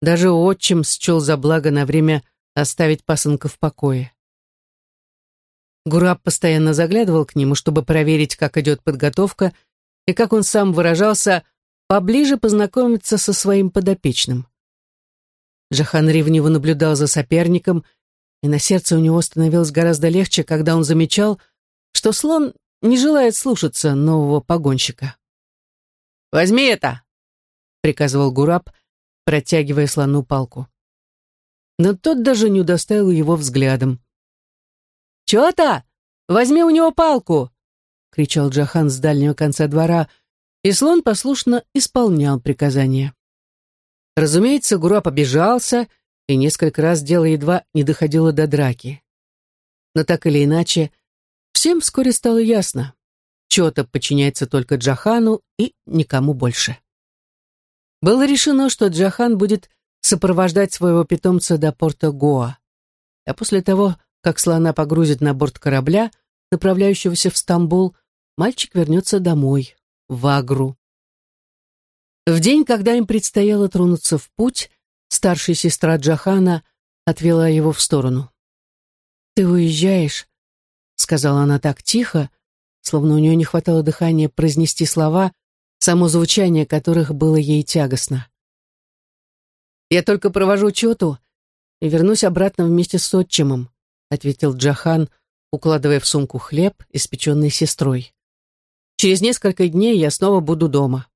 даже отчим счел за благо на время оставить пасынка в покое. Гураб постоянно заглядывал к нему, чтобы проверить, как идет подготовка, и, как он сам выражался, поближе познакомиться со своим подопечным. Джахан ревниво наблюдал за соперником, и на сердце у него становилось гораздо легче, когда он замечал, что слон не желает слушаться нового погонщика. «Возьми это!» — приказывал Гураб, протягивая слону палку. Но тот даже не удостоил его взглядом. «Чё-то? Возьми у него палку!» — кричал Джахан с дальнего конца двора, и слон послушно исполнял приказания. Разумеется, Гураб обижался, и несколько раз дело едва не доходило до драки. Но так или иначе, всем вскоре стало ясно. Чё-то подчиняется только Джахану и никому больше. Было решено, что Джахан будет сопровождать своего питомца до порта Гоа. А после того, как слона погрузит на борт корабля, направляющегося в Стамбул, мальчик вернется домой в Агру. В день, когда им предстояло тронуться в путь, старшая сестра Джахана отвела его в сторону. «Ты уезжаешь», — сказала она так тихо, словно у нее не хватало дыхания произнести слова, само звучание которых было ей тягостно. «Я только провожу чёту и вернусь обратно вместе с отчимом», ответил Джахан, укладывая в сумку хлеб, испеченный сестрой. Через несколько дней я снова буду дома.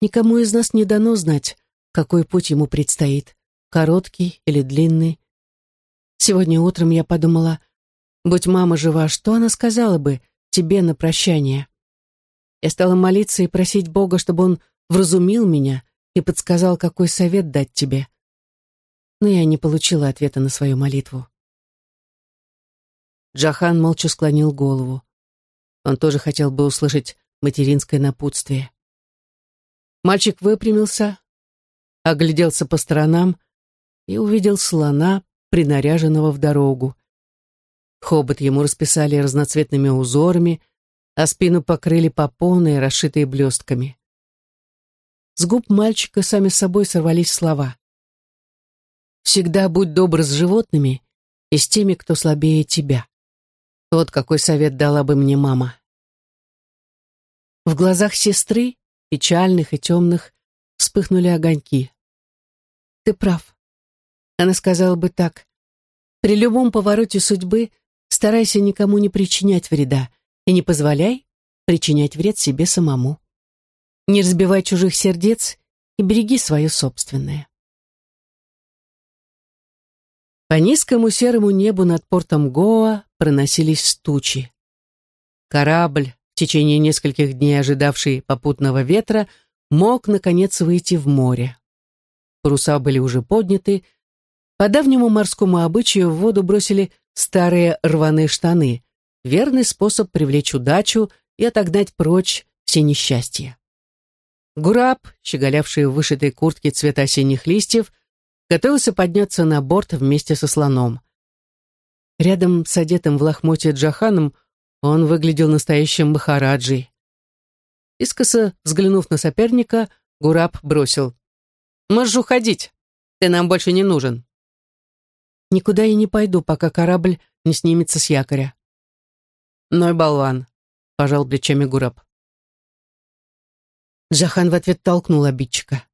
Никому из нас не дано знать, какой путь ему предстоит, короткий или длинный. Сегодня утром я подумала, будь мама жива, что она сказала бы тебе на прощание? Я стала молиться и просить Бога, чтобы он вразумил меня и подсказал, какой совет дать тебе. Но я не получила ответа на свою молитву. Джахан молча склонил голову. Он тоже хотел бы услышать материнское напутствие. Мальчик выпрямился, огляделся по сторонам и увидел слона, принаряженного в дорогу. Хобот ему расписали разноцветными узорами, а спину покрыли попоны, расшитые блестками. С губ мальчика сами собой сорвались слова. «Всегда будь добр с животными и с теми, кто слабее тебя». Вот какой совет дала бы мне мама. В глазах сестры, печальных и темных, вспыхнули огоньки. Ты прав. Она сказала бы так. При любом повороте судьбы старайся никому не причинять вреда и не позволяй причинять вред себе самому. Не разбивай чужих сердец и береги свое собственное. По низкому серому небу над портом Гоа проносились тучи. Корабль, в течение нескольких дней ожидавший попутного ветра, мог, наконец, выйти в море. Паруса были уже подняты. По давнему морскому обычаю в воду бросили старые рваные штаны, верный способ привлечь удачу и отогнать прочь все несчастья. Гураб, щеголявший в вышитой куртке цвета осенних листьев, готовился подняться на борт вместе со слоном. Рядом с одетым в лохмотье Джаханом он выглядел настоящим махараджей. Искоса взглянув на соперника, Гураб бросил. «Можешь уходить, ты нам больше не нужен». «Никуда я не пойду, пока корабль не снимется с якоря». «Ной болван», — пожал плечами Гураб. Джахан в ответ толкнул обидчика.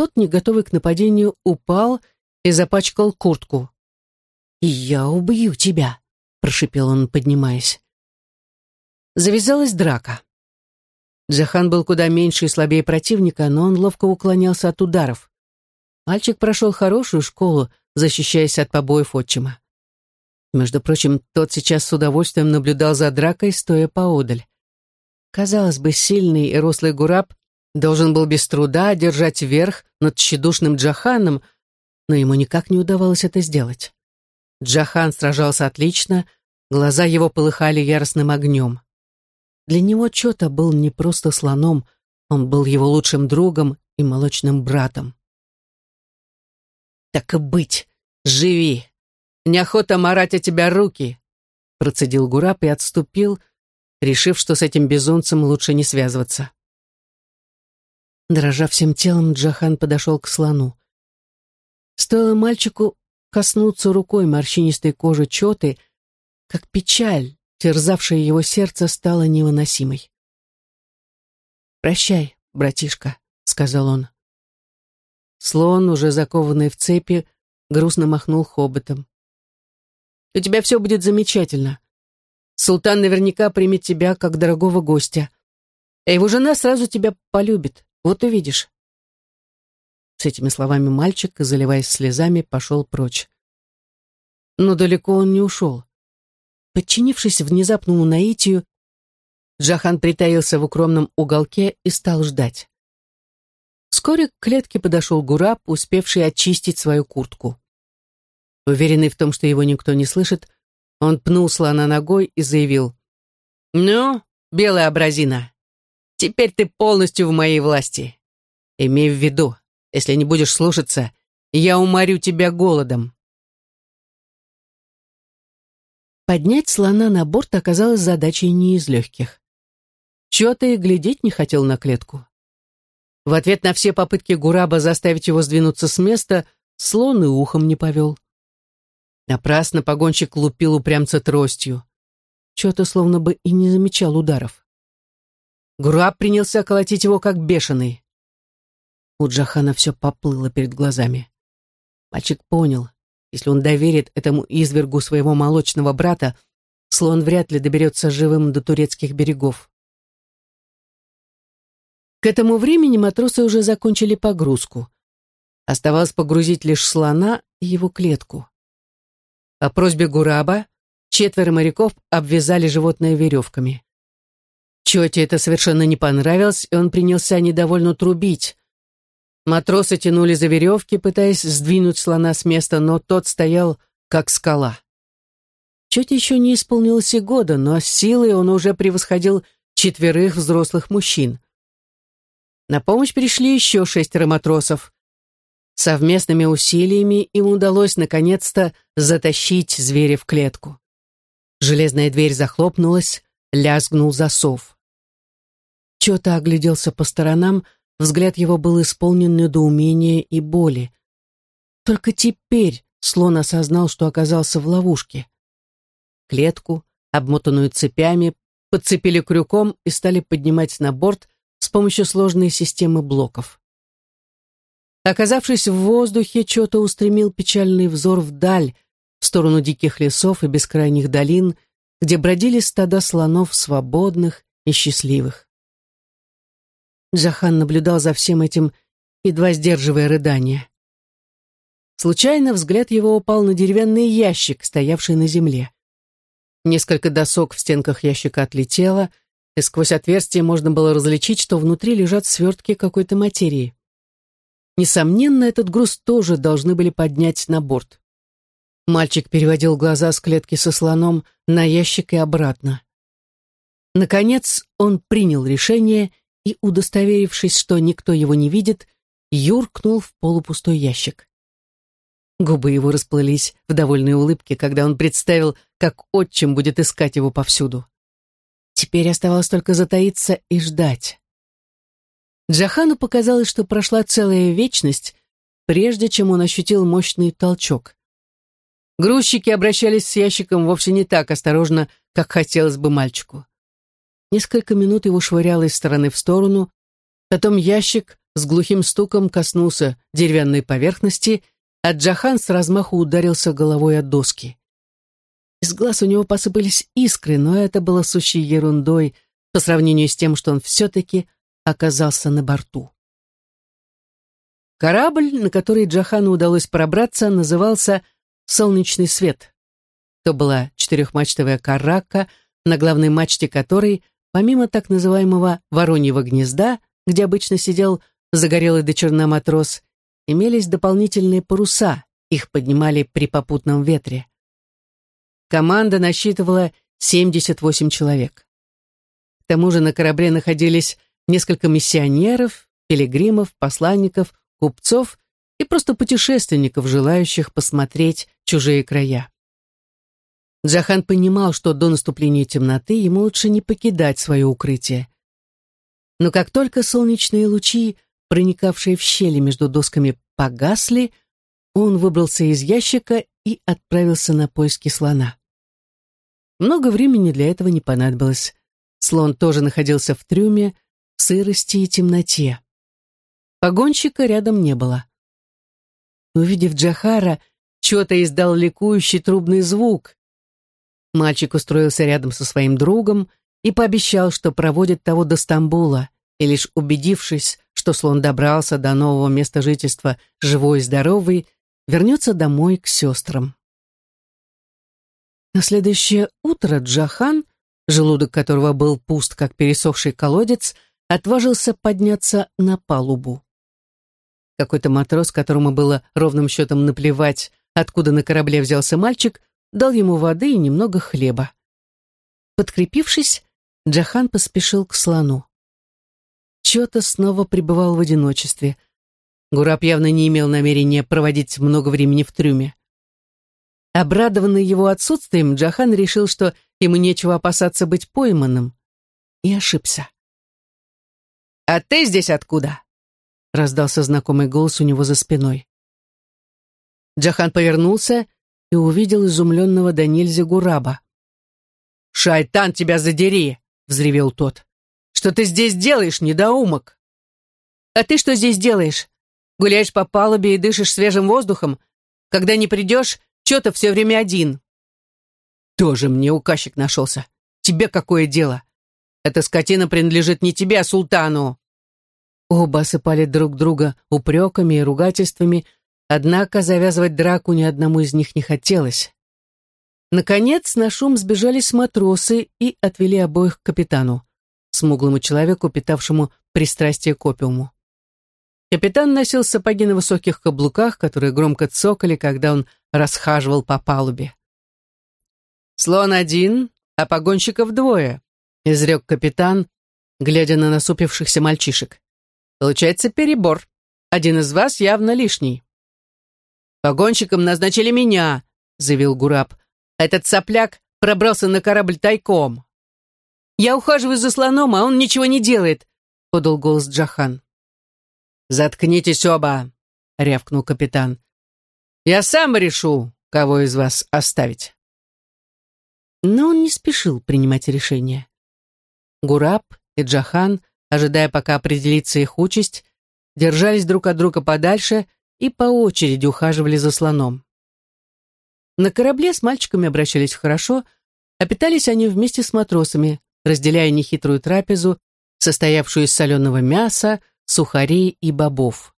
Тот, не готовый к нападению, упал и запачкал куртку. «Я убью тебя», — прошипел он, поднимаясь. Завязалась драка. Джахан был куда меньше и слабее противника, но он ловко уклонялся от ударов. Мальчик прошел хорошую школу, защищаясь от побоев отчима. Между прочим, тот сейчас с удовольствием наблюдал за дракой, стоя поодаль. Казалось бы, сильный и рослый Гураб должен был без труда держать верх над тщедушным Джаханом, но ему никак не удавалось это сделать. Джахан сражался отлично, глаза его полыхали яростным огнем. Для него Чота был не просто слоном, он был его лучшим другом и молочным братом. «Так и быть, живи! Неохота марать о тебя руки!» процедил Гураб и отступил, решив, что с этим безумцем лучше не связываться. Дрожа всем телом, Джахан подошел к слону. Стоило мальчику коснуться рукой морщинистой кожи Чоты, как печаль, терзавшая его сердце, стала невыносимой. «Прощай, братишка», — сказал он. Слон, уже закованный в цепи, грустно махнул хоботом. «У тебя все будет замечательно. Султан наверняка примет тебя как дорогого гостя. А его жена сразу тебя полюбит. Вот увидишь. С этими словами мальчик, заливаясь слезами, пошел прочь. Но далеко он не ушел. Подчинившись внезапному наитию, Джахан притаился в укромном уголке и стал ждать. Вскоре к клетке подошел Гураб, успевший очистить свою куртку. Уверенный в том, что его никто не слышит, он пнул слона ногой и заявил. «Ну, белая абразина, теперь ты полностью в моей власти. Имей в виду, если не будешь слушаться, я уморю тебя голодом». Поднять слона на борт оказалось задачей не из легких. Чего ты глядеть не хотел на клетку? В ответ на все попытки Гураба заставить его сдвинуться с места, слон и ухом не повел. Напрасно погонщик лупил упрямца тростью. Чё-то словно бы и не замечал ударов. Гураб принялся колотить его как бешеный. У Джахана все поплыло перед глазами. Мальчик понял, если он доверит этому извергу своего молочного брата, слон вряд ли доберется живым до турецких берегов. К этому времени матросы уже закончили погрузку. Оставалось погрузить лишь слона и его клетку. По просьбе Гураба четверо моряков обвязали животное веревками. Чете это совершенно не понравилось, и он принялся недовольно трубить. Матросы тянули за веревки, пытаясь сдвинуть слона с места, но тот стоял, как скала. Чете еще не исполнилось и года, но силой он уже превосходил четверых взрослых мужчин. На помощь пришли еще шестеро матросов. Совместными усилиями им удалось наконец-то затащить зверя в клетку. Железная дверь захлопнулась, лязгнул засов. Чё-то огляделся по сторонам, взгляд его был исполнен недоумения и боли. Только теперь слон осознал, что оказался в ловушке. Клетку, обмотанную цепями, подцепили крюком и стали поднимать на борт с помощью сложной системы блоков. Оказавшись в воздухе, Чото устремил печальный взор вдаль, в сторону диких лесов и бескрайних долин, где бродили стада слонов свободных и счастливых. Джахан наблюдал за всем этим, едва сдерживая рыдания. Случайно взгляд его упал на деревянный ящик, стоявший на земле. Несколько досок в стенках ящика отлетело, и сквозь отверстие можно было различить, что внутри лежат свертки какой-то материи. Несомненно, этот груз тоже должны были поднять на борт. Мальчик переводил глаза с клетки со слоном на ящик и обратно. Наконец он принял решение и, удостоверившись, что никто его не видит, юркнул в полупустой ящик. Губы его расплылись в довольной улыбке, когда он представил, как отчим будет искать его повсюду. Теперь оставалось только затаиться и ждать. Джахану показалось, что прошла целая вечность, прежде чем он ощутил мощный толчок. Грузчики обращались с ящиком вовсе не так осторожно, как хотелось бы мальчику. Несколько минут его швыряло из стороны в сторону, потом ящик с глухим стуком коснулся деревянной поверхности, а Джахан с размаху ударился головой от доски. Из глаз у него посыпались искры, но это было сущей ерундой по сравнению с тем, что он все-таки оказался на борту. Корабль, на который Джахану удалось пробраться, назывался «Солнечный свет». То была четырехмачтовая карака, на главной мачте которой Помимо так называемого «вороньего гнезда», где обычно сидел загорелый до черна матрос, имелись дополнительные паруса, их поднимали при попутном ветре. Команда насчитывала 78 человек. К тому же на корабле находились несколько миссионеров, пилигримов, посланников, купцов и просто путешественников, желающих посмотреть чужие края. Джахан понимал, что до наступления темноты ему лучше не покидать свое укрытие. Но как только солнечные лучи, проникавшие в щели между досками, погасли, он выбрался из ящика и отправился на поиски слона. Много времени для этого не понадобилось. Слон тоже находился в трюме, в сырости и темноте. Погонщика рядом не было. Увидев Джахара, Чё-то издал ликующий трубный звук, Мальчик устроился рядом со своим другом и пообещал, что проводит того до Стамбула, и лишь убедившись, что слон добрался до нового места жительства живой и здоровый, вернется домой к сестрам. На следующее утро Джахан, желудок которого был пуст, как пересохший колодец, отважился подняться на палубу. Какой-то матрос, которому было ровным счетом наплевать, откуда на корабле взялся мальчик, дал ему воды и немного хлеба. Подкрепившись, Джахан поспешил к слону. Чё-то снова пребывал в одиночестве. Гураб явно не имел намерения проводить много времени в трюме. Обрадованный его отсутствием, Джахан решил, что ему нечего опасаться быть пойманным. И ошибся. «А ты здесь откуда?» — раздался знакомый голос у него за спиной. Джахан повернулся и увидел изумленного до Гураба. «Шайтан, тебя задери!» — взревел тот. «Что ты здесь делаешь, недоумок?» «А ты что здесь делаешь? Гуляешь по палубе и дышишь свежим воздухом? Когда не придешь, что-то все время один». «Тоже мне указчик нашелся. Тебе какое дело? Эта скотина принадлежит не тебе, а султану!» Оба осыпали друг друга упреками и ругательствами, Однако завязывать драку ни одному из них не хотелось. Наконец на шум сбежались матросы и отвели обоих к капитану, смуглому человеку, питавшему пристрастие к опиуму. Капитан носил сапоги на высоких каблуках, которые громко цокали, когда он расхаживал по палубе. «Слон один, а погонщиков двое», — изрек капитан, глядя на насупившихся мальчишек. «Получается перебор. Один из вас явно лишний». «Погонщиком назначили меня», — заявил Гураб. «Этот сопляк пробрался на корабль тайком». «Я ухаживаю за слоном, а он ничего не делает», — подал голос Джахан. «Заткнитесь оба», — рявкнул капитан. «Я сам решу, кого из вас оставить». Но он не спешил принимать решение. Гураб и Джахан, ожидая, пока определится их участь, держались друг от друга подальше и по очереди ухаживали за слоном. На корабле с мальчиками обращались хорошо, а питались они вместе с матросами, разделяя нехитрую трапезу, состоявшую из соленого мяса, сухарей и бобов.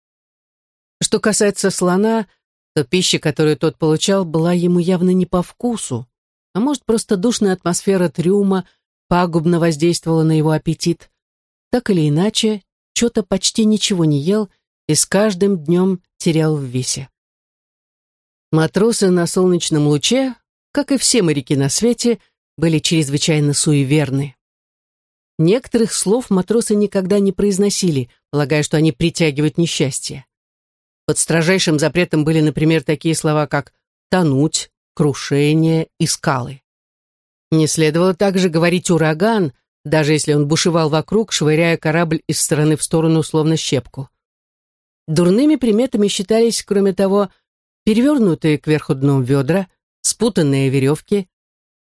Что касается слона, то пища, которую тот получал, была ему явно не по вкусу, а может, просто душная атмосфера трюма пагубно воздействовала на его аппетит. Так или иначе, что-то почти ничего не ел и с каждым днем терял в весе. Матросы на солнечном луче, как и все моряки на свете, были чрезвычайно суеверны. Некоторых слов матросы никогда не произносили, полагая, что они притягивают несчастье. Под строжайшим запретом были, например, такие слова, как «тонуть», «крушение» и «скалы». Не следовало также говорить «ураган», даже если он бушевал вокруг, швыряя корабль из стороны в сторону, словно щепку. Дурными приметами считались, кроме того, перевернутые кверху дном ведра, спутанные веревки,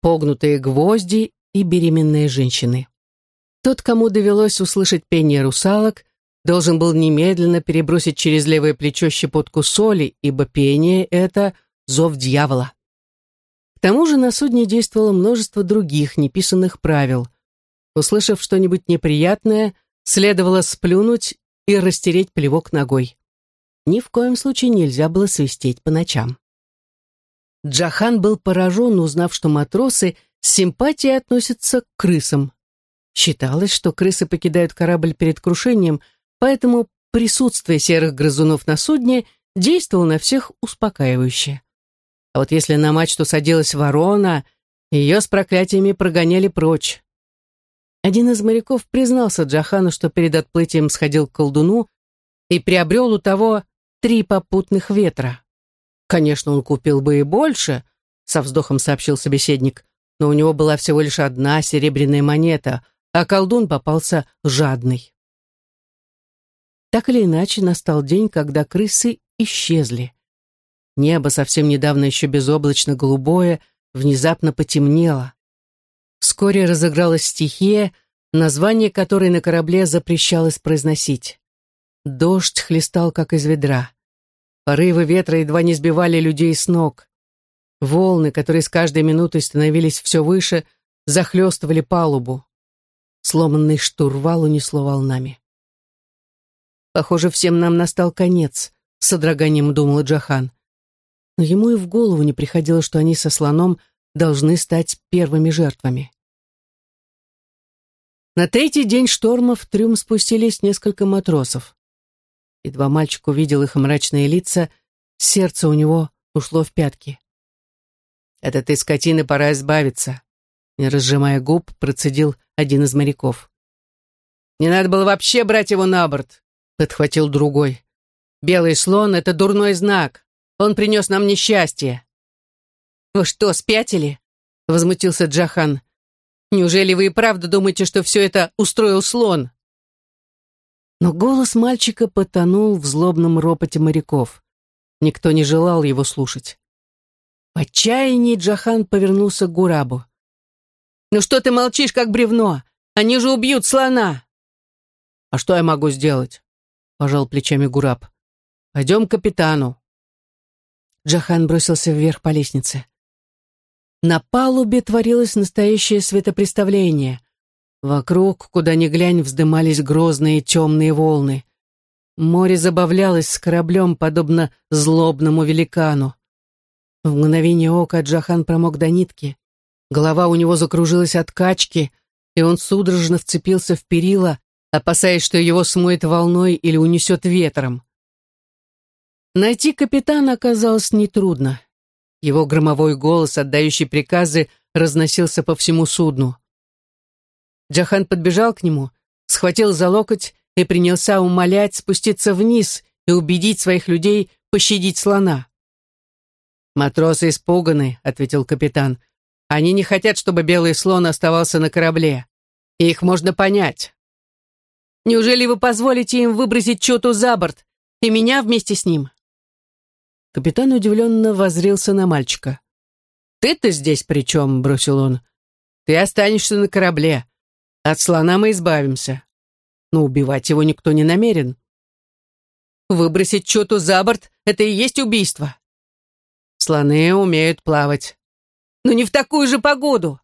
погнутые гвозди и беременные женщины. Тот, кому довелось услышать пение русалок, должен был немедленно перебросить через левое плечо щепотку соли, ибо пение — это зов дьявола. К тому же на судне действовало множество других неписанных правил. Услышав что-нибудь неприятное, следовало сплюнуть и растереть плевок ногой. Ни в коем случае нельзя было свистеть по ночам. Джахан был поражен, узнав, что матросы с симпатией относятся к крысам. Считалось, что крысы покидают корабль перед крушением, поэтому присутствие серых грызунов на судне действовало на всех успокаивающе. А вот если на мачту садилась ворона, ее с проклятиями прогоняли прочь. Один из моряков признался Джахану, что перед отплытием сходил к колдуну и приобрел у того три попутных ветра. Конечно, он купил бы и больше, со вздохом сообщил собеседник, но у него была всего лишь одна серебряная монета, а колдун попался жадный. Так или иначе, настал день, когда крысы исчезли. Небо, совсем недавно еще безоблачно голубое, внезапно потемнело. Вскоре разыгралась стихия, название которой на корабле запрещалось произносить. Дождь хлестал, как из ведра. Порывы ветра едва не сбивали людей с ног. Волны, которые с каждой минутой становились все выше, захлестывали палубу. Сломанный штурвал унесло волнами. «Похоже, всем нам настал конец», — с содроганием думал Джахан. Но ему и в голову не приходило, что они со слоном должны стать первыми жертвами. На третий день шторма в трюм спустились несколько матросов. Едва мальчик увидел их мрачные лица, сердце у него ушло в пятки. «Это ты, скотины, пора избавиться», — не разжимая губ, процедил один из моряков. «Не надо было вообще брать его на борт», — подхватил другой. «Белый слон — это дурной знак. Он принес нам несчастье». «Вы что, спятили?» — возмутился Джахан. «Неужели вы и правда думаете, что все это устроил слон?» Но голос мальчика потонул в злобном ропоте моряков. Никто не желал его слушать. В отчаянии Джахан повернулся к Гурабу. «Ну что ты молчишь, как бревно? Они же убьют слона!» «А что я могу сделать?» — пожал плечами Гураб. «Пойдем к капитану». Джахан бросился вверх по лестнице. На палубе творилось настоящее светопреставление. Вокруг, куда ни глянь, вздымались грозные темные волны. Море забавлялось с кораблем, подобно злобному великану. В мгновение ока Джахан промок до нитки. Голова у него закружилась от качки, и он судорожно вцепился в перила, опасаясь, что его смоет волной или унесет ветром. Найти капитана оказалось нетрудно. Его громовой голос, отдающий приказы, разносился по всему судну. Джахан подбежал к нему, схватил за локоть и принялся умолять спуститься вниз и убедить своих людей пощадить слона. «Матросы испуганы», — ответил капитан. Они не хотят, чтобы белый слон оставался на корабле. И их можно понять. Неужели вы позволите им выбросить Чоту за борт, и меня вместе с ним?» Капитан удивленно возрился на мальчика. «Ты-то здесь при чем?» — бросил он. «Ты останешься на корабле. От слона мы избавимся. Но убивать его никто не намерен. Выбросить Чоту за борт — это и есть убийство. Слоны умеют плавать но не в такую же погоду!»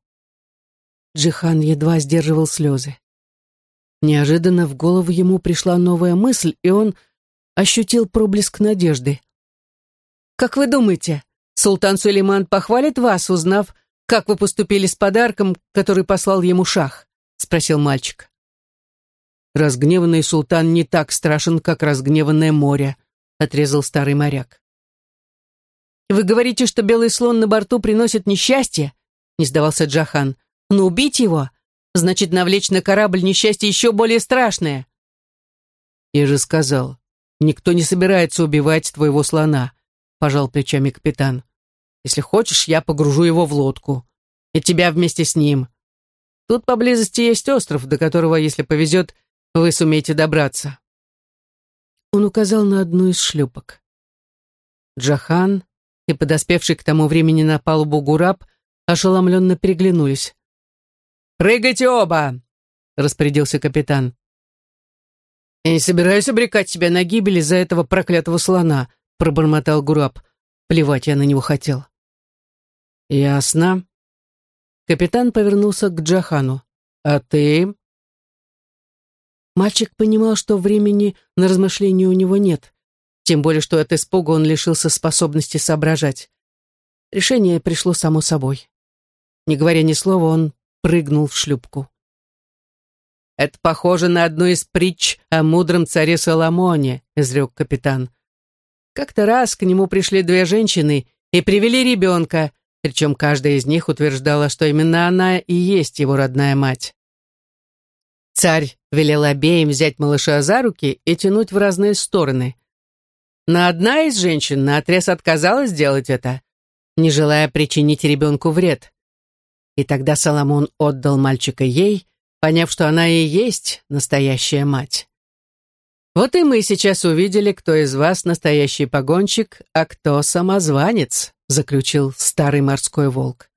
Джихан едва сдерживал слезы. Неожиданно в голову ему пришла новая мысль, и он ощутил проблеск надежды. «Как вы думаете, султан Сулейман похвалит вас, узнав, как вы поступили с подарком, который послал ему шах?» — спросил мальчик. «Разгневанный султан не так страшен, как разгневанное море», — отрезал старый моряк. «Вы говорите, что белый слон на борту приносит несчастье?» — не сдавался Джахан. «Но убить его значит навлечь на корабль несчастье еще более страшное. Я же сказал, никто не собирается убивать твоего слона, пожал плечами капитан. Если хочешь, я погружу его в лодку. И тебя вместе с ним. Тут поблизости есть остров, до которого, если повезет, вы сумеете добраться. Он указал на одну из шлюпок. Джахан и подоспевший к тому времени на палубу Гураб ошеломленно переглянулись. «Прыгайте оба!» — распорядился капитан. «Я не собираюсь обрекать себя на гибель из-за этого проклятого слона», — пробормотал Гураб. Плевать я на него хотел. «Ясно». Капитан повернулся к Джахану. «А ты?» Мальчик понимал, что времени на размышления у него нет, тем более, что от испуга он лишился способности соображать. Решение пришло само собой. Не говоря ни слова, он прыгнул в шлюпку. «Это похоже на одну из притч о мудром царе Соломоне», — изрек капитан. Как-то раз к нему пришли две женщины и привели ребенка, причем каждая из них утверждала, что именно она и есть его родная мать. Царь велел обеим взять малыша за руки и тянуть в разные стороны. Но одна из женщин наотрез отказалась делать это, не желая причинить ребенку вред. И тогда Соломон отдал мальчика ей, поняв, что она и есть настоящая мать. Вот и мы сейчас увидели, кто из вас настоящий погонщик, а кто самозванец, заключил старый морской волк.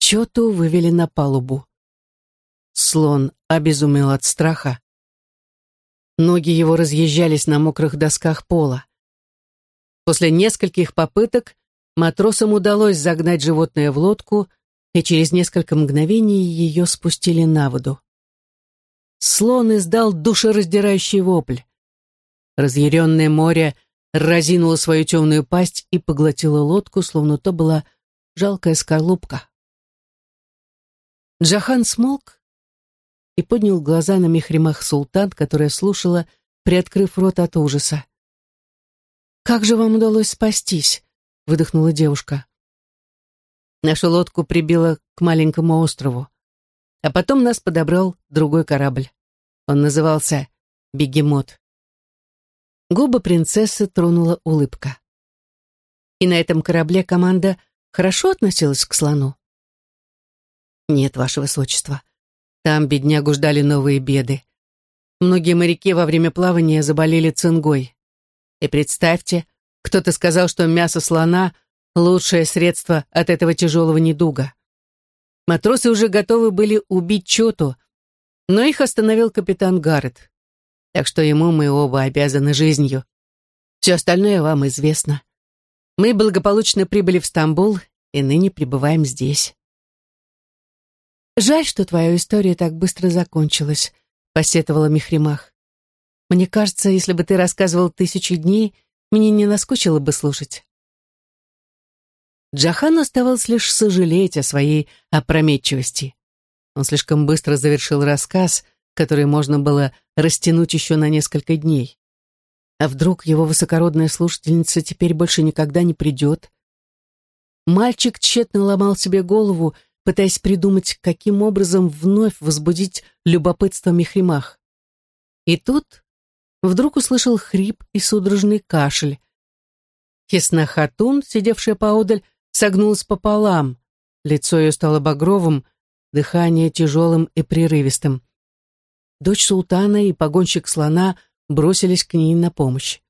Чоту вывели на палубу. Слон обезумел от страха. Ноги его разъезжались на мокрых досках пола. После нескольких попыток матросам удалось загнать животное в лодку, и через несколько мгновений ее спустили на воду. Слон издал душераздирающий вопль. Разъяренное море разинуло свою темную пасть и поглотило лодку, словно то была жалкая скорлупка. Джахан смолк и поднял глаза на Мехримах Султан, которая слушала, приоткрыв рот от ужаса. «Как же вам удалось спастись?» — выдохнула девушка. Нашу лодку прибило к маленькому острову, а потом нас подобрал другой корабль. Он назывался «Бегемот». Губы принцессы тронула улыбка. И на этом корабле команда хорошо относилась к слону? Нет, ваше высочество. Там беднягу ждали новые беды. Многие моряки во время плавания заболели цингой. И представьте, кто-то сказал, что мясо слона — лучшее средство от этого тяжелого недуга. Матросы уже готовы были убить Чоту, но их остановил капитан Гаррет. Так что ему мы оба обязаны жизнью. Все остальное вам известно. Мы благополучно прибыли в Стамбул и ныне пребываем здесь. «Жаль, что твоя история так быстро закончилась», — посетовала Михримах. «Мне кажется, если бы ты рассказывал тысячу дней, мне не наскучило бы слушать». Джахан оставалось лишь сожалеть о своей опрометчивости. Он слишком быстро завершил рассказ, который можно было растянуть еще на несколько дней. А вдруг его высокородная слушательница теперь больше никогда не придет? Мальчик тщетно ломал себе голову, пытаясь придумать, каким образом вновь возбудить любопытство Мехримах. И тут вдруг услышал хрип и судорожный кашель. Хесна Хатун, сидевшая поодаль, согнулась пополам. Лицо ее стало багровым, дыхание тяжелым и прерывистым. Дочь султана и погонщик слона бросились к ней на помощь.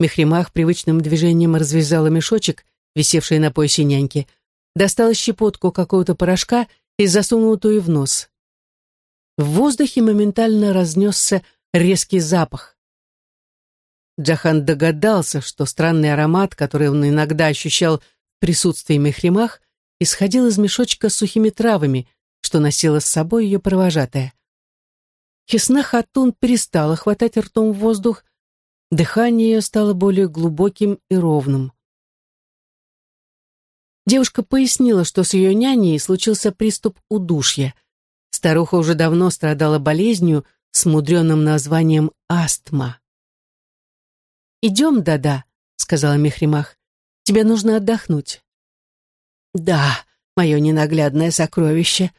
Мехримах привычным движением развязала мешочек, висевший на поясе няньки, достала щепотку какого-то порошка и засунула ту и в нос. В воздухе моментально разнесся резкий запах. Джахан догадался, что странный аромат, который он иногда ощущал присутствии Мехримах, исходил из мешочка с сухими травами, что носила с собой ее провожатая. Хисна Хатун перестала хватать ртом в воздух, дыхание ее стало более глубоким и ровным. Девушка пояснила, что с ее няней случился приступ удушья. Старуха уже давно страдала болезнью с мудреным названием астма. «Идем, да-да», — сказала Мехримах. «Тебе нужно отдохнуть». «Да, мое ненаглядное сокровище»,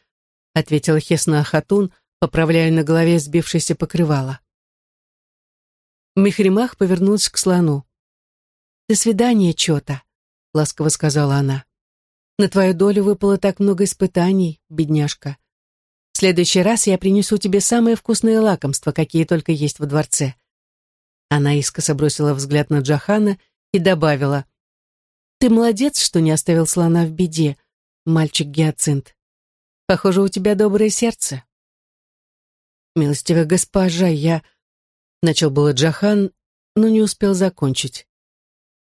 ответила Хесна Хатун, поправляя на голове сбившееся покрывало. Мехримах повернулась к слону. «До свидания, Чота», — ласково сказала она. «На твою долю выпало так много испытаний, бедняжка. В следующий раз я принесу тебе самые вкусные лакомства, какие только есть во дворце». Она искоса бросила взгляд на Джахана и добавила. «Ты молодец, что не оставил слона в беде, мальчик Гиацинт. Похоже, у тебя доброе сердце». «Милостивая госпожа, я...» Начал было Джахан, но не успел закончить.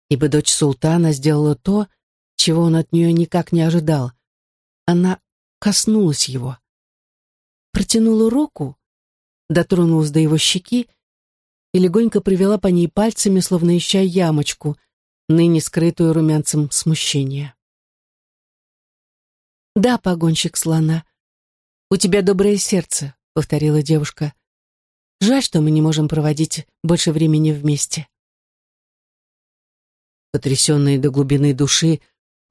Ибо дочь султана сделала то, чего он от нее никак не ожидал. Она коснулась его. Протянула руку, дотронулась до его щеки и легонько привела по ней пальцами, словно ища ямочку, ныне скрытую румянцем смущения. «Да, погонщик слона, у тебя доброе сердце», — повторила девушка. Жаль, что мы не можем проводить больше времени вместе. Потрясенный до глубины души,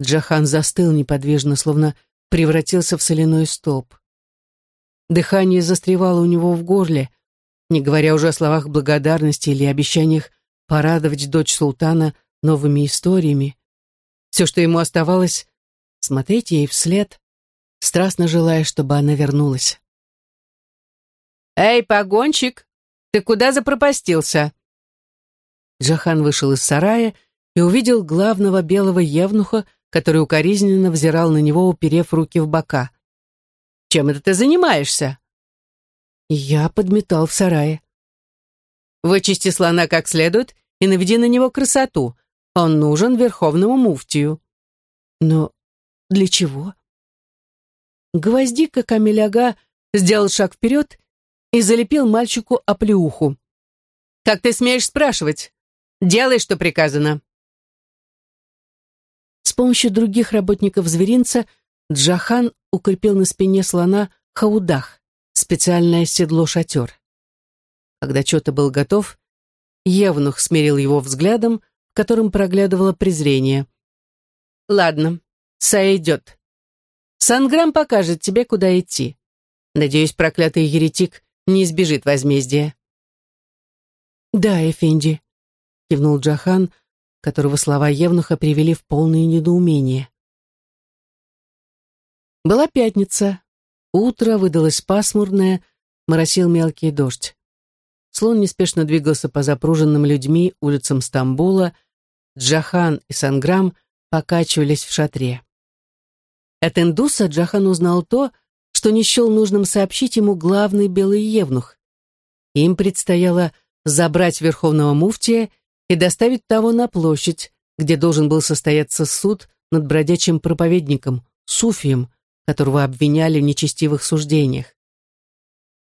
Джахан застыл неподвижно, словно превратился в соляной столб. Дыхание застревало у него в горле, не говоря уже о словах благодарности или обещаниях порадовать дочь султана новыми историями. Все, что ему оставалось, смотреть ей вслед, страстно желая, чтобы она вернулась. «Эй, погонщик, ты куда запропастился?» Джахан вышел из сарая и увидел главного белого евнуха, который укоризненно взирал на него, уперев руки в бока. «Чем это ты занимаешься?» «Я подметал в сарае». «Вычисти слона как следует и наведи на него красоту. Он нужен верховному муфтию». «Но для чего?» Гвоздика Камиляга сделал шаг вперед и залепил мальчику оплеуху. «Как ты смеешь спрашивать? Делай, что приказано!» С помощью других работников зверинца Джахан укрепил на спине слона хаудах, специальное седло-шатер. Когда что-то был готов, Евнух смерил его взглядом, в котором проглядывало презрение. «Ладно, сойдет. Санграм покажет тебе, куда идти. Надеюсь, проклятый еретик не избежит возмездия. «Да, Эфенди», — кивнул Джахан, которого слова Евнуха привели в полное недоумение. Была пятница. Утро выдалось пасмурное, моросил мелкий дождь. Слон неспешно двигался по запруженным людьми улицам Стамбула. Джахан и Санграм покачивались в шатре. От индуса Джахан узнал то, что не счел нужным сообщить ему главный белый евнух. Им предстояло забрать верховного муфтия и доставить того на площадь, где должен был состояться суд над бродячим проповедником, суфием, которого обвиняли в нечестивых суждениях.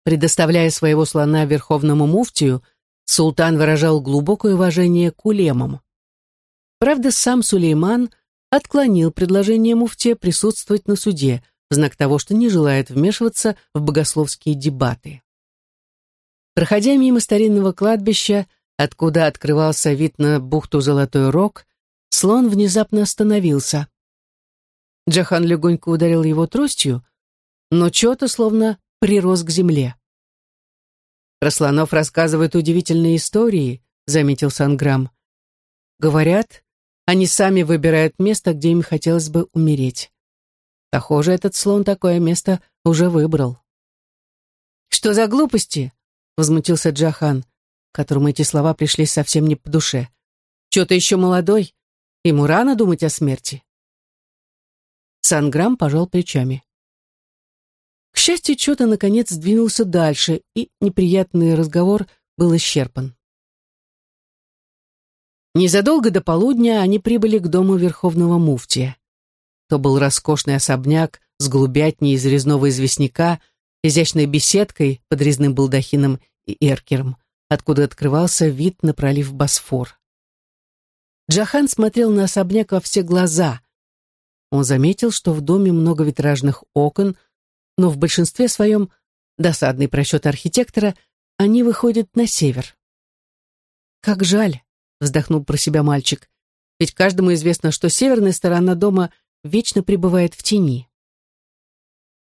Предоставляя своего слона верховному муфтию, султан выражал глубокое уважение к улемам. Правда, сам Сулейман отклонил предложение муфтия присутствовать на суде, в знак того, что не желает вмешиваться в богословские дебаты. Проходя мимо старинного кладбища, откуда открывался вид на бухту Золотой Рог, слон внезапно остановился. Джахан легонько ударил его тростью, но что-то словно прирос к земле. «Про слонов рассказывают удивительные истории», — заметил Санграм. «Говорят, они сами выбирают место, где им хотелось бы умереть. Похоже, этот слон такое место уже выбрал. «Что за глупости?» — возмутился Джахан, которому эти слова пришли совсем не по душе. «Че-то еще молодой? Ему рано думать о смерти». Санграм пожал плечами. Счастью, что-то наконец сдвинулся дальше, и неприятный разговор был исчерпан. Незадолго до полудня они прибыли к дому Верховного Муфтия. То был роскошный особняк с голубятней из резного известняка, изящной беседкой под резным балдахином и эркером, откуда открывался вид на пролив Босфор. Джахан смотрел на особняк во все глаза. Он заметил, что в доме много витражных окон, но в большинстве своем, досадный просчет архитектора, они выходят на север. «Как жаль», — вздохнул про себя мальчик, «ведь каждому известно, что северная сторона дома вечно пребывает в тени.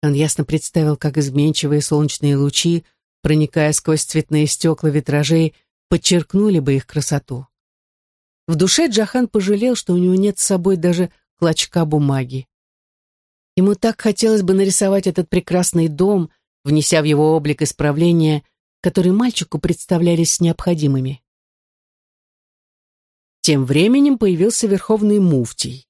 Он ясно представил, как изменчивые солнечные лучи, проникая сквозь цветные стекла витражей, подчеркнули бы их красоту. В душе Джахан пожалел, что у него нет с собой даже клочка бумаги. Ему так хотелось бы нарисовать этот прекрасный дом, внеся в его облик исправления, которые мальчику представлялись необходимыми. Тем временем появился верховный муфтий.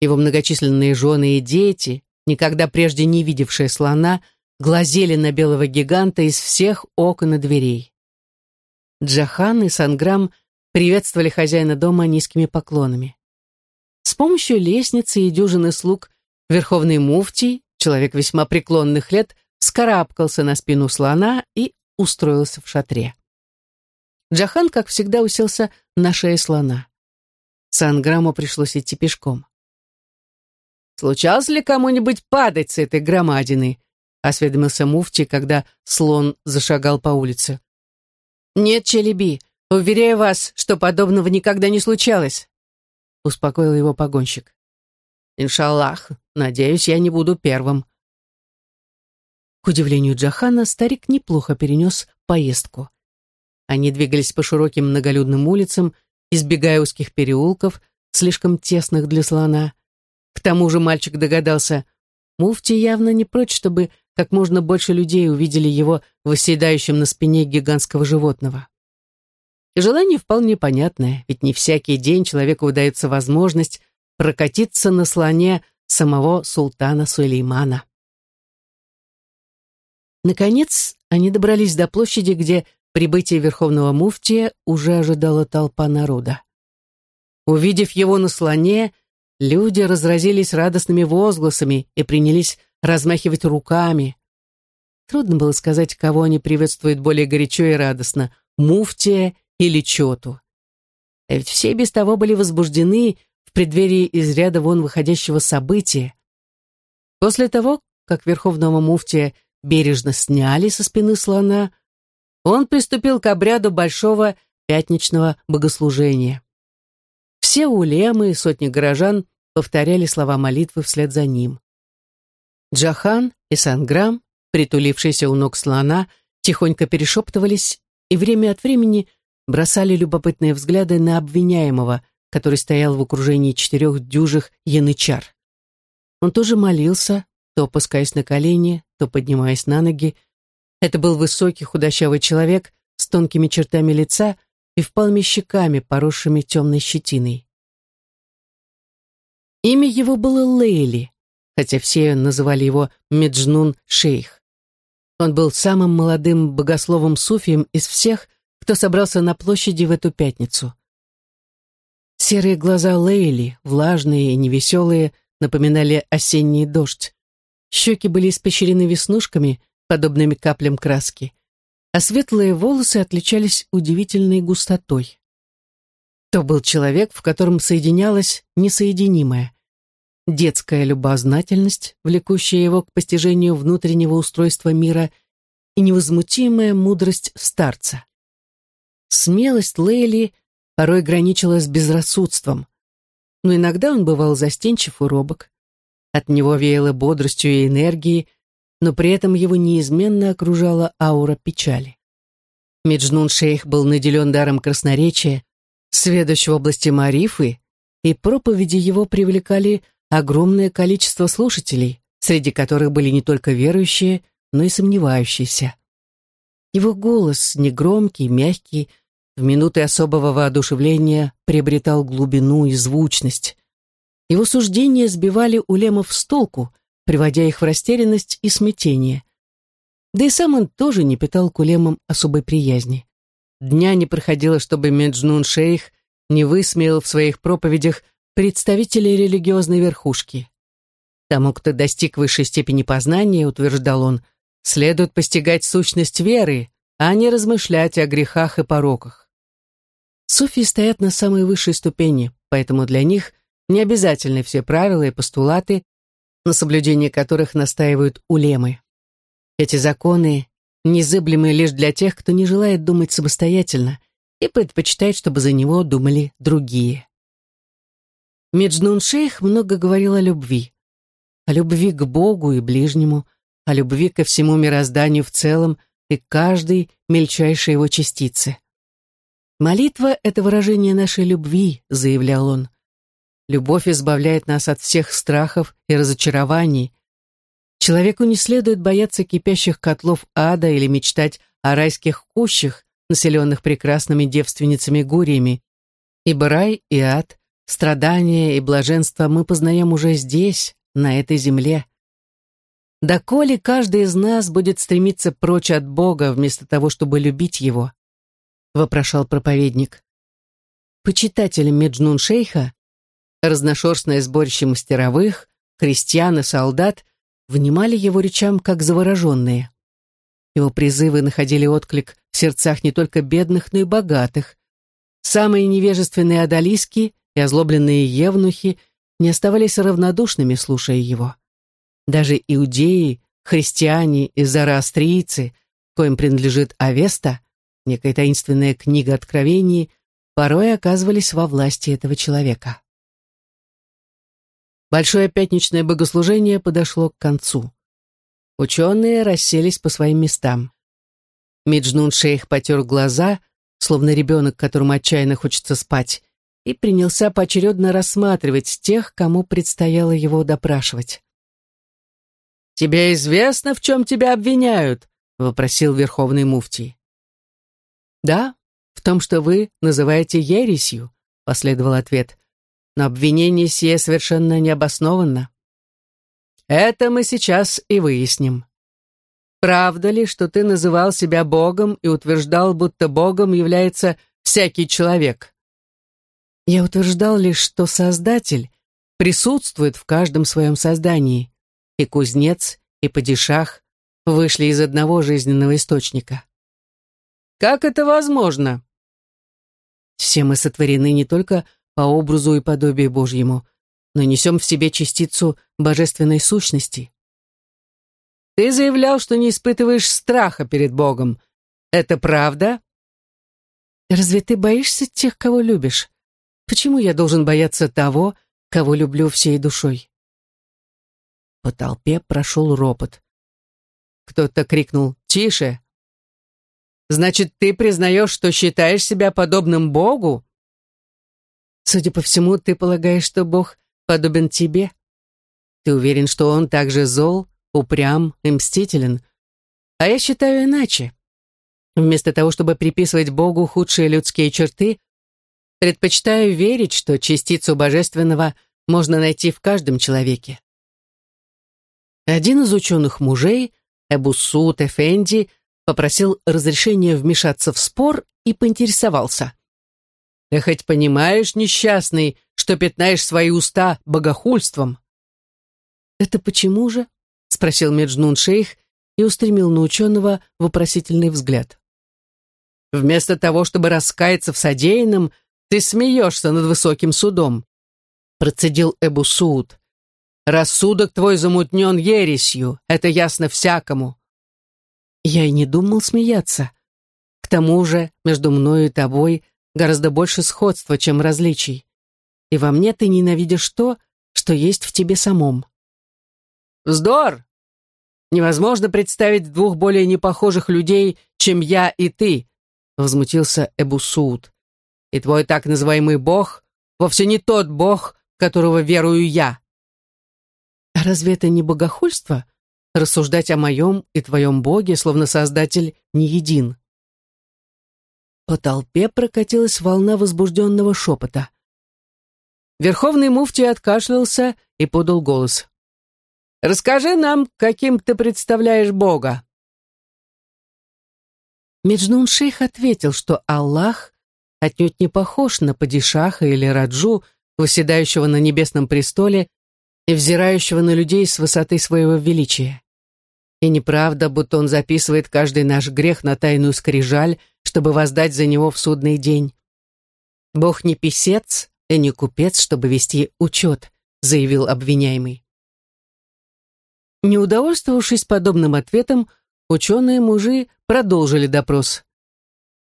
Его многочисленные жены и дети, никогда прежде не видевшие слона, глазели на белого гиганта из всех окон и дверей. Джахан и Санграм приветствовали хозяина дома низкими поклонами. С помощью лестницы и дюжины слуг верховный муфтий, человек весьма преклонных лет, скарабкался на спину слона и устроился в шатре. Джахан, как всегда, уселся на шее слона. Санграму пришлось идти пешком. «Случалось ли кому-нибудь падать с этой громадины?» — осведомился муфти, когда слон зашагал по улице. «Нет, Челеби, уверяю вас, что подобного никогда не случалось», — успокоил его погонщик. «Иншаллах, надеюсь, я не буду первым». К удивлению Джахана, старик неплохо перенес поездку. Они двигались по широким многолюдным улицам, избегая узких переулков, слишком тесных для слона. К тому же мальчик догадался, Муфти явно не прочь, чтобы как можно больше людей увидели его восседающим на спине гигантского животного. Желание вполне понятное, ведь не всякий день человеку удается возможность прокатиться на слоне самого султана Сулеймана. Наконец, они добрались до площади, где прибытие верховного муфтия уже ожидала толпа народа. Увидев его на слоне, Люди разразились радостными возгласами и принялись размахивать руками. Трудно было сказать, кого они приветствуют более горячо и радостно, муфтия или чоту. А ведь все без того были возбуждены в преддверии из ряда вон выходящего события. После того, как верховного муфтия бережно сняли со спины слона, он приступил к обряду большого пятничного богослужения. Все улемы и сотни горожан повторяли слова молитвы вслед за ним. Джахан и Санграм, притулившиеся у ног слона, тихонько перешептывались и время от времени бросали любопытные взгляды на обвиняемого, который стоял в окружении четырех дюжих янычар. Он тоже молился, то опускаясь на колени, то поднимаясь на ноги. Это был высокий худощавый человек с тонкими чертами лица и впалыми щеками, поросшими темной щетиной. Имя его было Лейли, хотя все называли его Меджнун Шейх. Он был самым молодым богословом суфием из всех, кто собрался на площади в эту пятницу. Серые глаза Лейли, влажные и невеселые, напоминали осенний дождь. Щеки были испещрены веснушками, подобными каплям краски, а светлые волосы отличались удивительной густотой. То был человек, в котором соединялось несоединимое. Детская любознательность, влекущая его к постижению внутреннего устройства мира, и невозмутимая мудрость старца. Смелость Лейли порой граничила с безрассудством, но иногда он бывал застенчив и робок. От него веяло бодростью и энергией, но при этом его неизменно окружала аура печали. Меджнун Шейх был наделен даром красноречия, сведущ в области марифы, и проповеди его привлекали огромное количество слушателей, среди которых были не только верующие, но и сомневающиеся. Его голос, негромкий, мягкий, в минуты особого воодушевления приобретал глубину и звучность. Его суждения сбивали улемов с толку, приводя их в растерянность и смятение. Да и сам он тоже не питал к улемам особой приязни. Дня не проходило, чтобы Меджнун Шейх не высмеял в своих проповедях представителей религиозной верхушки. Тому, кто достиг высшей степени познания, утверждал он, следует постигать сущность веры, а не размышлять о грехах и пороках. Суфии стоят на самой высшей ступени, поэтому для них не обязательны все правила и постулаты, на соблюдение которых настаивают улемы. Эти законы незыблемы лишь для тех, кто не желает думать самостоятельно и предпочитает, чтобы за него думали другие. Меджнун Шейх много говорил о любви. о любви к Богу и ближнему, о любви ко всему мирозданию в целом и каждой мельчайшей его частице. «Молитва — это выражение нашей любви», — заявлял он. «Любовь избавляет нас от всех страхов и разочарований. Человеку не следует бояться кипящих котлов ада или мечтать о райских кущах, населенных прекрасными девственницами-гуриями, ибо рай и ад, страдания и блаженство мы познаем уже здесь, на этой земле. Доколе каждый из нас будет стремиться прочь от Бога вместо того, чтобы любить Его? Вопрошал проповедник. Почитатели Меджнун-шейха, разношерстное сборище мастеровых, крестьян и солдат внимали его речам как завороженные. Его призывы находили отклик в сердцах не только бедных, но и богатых. Самые невежественные одолиски и озлобленные евнухи не оставались равнодушными, слушая его. Даже иудеи, христиане и зороастрийцы, коим принадлежит Авеста, некая таинственная книга откровений, порой оказывались во власти этого человека. Большое пятничное богослужение подошло к концу. Ученые расселись по своим местам. Миджнун шейх потер глаза, словно ребенок, которому отчаянно хочется спать, и принялся поочередно рассматривать тех, кому предстояло его допрашивать. «Тебе известно, в чем тебя обвиняют?» — вопросил Верховный Муфтий. «Да, в том, что вы называете ересью», — последовал ответ. «Но обвинение сие совершенно необоснованно». «Это мы сейчас и выясним. Правда ли, что ты называл себя Богом и утверждал, будто Богом является всякий человек?» «Я утверждал лишь, что Создатель присутствует в каждом своем создании, и кузнец, и падишах вышли из одного жизненного источника. Как это возможно? Все мы сотворены не только по образу и подобию Божьему, но несем в себе частицу божественной сущности. Ты заявлял, что не испытываешь страха перед Богом. Это правда? Разве ты боишься тех, кого любишь? Почему я должен бояться того, кого люблю всей душой? По толпе прошел ропот. Кто-то крикнул «Тише!» «Значит, ты признаешь, что считаешь себя подобным Богу?» «Судя по всему, ты полагаешь, что Бог подобен тебе. Ты уверен, что Он также зол, упрям и мстителен. А я считаю иначе. Вместо того, чтобы приписывать Богу худшие людские черты, предпочитаю верить, что частицу божественного можно найти в каждом человеке. Один из ученых мужей, Эбусут Эфенди, попросил разрешения вмешаться в спор и поинтересовался. «Ты хоть понимаешь, несчастный, что пятнаешь свои уста богохульством?» «Это почему же?» — спросил Меджнун шейх и устремил на ученого вопросительный взгляд. «Вместо того, чтобы раскаяться в содеянном, ты смеешься над высоким судом», — процедил Эбусуд. Рассудок твой замутнен ересью, это ясно всякому. Я и не думал смеяться. К тому же между мною и тобой гораздо больше сходства, чем различий. И во мне ты ненавидишь то, что есть в тебе самом. Вздор! Невозможно представить двух более непохожих людей, чем я и ты, возмутился Эбусуд. И твой так называемый бог вовсе не тот бог, которого верую я. Разве это не богохульство? Рассуждать о моем и твоем Боге, словно Создатель не един. По толпе прокатилась волна возбужденного шепота. Верховный муфтий откашлялся и подал голос. «Расскажи нам, каким ты представляешь Бога». Меджнун шейх ответил, что Аллах отнюдь не похож на падишаха или раджу, восседающего на небесном престоле и взирающего на людей с высоты своего величия. И неправда, будто он записывает каждый наш грех на тайную скрижаль, чтобы воздать за него в судный день. «Бог не писец и не купец, чтобы вести учет», заявил обвиняемый. Не удовольствовавшись подобным ответом, ученые-мужи продолжили допрос.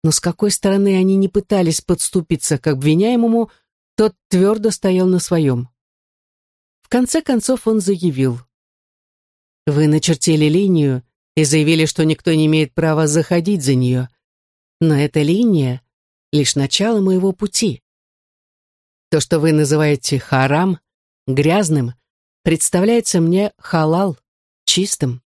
Но с какой стороны они не пытались подступиться к обвиняемому, тот твердо стоял на своем. В конце концов он заявил. Вы начертили линию и заявили, что никто не имеет права заходить за нее. Но эта линия — лишь начало моего пути. То, что вы называете харам, грязным, представляется мне халал, чистым.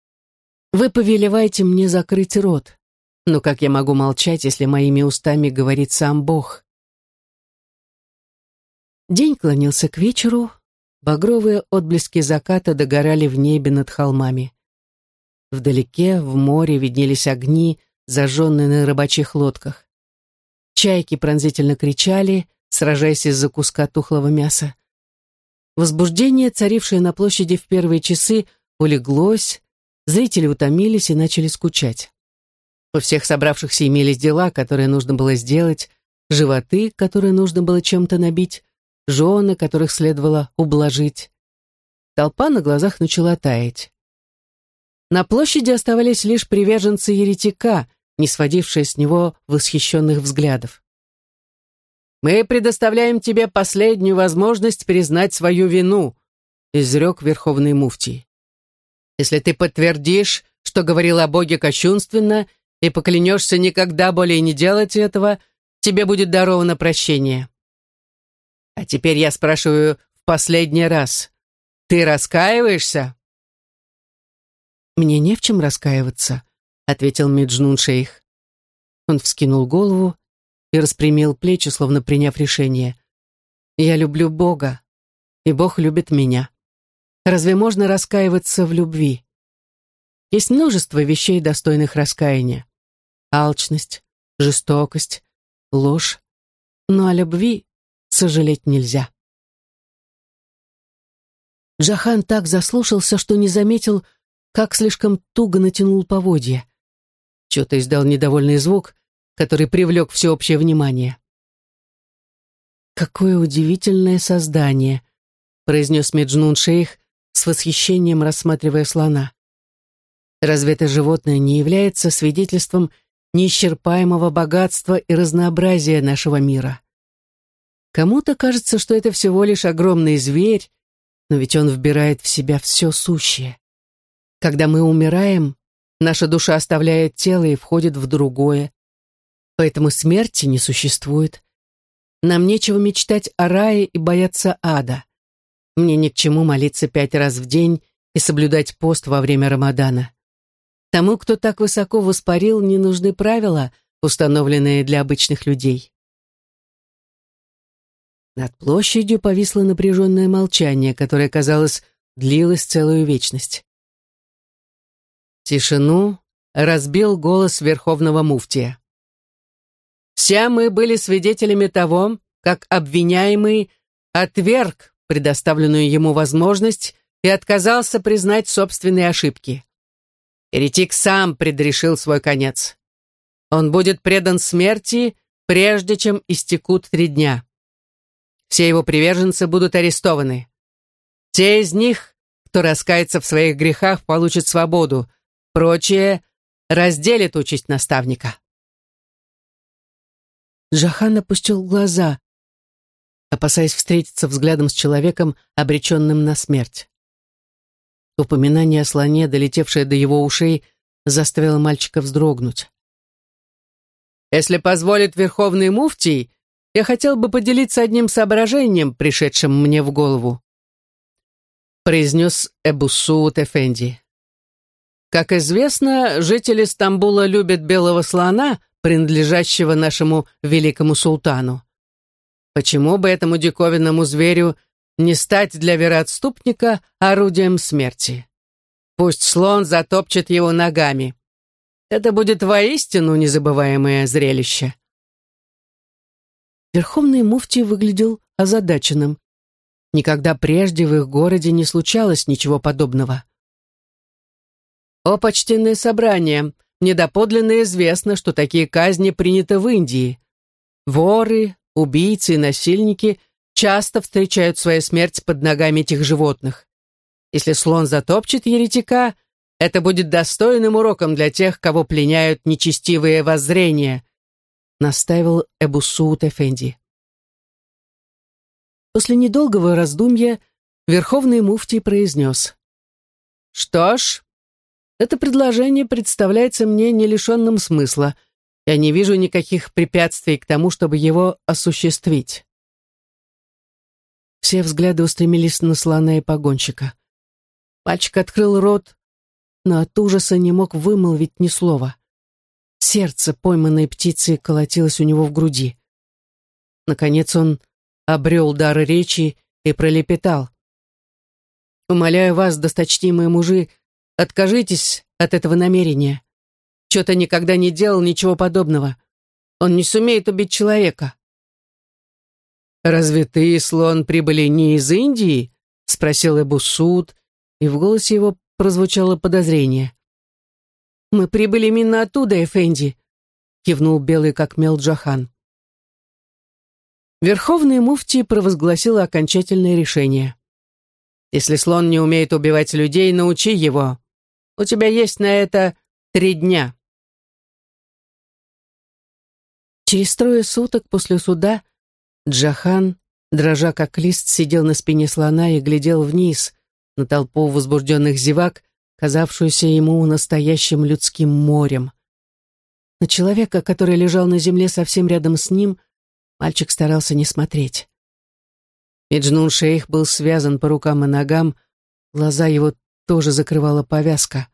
Вы повелеваете мне закрыть рот. Но как я могу молчать, если моими устами говорит сам Бог? День клонился к вечеру, багровые отблески заката догорали в небе над холмами. Вдалеке, в море, виднелись огни, зажженные на рыбачьих лодках. Чайки пронзительно кричали, сражаясь из-за куска тухлого мяса. Возбуждение, царившее на площади в первые часы, улеглось, зрители утомились и начали скучать. У всех собравшихся имелись дела, которые нужно было сделать, животы, которые нужно было чем-то набить, жены, которых следовало ублажить. Толпа на глазах начала таять. На площади оставались лишь приверженцы еретика, не сводившие с него восхищенных взглядов. «Мы предоставляем тебе последнюю возможность признать свою вину», изрек Верховный Муфтий. «Если ты подтвердишь, что говорил о Боге кощунственно, и поклянешься никогда более не делать этого, тебе будет даровано прощение. А теперь я спрашиваю в последний раз. Ты раскаиваешься?» «Мне не в чем раскаиваться», — ответил Меджнун шейх. Он вскинул голову и распрямил плечи, словно приняв решение. «Я люблю Бога, и Бог любит меня. Разве можно раскаиваться в любви? Есть множество вещей, достойных раскаяния. Алчность, жестокость, ложь. Но о любви сожалеть нельзя». Джахан так заслушался, что не заметил, как слишком туго натянул поводья. Чё-то издал недовольный звук, который привлек всеобщее внимание. «Какое удивительное создание!» произнес Меджнун шейх с восхищением рассматривая слона. «Разве это животное не является свидетельством неисчерпаемого богатства и разнообразия нашего мира? Кому-то кажется, что это всего лишь огромный зверь, но ведь он вбирает в себя все сущее. Когда мы умираем, наша душа оставляет тело и входит в другое. Поэтому смерти не существует. Нам нечего мечтать о рае и бояться ада. Мне ни к чему молиться пять раз в день и соблюдать пост во время Рамадана. Тому, кто так высоко воспарил, не нужны правила, установленные для обычных людей. Над площадью повисло напряженное молчание, которое, казалось, длилось целую вечность. Тишину разбил голос Верховного Муфтия. «Все мы были свидетелями того, как обвиняемый отверг предоставленную ему возможность и отказался признать собственные ошибки. Еретик сам предрешил свой конец. Он будет предан смерти, прежде чем истекут три дня. Все его приверженцы будут арестованы. Те из них, кто раскается в своих грехах, получат свободу, Прочее разделит участь наставника. Джахан опустил глаза, опасаясь встретиться взглядом с человеком, обреченным на смерть. Упоминание о слоне, долетевшее до его ушей, заставило мальчика вздрогнуть. «Если позволит Верховный Муфтий, я хотел бы поделиться одним соображением, пришедшим мне в голову», произнес Эбусуут Эфенди. Как известно, жители Стамбула любят белого слона, принадлежащего нашему великому султану. Почему бы этому диковинному зверю не стать для вероотступника орудием смерти? Пусть слон затопчет его ногами. Это будет воистину незабываемое зрелище. Верховный муфтий выглядел озадаченным. Никогда прежде в их городе не случалось ничего подобного. «О, почтенное собрание! Мне доподлинно известно, что такие казни приняты в Индии. Воры, убийцы и насильники часто встречают свою смерть под ногами этих животных. Если слон затопчет еретика, это будет достойным уроком для тех, кого пленяют нечестивые воззрения», настаивал Эбусуут Эфенди. После недолгого раздумья Верховный муфтий произнес. «Что ж, Это предложение представляется мне не лишенным смысла. Я не вижу никаких препятствий к тому, чтобы его осуществить. Все взгляды устремились на слона и погонщика. Мальчик открыл рот, но от ужаса не мог вымолвить ни слова. Сердце пойманной птицы колотилось у него в груди. Наконец он обрел дар речи и пролепетал. «Умоляю вас, досточтимые мужи, откажитесь от этого намерения. Что-то никогда не делал ничего подобного. Он не сумеет убить человека». «Разве ты слон прибыли не из Индии?» — спросил Эбусуд, и в голосе его прозвучало подозрение. «Мы прибыли именно оттуда, Эфенди», — кивнул белый как мел Джахан. Верховный муфти провозгласил окончательное решение. «Если слон не умеет убивать людей, научи его. У тебя есть на это три дня». Через трое суток после суда Джахан, дрожа как лист, сидел на спине слона и глядел вниз на толпу возбужденных зевак, казавшуюся ему настоящим людским морем. На человека, который лежал на земле совсем рядом с ним, Мальчик старался не смотреть. Меджнун шейх был связан по рукам и ногам, глаза его тоже закрывала повязка.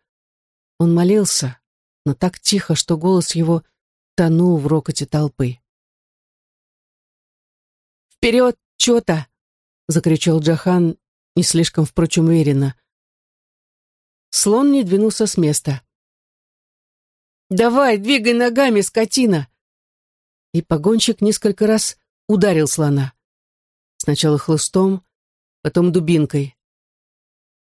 Он молился, но так тихо, что голос его тонул в рокоте толпы. «Вперед, чё-то!» — закричал Джахан, не слишком, впрочем, уверенно. Слон не двинулся с места. «Давай, двигай ногами, скотина!» и погонщик несколько раз ударил слона. Сначала хлыстом, потом дубинкой.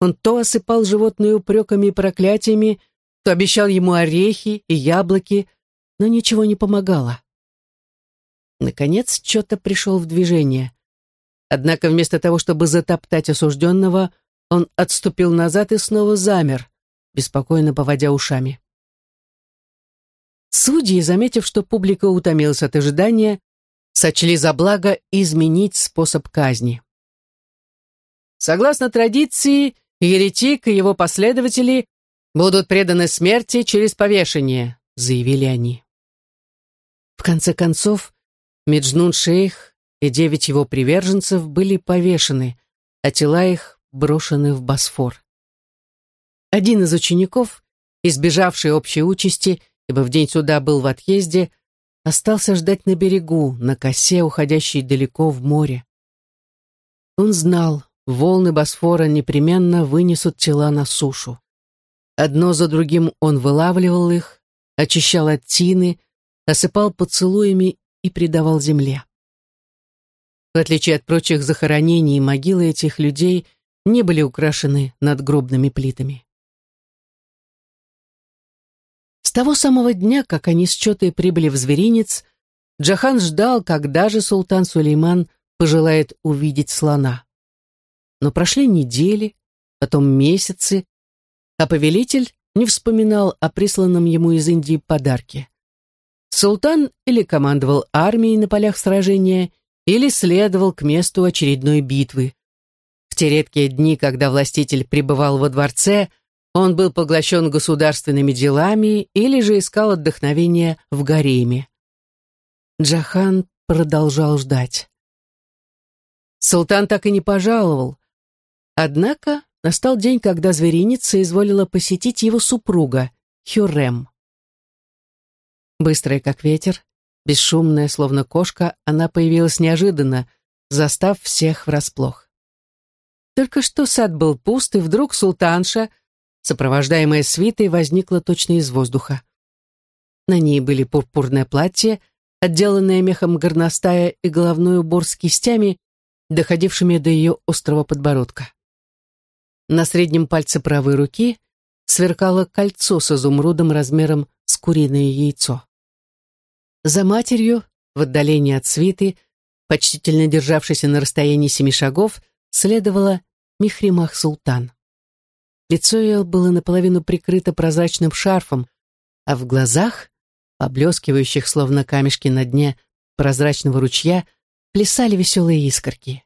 Он то осыпал животное упреками и проклятиями, то обещал ему орехи и яблоки, но ничего не помогало. Наконец, что-то пришел в движение. Однако вместо того, чтобы затоптать осужденного, он отступил назад и снова замер, беспокойно поводя ушами. Судьи, заметив, что публика утомилась от ожидания, сочли за благо изменить способ казни. Согласно традиции, еретик и его последователи будут преданы смерти через повешение, заявили они. В конце концов, Меджнун шейх и девять его приверженцев были повешены, а тела их брошены в Босфор. Один из учеников, избежавший общей участи, ибо в день суда был в отъезде, остался ждать на берегу, на косе, уходящей далеко в море. Он знал, волны Босфора непременно вынесут тела на сушу. Одно за другим он вылавливал их, очищал от тины, осыпал поцелуями и предавал земле. В отличие от прочих захоронений, могилы этих людей не были украшены надгробными плитами. того самого дня, как они с Чотой прибыли в зверинец, Джахан ждал, когда же султан Сулейман пожелает увидеть слона. Но прошли недели, потом месяцы, а повелитель не вспоминал о присланном ему из Индии подарке. Султан или командовал армией на полях сражения, или следовал к месту очередной битвы. В те редкие дни, когда властитель пребывал во дворце, он был поглощен государственными делами или же искал отдохновения в гареме. Джахан продолжал ждать. Султан так и не пожаловал. Однако настал день, когда звериница изволила посетить его супруга, Хюррем. Быстрая, как ветер, бесшумная, словно кошка, она появилась неожиданно, застав всех врасплох. Только что сад был пуст, и вдруг султанша — сопровождаемая свитой, возникла точно из воздуха. На ней были пурпурное платье, отделанное мехом горностая и головной убор с кистями, доходившими до ее острого подбородка. На среднем пальце правой руки сверкало кольцо с изумрудом размером с куриное яйцо. За матерью, в отдалении от свиты, почтительно державшейся на расстоянии семи шагов, следовала Михримах Султан. Лицо ее было наполовину прикрыто прозрачным шарфом, а в глазах, поблескивающих словно камешки на дне прозрачного ручья, плясали веселые искорки.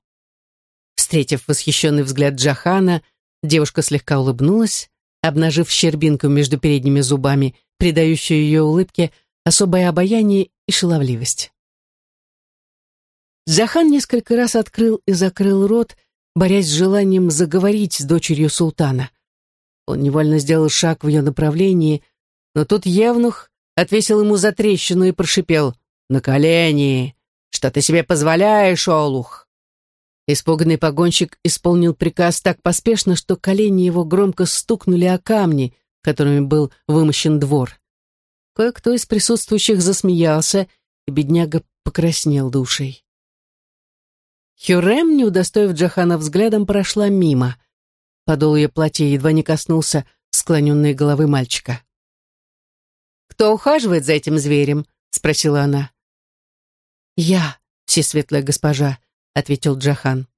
Встретив восхищенный взгляд Джахана, девушка слегка улыбнулась, обнажив щербинку между передними зубами, придающую ее улыбке особое обаяние и шаловливость. Джахан несколько раз открыл и закрыл рот, борясь с желанием заговорить с дочерью султана. Он невольно сделал шаг в ее направлении, но тут Евнух отвесил ему за трещину и прошипел «На колени! Что ты себе позволяешь, Олух?» Испуганный погонщик исполнил приказ так поспешно, что колени его громко стукнули о камни, которыми был вымощен двор. Кое-кто из присутствующих засмеялся, и бедняга покраснел душей. Хюрем, не удостоив Джахана взглядом, прошла мимо. Подол ее платья едва не коснулся склоненной головы мальчика. «Кто ухаживает за этим зверем?» — спросила она. «Я, всесветлая госпожа», — ответил Джахан.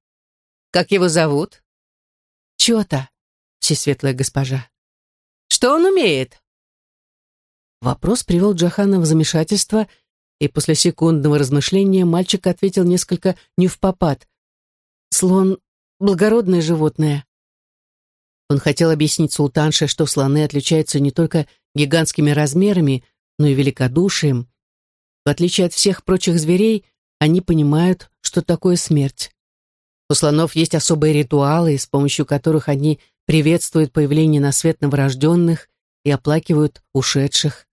«Как его зовут?» «Чё-то, всесветлая госпожа». «Что он умеет?» Вопрос привел Джахана в замешательство, и после секундного размышления мальчик ответил несколько не в попад. «Слон — благородное животное». Он хотел объяснить султанше, что слоны отличаются не только гигантскими размерами, но и великодушием. В отличие от всех прочих зверей, они понимают, что такое смерть. У слонов есть особые ритуалы, с помощью которых они приветствуют появление на свет новорожденных и оплакивают ушедших.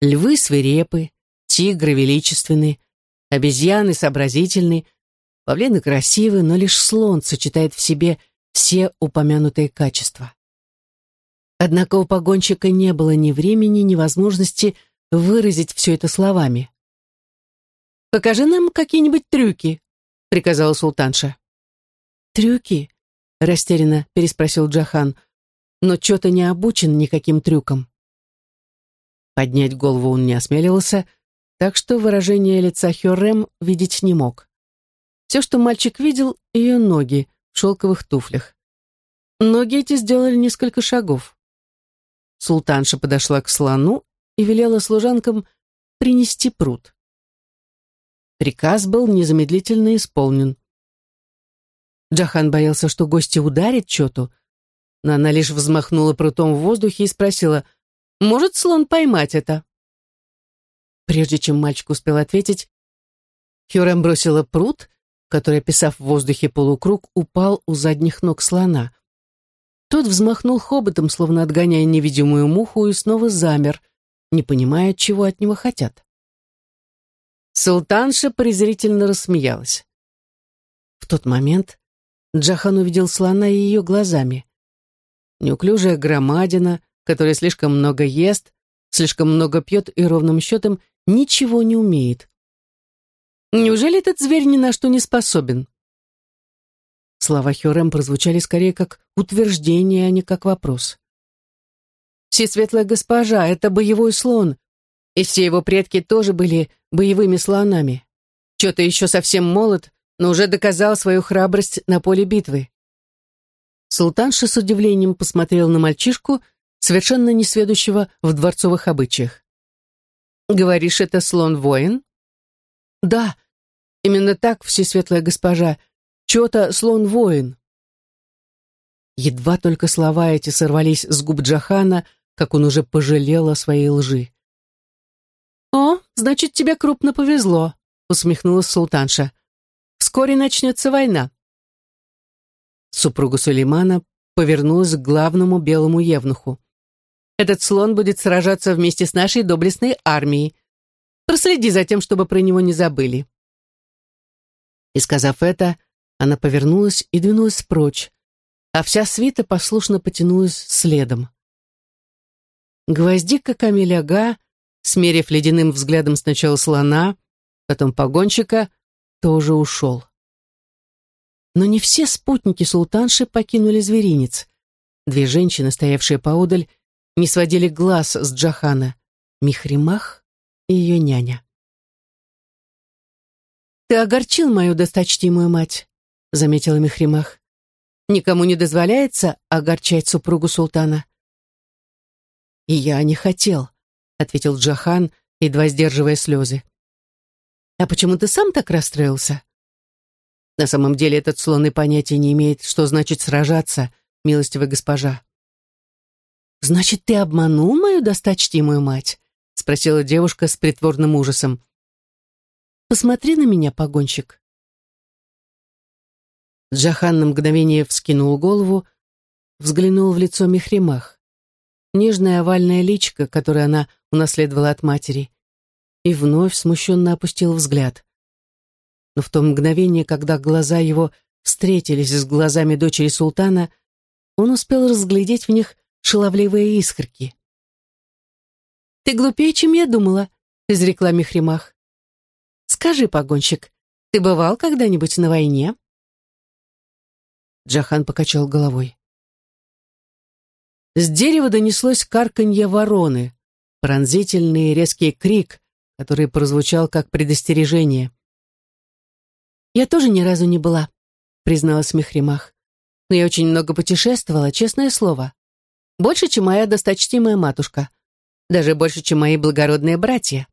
Львы свирепы, тигры величественны, обезьяны сообразительны, павлины красивы, но лишь слон сочетает в себе все упомянутые качества. Однако у погонщика не было ни времени, ни возможности выразить все это словами. «Покажи нам какие-нибудь трюки», — приказала султанша. «Трюки?» — растерянно переспросил Джахан, но что-то не обучен никаким трюкам. Поднять голову он не осмеливался, так что выражение лица Хюррем видеть не мог. Все, что мальчик видел, ее ноги в шелковых туфлях. Ноги эти сделали несколько шагов. Султанша подошла к слону и велела служанкам принести пруд. Приказ был незамедлительно исполнен. Джахан боялся, что гости ударят Чоту, но она лишь взмахнула прутом в воздухе и спросила, может слон поймать это?» Прежде чем мальчик успел ответить, Хюрем бросила пруд, который, описав в воздухе полукруг, упал у задних ног слона. Тот взмахнул хоботом, словно отгоняя невидимую муху, и снова замер, не понимая, чего от него хотят. Султанша презрительно рассмеялась. В тот момент Джахан увидел слона и ее глазами. Неуклюжая громадина, который слишком много ест, слишком много пьет и ровным счетом ничего не умеет. Неужели этот зверь ни на что не способен? Слова Хюрем прозвучали скорее как утверждение, а не как вопрос. «Всесветлая госпожа, это боевой слон, и все его предки тоже были боевыми слонами. Че-то еще совсем молод, но уже доказал свою храбрость на поле битвы». Султанша с удивлением посмотрел на мальчишку, совершенно несведущего в дворцовых обычаях. «Говоришь, это слон-воин?» «Да, именно так, всесветлая госпожа. Чё-то слон-воин». Едва только слова эти сорвались с губ Джахана, как он уже пожалел о своей лжи. «О, значит, тебе крупно повезло», — усмехнулась султанша. «Вскоре начнется война». Супруга Сулеймана повернулась к главному белому евнуху. Этот слон будет сражаться вместе с нашей доблестной армией. Проследи за тем, чтобы про него не забыли». И сказав это, она повернулась и двинулась прочь, а вся свита послушно потянулась следом. Гвоздика Камиль Ага, смерив ледяным взглядом сначала слона, потом погонщика, тоже ушел. Но не все спутники султанши покинули зверинец. Две женщины, стоявшие поодаль, не сводили глаз с Джахана, Михримах и ее няня. «Ты огорчил мою досточтимую мать», — заметила Михримах. «Никому не дозволяется огорчать супругу султана». «И я не хотел», — ответил Джахан, едва сдерживая слезы. «А почему ты сам так расстроился?» «На самом деле этот слон и понятия не имеет, что значит сражаться, милостивая госпожа. «Значит, ты обманул мою досточтимую мать?» — спросила девушка с притворным ужасом. «Посмотри на меня, погонщик». Джахан на мгновение вскинул голову, взглянул в лицо Мехримах. Нежное овальное личико, которое она унаследовала от матери, и вновь смущенно опустил взгляд. Но в то мгновение, когда глаза его встретились с глазами дочери султана, он успел разглядеть в них шаловливые искорки. «Ты глупее, чем я думала», — изрекла Мехримах. «Скажи, погонщик, ты бывал когда-нибудь на войне?» Джахан покачал головой. С дерева донеслось карканье вороны, пронзительный резкий крик, который прозвучал как предостережение. «Я тоже ни разу не была», — призналась Мехримах. «Но я очень много путешествовала, честное слово. Больше, чем моя досточтимая матушка. Даже больше, чем мои благородные братья.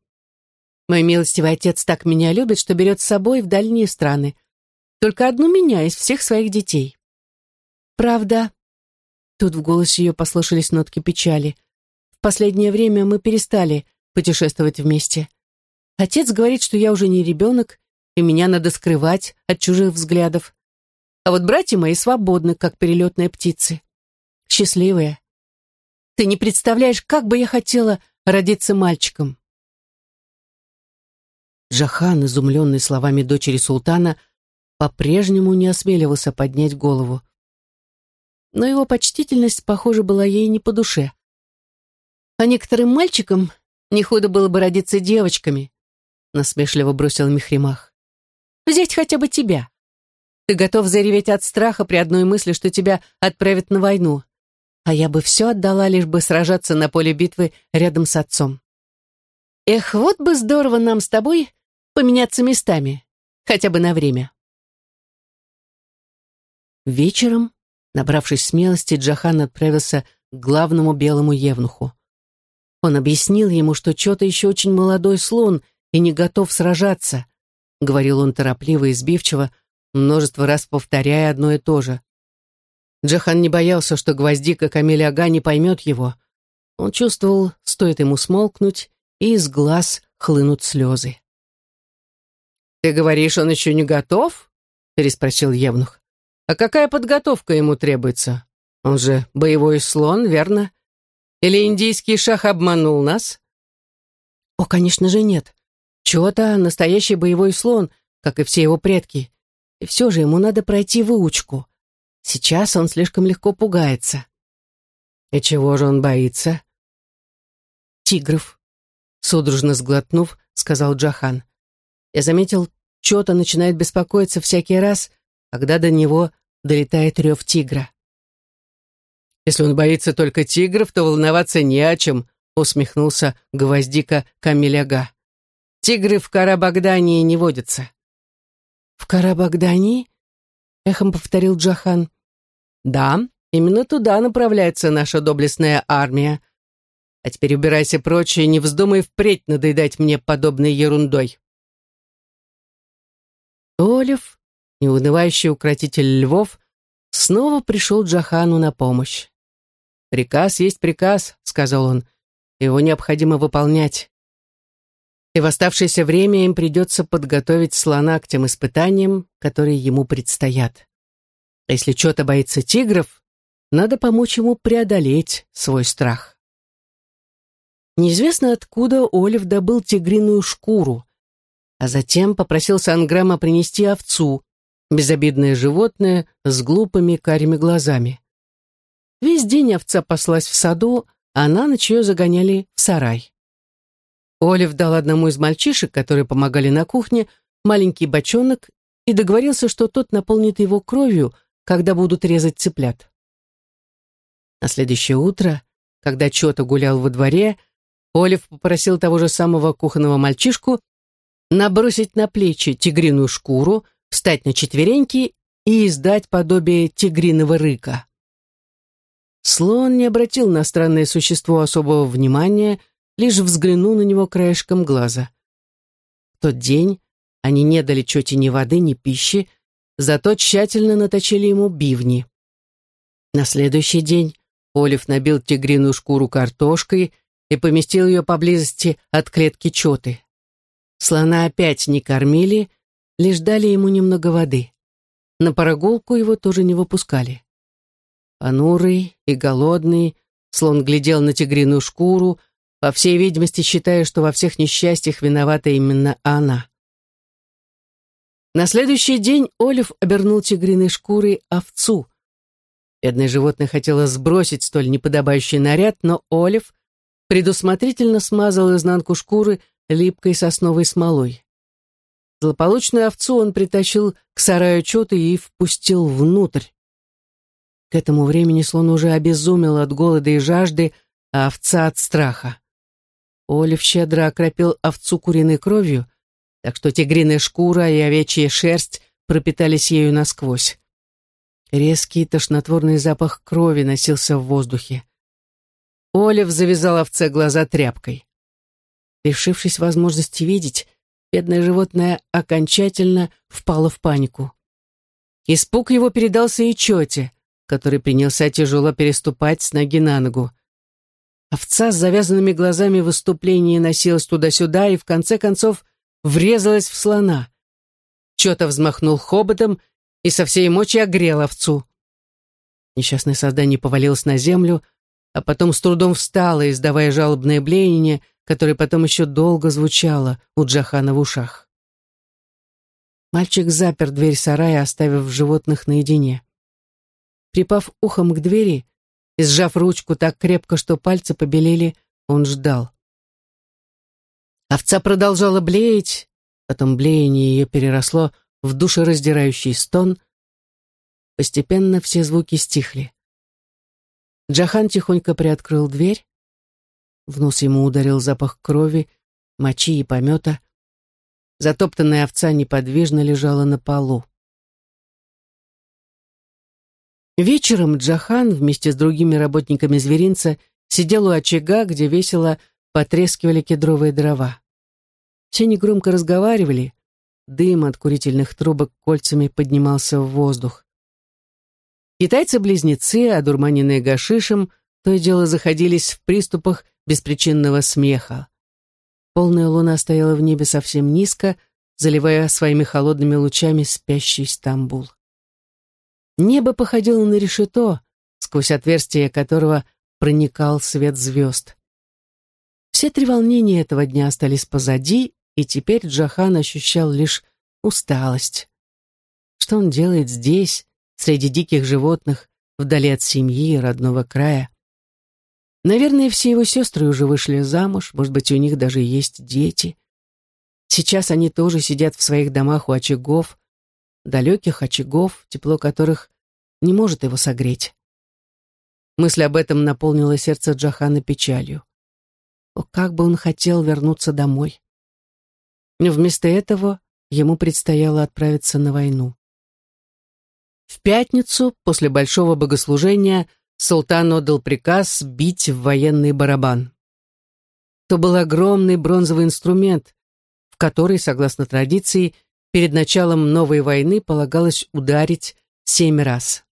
Мой милостивый отец так меня любит, что берет с собой в дальние страны. Только одну меня из всех своих детей. Правда, тут в голосе ее послышались нотки печали. В последнее время мы перестали путешествовать вместе. Отец говорит, что я уже не ребенок, и меня надо скрывать от чужих взглядов. А вот братья мои свободны, как перелетные птицы. Счастливые. Ты не представляешь, как бы я хотела родиться мальчиком. Джахан, изумленный словами дочери султана, по-прежнему не осмеливался поднять голову но его почтительность, похоже, была ей не по душе. А некоторым мальчикам не худо было бы родиться девочками, насмешливо бросил Михримах. Взять хотя бы тебя. Ты готов зареветь от страха при одной мысли, что тебя отправят на войну. А я бы все отдала, лишь бы сражаться на поле битвы рядом с отцом. Эх, вот бы здорово нам с тобой поменяться местами, хотя бы на время. Вечером Набравшись смелости, Джахан отправился к главному белому евнуху. Он объяснил ему, что что-то еще очень молодой слон и не готов сражаться, говорил он торопливо и сбивчиво, множество раз повторяя одно и то же. Джахан не боялся, что гвоздика Камиль Ага не поймет его. Он чувствовал, стоит ему смолкнуть, и из глаз хлынут слезы. «Ты говоришь, он еще не готов?» — переспросил Евнух. А какая подготовка ему требуется? Он же боевой слон, верно? Или индийский шах обманул нас? О, конечно же, нет. Чего-то настоящий боевой слон, как и все его предки. И все же ему надо пройти выучку. Сейчас он слишком легко пугается. И чего же он боится? Тигров. Судорожно сглотнув, сказал Джахан. Я заметил, что-то начинает беспокоиться всякий раз, когда до него долетает рев тигра. «Если он боится только тигров, то волноваться не о чем», усмехнулся гвоздика Камиляга. «Тигры в Карабагдании не водятся». «В Карабагдании?» — эхом повторил Джахан. «Да, именно туда направляется наша доблестная армия. А теперь убирайся прочь и не вздумай впредь надоедать мне подобной ерундой». Олив неунывающий укротитель львов, снова пришел Джахану на помощь. «Приказ есть приказ», — сказал он, — «его необходимо выполнять. И в оставшееся время им придется подготовить слона к тем испытаниям, которые ему предстоят. А если что-то боится тигров, надо помочь ему преодолеть свой страх». Неизвестно откуда Олив добыл тигриную шкуру, а затем попросил Санграма принести овцу, безобидное животное с глупыми карими глазами. Весь день овца паслась в саду, а на ночь ее загоняли в сарай. Олив дал одному из мальчишек, которые помогали на кухне, маленький бочонок и договорился, что тот наполнит его кровью, когда будут резать цыплят. На следующее утро, когда Чота гулял во дворе, Олив попросил того же самого кухонного мальчишку набросить на плечи тигриную шкуру, встать на четвереньки и издать подобие тигриного рыка. Слон не обратил на странное существо особого внимания, лишь взглянул на него краешком глаза. В тот день они не дали Чоте ни воды, ни пищи, зато тщательно наточили ему бивни. На следующий день Олив набил тигриную шкуру картошкой и поместил ее поблизости от клетки Чоты. Слона опять не кормили, лишь дали ему немного воды. На прогулку его тоже не выпускали. Понурый и голодный, слон глядел на тигриную шкуру, по всей видимости считая, что во всех несчастьях виновата именно она. На следующий день Олив обернул тигриной шкурой овцу. Бедное животное хотело сбросить столь неподобающий наряд, но Олив предусмотрительно смазал изнанку шкуры липкой сосновой смолой. Злополучную овцу он притащил к сараю чоты и впустил внутрь. К этому времени слон уже обезумел от голода и жажды, а овца от страха. Олив щедро окропил овцу куриной кровью, так что тигриная шкура и овечья шерсть пропитались ею насквозь. Резкий тошнотворный запах крови носился в воздухе. Олив завязал овце глаза тряпкой. Лишившись возможности видеть, бедное животное окончательно впало в панику. Испуг его передался и Чоте, который принялся тяжело переступать с ноги на ногу. Овца с завязанными глазами в выступлении носилась туда-сюда и в конце концов врезалась в слона. Чё-то взмахнул хоботом и со всей мочи огрел овцу. Несчастное создание повалилось на землю, а потом с трудом встало, издавая жалобное блеяние, которое потом еще долго звучало у Джахана в ушах. Мальчик запер дверь сарая, оставив животных наедине. Припав ухом к двери и сжав ручку так крепко, что пальцы побелели, он ждал. Овца продолжала блеять, потом блеяние ее переросло в душераздирающий стон. Постепенно все звуки стихли. Джахан тихонько приоткрыл дверь. В нос ему ударил запах крови, мочи и помета. Затоптанная овца неподвижно лежала на полу. Вечером Джахан вместе с другими работниками зверинца сидел у очага, где весело потрескивали кедровые дрова. Все негромко разговаривали, дым от курительных трубок кольцами поднимался в воздух. Китайцы-близнецы, одурманенные гашишем, то и дело заходились в приступах беспричинного смеха. Полная луна стояла в небе совсем низко, заливая своими холодными лучами спящий Стамбул. Небо походило на решето, сквозь отверстие которого проникал свет звезд. Все три волнения этого дня остались позади, и теперь Джахан ощущал лишь усталость. Что он делает здесь, среди диких животных, вдали от семьи и родного края? Наверное, все его сестры уже вышли замуж, может быть, у них даже есть дети. Сейчас они тоже сидят в своих домах у очагов, далеких очагов, тепло которых не может его согреть. Мысль об этом наполнила сердце Джахана печалью. О, как бы он хотел вернуться домой. Но вместо этого ему предстояло отправиться на войну. В пятницу, после большого богослужения, султан отдал приказ бить в военный барабан. То был огромный бронзовый инструмент, в который, согласно традиции, перед началом новой войны полагалось ударить семь раз.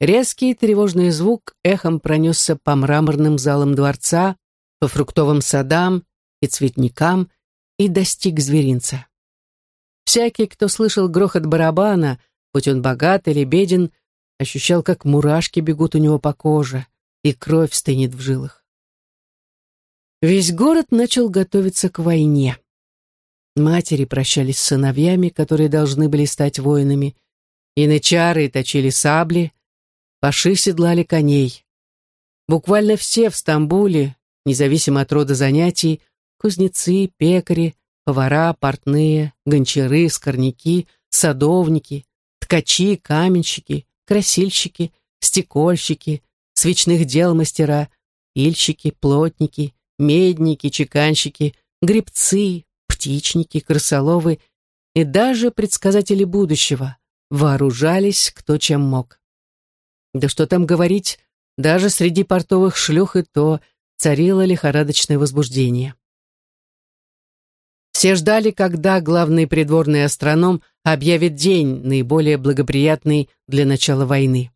Резкий тревожный звук эхом пронесся по мраморным залам дворца, по фруктовым садам и цветникам и достиг зверинца. Всякий, кто слышал грохот барабана, будь он богат или беден, ощущал, как мурашки бегут у него по коже, и кровь стынет в жилах. Весь город начал готовиться к войне. Матери прощались с сыновьями, которые должны были стать воинами. Янычары точили сабли, паши седлали коней. Буквально все в Стамбуле, независимо от рода занятий, кузнецы, пекари, повара, портные, гончары, скорняки, садовники, ткачи, каменщики, красильщики, стекольщики, свечных дел мастера, ильщики, плотники, медники, чеканщики, гребцы, птичники, крысоловы и даже предсказатели будущего вооружались кто чем мог. Да что там говорить, даже среди портовых шлюх и то царило лихорадочное возбуждение. Все ждали, когда главный придворный астроном объявит день, наиболее благоприятный для начала войны.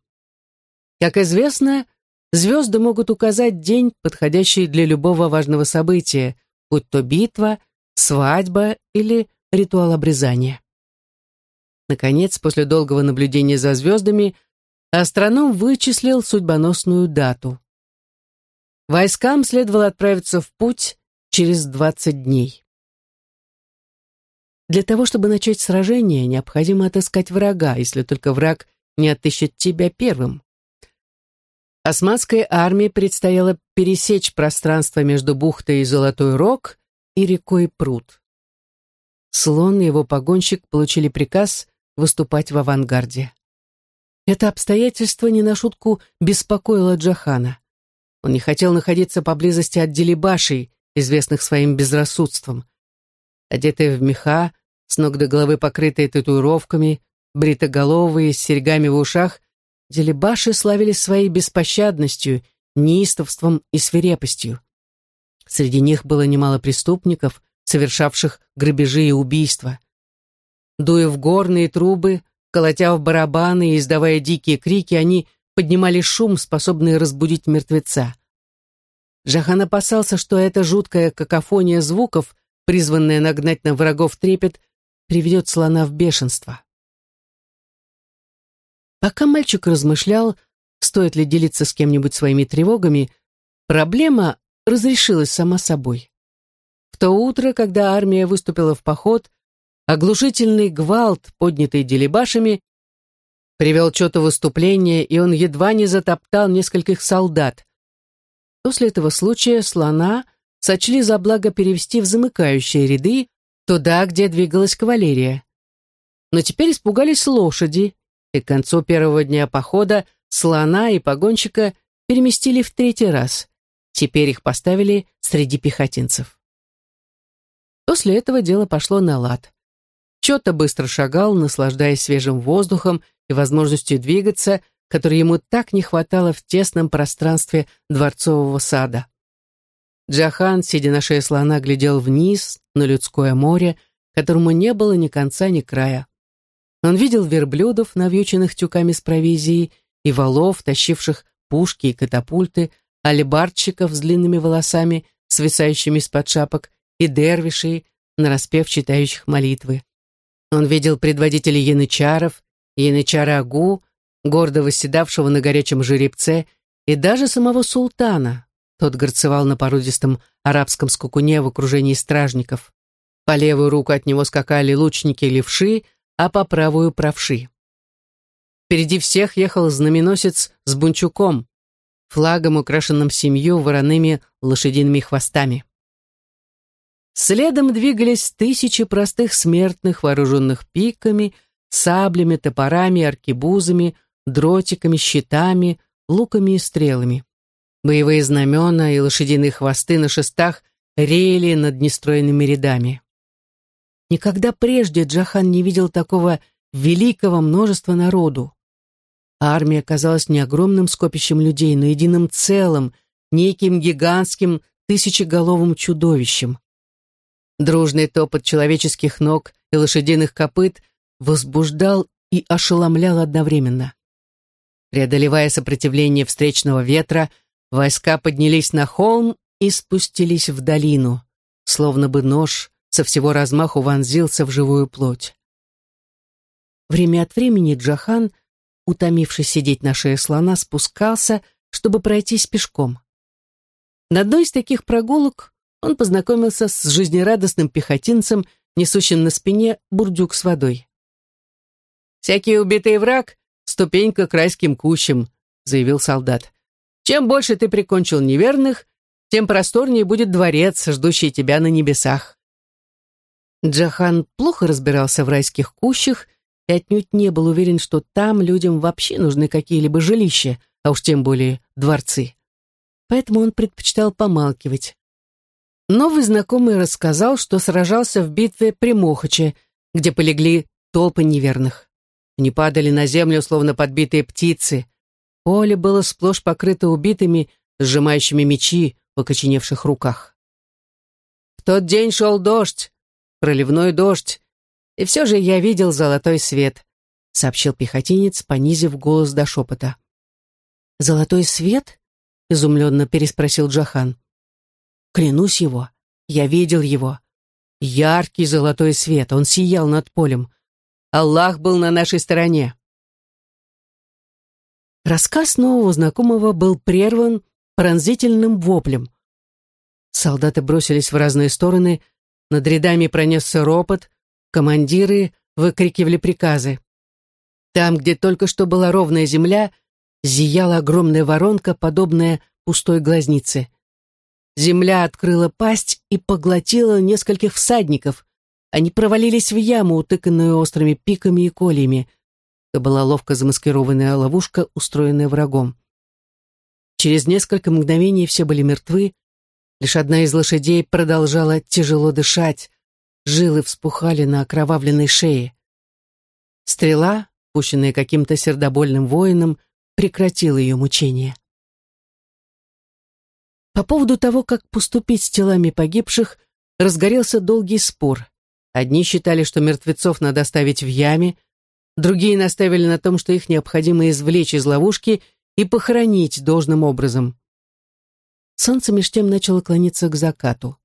Как известно, звезды могут указать день, подходящий для любого важного события, будь то битва, свадьба или ритуал обрезания. Наконец, после долгого наблюдения за звездами, астроном вычислил судьбоносную дату. Войскам следовало отправиться в путь через 20 дней. Для того, чтобы начать сражение, необходимо отыскать врага, если только враг не отыщет тебя первым. Османской армии предстояло пересечь пространство между бухтой Золотой Рог и рекой Пруд. Слон и его погонщик получили приказ выступать в авангарде. Это обстоятельство не на шутку беспокоило Джахана. Он не хотел находиться поблизости от делибашей, известных своим безрассудством. Одетые в меха, с ног до головы покрытые татуировками, бритоголовые, с серьгами в ушах, делибаши славились своей беспощадностью, неистовством и свирепостью. Среди них было немало преступников, совершавших грабежи и убийства. Дуя в горные трубы, колотя в барабаны и издавая дикие крики, они поднимали шум, способный разбудить мертвеца. Жахан опасался, что эта жуткая какофония звуков, призванная нагнать на врагов трепет, приведет слона в бешенство. Пока мальчик размышлял, стоит ли делиться с кем-нибудь своими тревогами, проблема разрешилась сама собой. В то утро, когда армия выступила в поход, оглушительный гвалт, поднятый делебашами, привел что-то выступление, и он едва не затоптал нескольких солдат. После этого случая слона сочли за благо перевести в замыкающие ряды, туда, где двигалась кавалерия. Но теперь испугались лошади, и к концу первого дня похода слона и погонщика переместили в третий раз. Теперь их поставили среди пехотинцев. После этого дело пошло на лад. Чё-то быстро шагал, наслаждаясь свежим воздухом и возможностью двигаться, которой ему так не хватало в тесном пространстве дворцового сада. Джахан, сидя на шее слона, глядел вниз, на людское море, которому не было ни конца, ни края. Он видел верблюдов, навьюченных тюками с провизией, и валов, тащивших пушки и катапульты, алибардщиков с длинными волосами, свисающими из-под шапок, и дервишей, нараспев читающих молитвы. Он видел предводителей янычаров, янычара Агу, гордо восседавшего на горячем жеребце, и даже самого султана, тот горцевал на породистом арабском скукуне в окружении стражников. По левую руку от него скакали лучники-левши, а по правую — правши. Впереди всех ехал знаменосец с бунчуком, флагом, украшенным семью вороными лошадиными хвостами. Следом двигались тысячи простых смертных, вооруженных пиками, саблями, топорами, аркебузами, дротиками, щитами, луками и стрелами. Боевые знамена и лошадиные хвосты на шестах реяли над нестроенными рядами. Никогда прежде Джахан не видел такого великого множества народу. Армия казалась не огромным скопищем людей, но единым целым, неким гигантским тысячеголовым чудовищем. Дружный топот человеческих ног и лошадиных копыт возбуждал и ошеломлял одновременно. Преодолевая сопротивление встречного ветра, Войска поднялись на холм и спустились в долину, словно бы нож со всего размаху вонзился в живую плоть. Время от времени Джахан, утомившись сидеть на шее слона, спускался, чтобы пройтись пешком. На одной из таких прогулок он познакомился с жизнерадостным пехотинцем, несущим на спине бурдюк с водой. «Всякий убитый враг — ступенька к райским кущам», — заявил солдат. Чем больше ты прикончил неверных, тем просторнее будет дворец, ждущий тебя на небесах. Джахан плохо разбирался в райских кущах и отнюдь не был уверен, что там людям вообще нужны какие-либо жилища, а уж тем более дворцы. Поэтому он предпочитал помалкивать. Новый знакомый рассказал, что сражался в битве при Мохаче, где полегли толпы неверных. Они падали на землю, словно подбитые птицы, Поле было сплошь покрыто убитыми, сжимающими мечи в окоченевших руках. В тот день шел дождь, проливной дождь, и все же я видел золотой свет, сообщил пехотинец, понизив голос до шепота. «Золотой свет?» изумленно переспросил Джахан. «Клянусь его, я видел его. Яркий золотой свет, он сиял над полем. Аллах был на нашей стороне». Рассказ нового знакомого был прерван пронзительным воплем. Солдаты бросились в разные стороны, над рядами пронесся ропот, командиры выкрикивали приказы. Там, где только что была ровная земля, зияла огромная воронка, подобная пустой глазнице. Земля открыла пасть и поглотила нескольких всадников. Они провалились в яму, утыканную острыми пиками и кольями. Это была ловко замаскированная ловушка, устроенная врагом. Через несколько мгновений все были мертвы, лишь одна из лошадей продолжала тяжело дышать, жилы вспухали на окровавленной шее. Стрела, пущенная каким-то сердобольным воином, прекратила ее мучение. По поводу того, как поступить с телами погибших, разгорелся долгий спор. Одни считали, что мертвецов надо оставить в яме, другие наставили на том, что их необходимо извлечь из ловушки и похоронить должным образом. Солнце меж тем начало клониться к закату.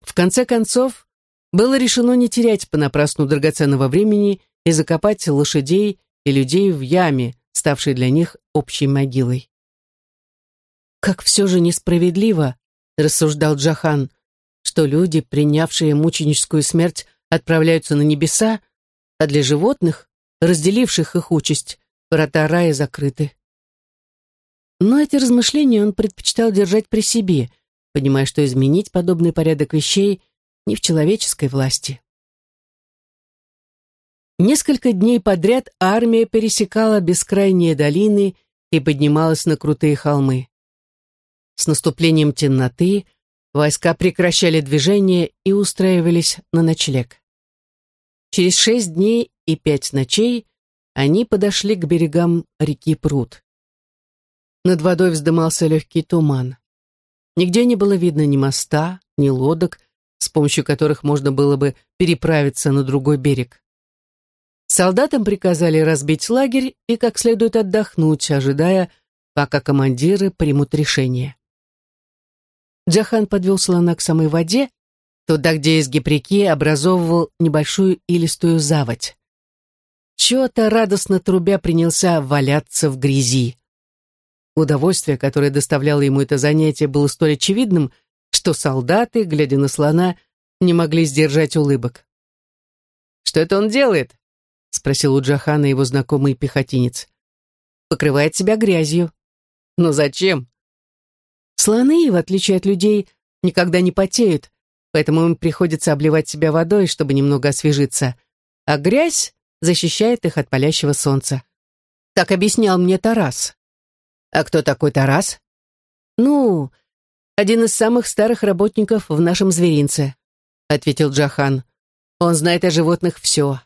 В конце концов, было решено не терять понапрасну драгоценного времени и закопать лошадей и людей в яме, ставшей для них общей могилой. «Как все же несправедливо», — рассуждал Джахан, «что люди, принявшие мученическую смерть, отправляются на небеса, а для животных, разделивших их участь, врата рая закрыты». Но эти размышления он предпочитал держать при себе, понимая, что изменить подобный порядок вещей не в человеческой власти. Несколько дней подряд армия пересекала бескрайние долины и поднималась на крутые холмы. С наступлением темноты войска прекращали движение и устраивались на ночлег. Через шесть дней и пять ночей они подошли к берегам реки Пруд. Над водой вздымался легкий туман. Нигде не было видно ни моста, ни лодок, с помощью которых можно было бы переправиться на другой берег. Солдатам приказали разбить лагерь и как следует отдохнуть, ожидая, пока командиры примут решение. Джахан подвел слона к самой воде, туда, где изгиб реки образовывал небольшую илистую заводь. Чего-то радостно трубя принялся валяться в грязи. Удовольствие, которое доставляло ему это занятие, было столь очевидным, что солдаты, глядя на слона, не могли сдержать улыбок. «Что это он делает?» — спросил у Джахана его знакомый пехотинец. «Покрывает себя грязью». «Но зачем?» Слоны, в отличие от людей, никогда не потеют, поэтому им приходится обливать себя водой, чтобы немного освежиться, а грязь защищает их от палящего солнца. Так объяснял мне Тарас. А кто такой Тарас? Ну, один из самых старых работников в нашем зверинце», — ответил Джахан. «Он знает о животных все».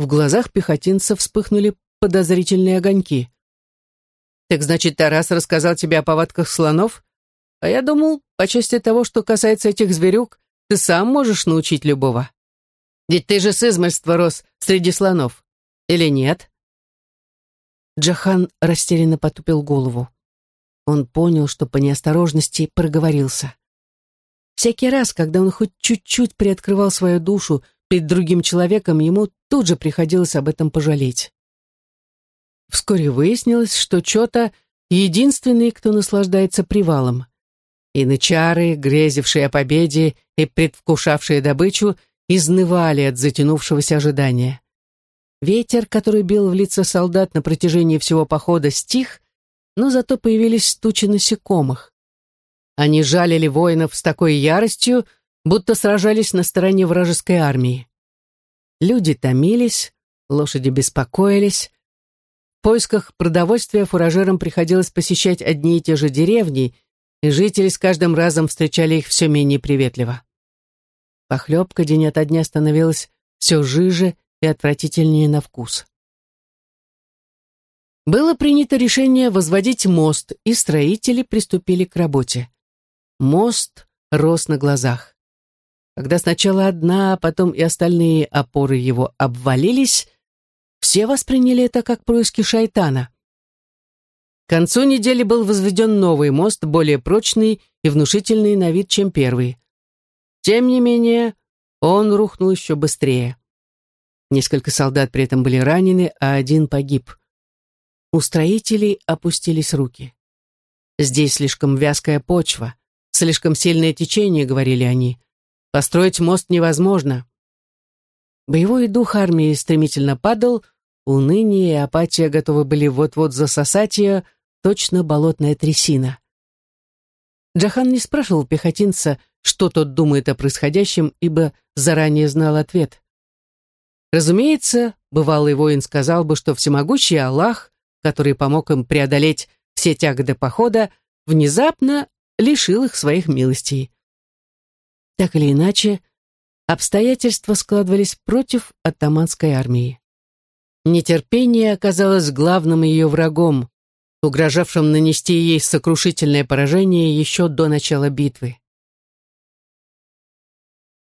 В глазах пехотинца вспыхнули подозрительные огоньки. «Так значит, Тарас рассказал тебе о повадках слонов? А я думал, по части того, что касается этих зверюк, ты сам можешь научить любого. Ведь ты же с измальства рос среди слонов. Или нет?» Джахан растерянно потупил голову. Он понял, что по неосторожности проговорился. Всякий раз, когда он хоть чуть-чуть приоткрывал свою душу перед другим человеком, ему тут же приходилось об этом пожалеть. Вскоре выяснилось, что Чота — единственный, кто наслаждается привалом. И начары, грезившие о победе и предвкушавшие добычу, изнывали от затянувшегося ожидания. Ветер, который бил в лица солдат на протяжении всего похода, стих, но зато появились тучи насекомых. Они жалили воинов с такой яростью, будто сражались на стороне вражеской армии. Люди томились, лошади беспокоились. В поисках продовольствия фуражерам приходилось посещать одни и те же деревни, и жители с каждым разом встречали их все менее приветливо. Похлебка день ото дня становилась все жиже и отвратительнее на вкус было принято решение возводить мост, и строители приступили к работе. Мост рос на глазах. Когда сначала одна, а потом и остальные опоры его обвалились, все восприняли это как происки шайтана. К концу недели был возведен новый мост, более прочный и внушительный на вид, чем первый. Тем не менее, он рухнул еще быстрее. Несколько солдат при этом были ранены, а один погиб. У строителей опустились руки. Здесь слишком вязкая почва, слишком сильное течение, говорили они. Построить мост невозможно. Боевой дух армии стремительно падал, уныние и апатия готовы были вот-вот засосать ее, точно болотная трясина. Джахан не спрашивал пехотинца, что тот думает о происходящем, ибо заранее знал ответ. Разумеется, бывалый воин сказал бы, что всемогущий Аллах, который помог им преодолеть все тяготы похода, внезапно лишил их своих милостей. Так или иначе, обстоятельства складывались против оттаманской армии. Нетерпение оказалось главным ее врагом, угрожавшим нанести ей сокрушительное поражение еще до начала битвы.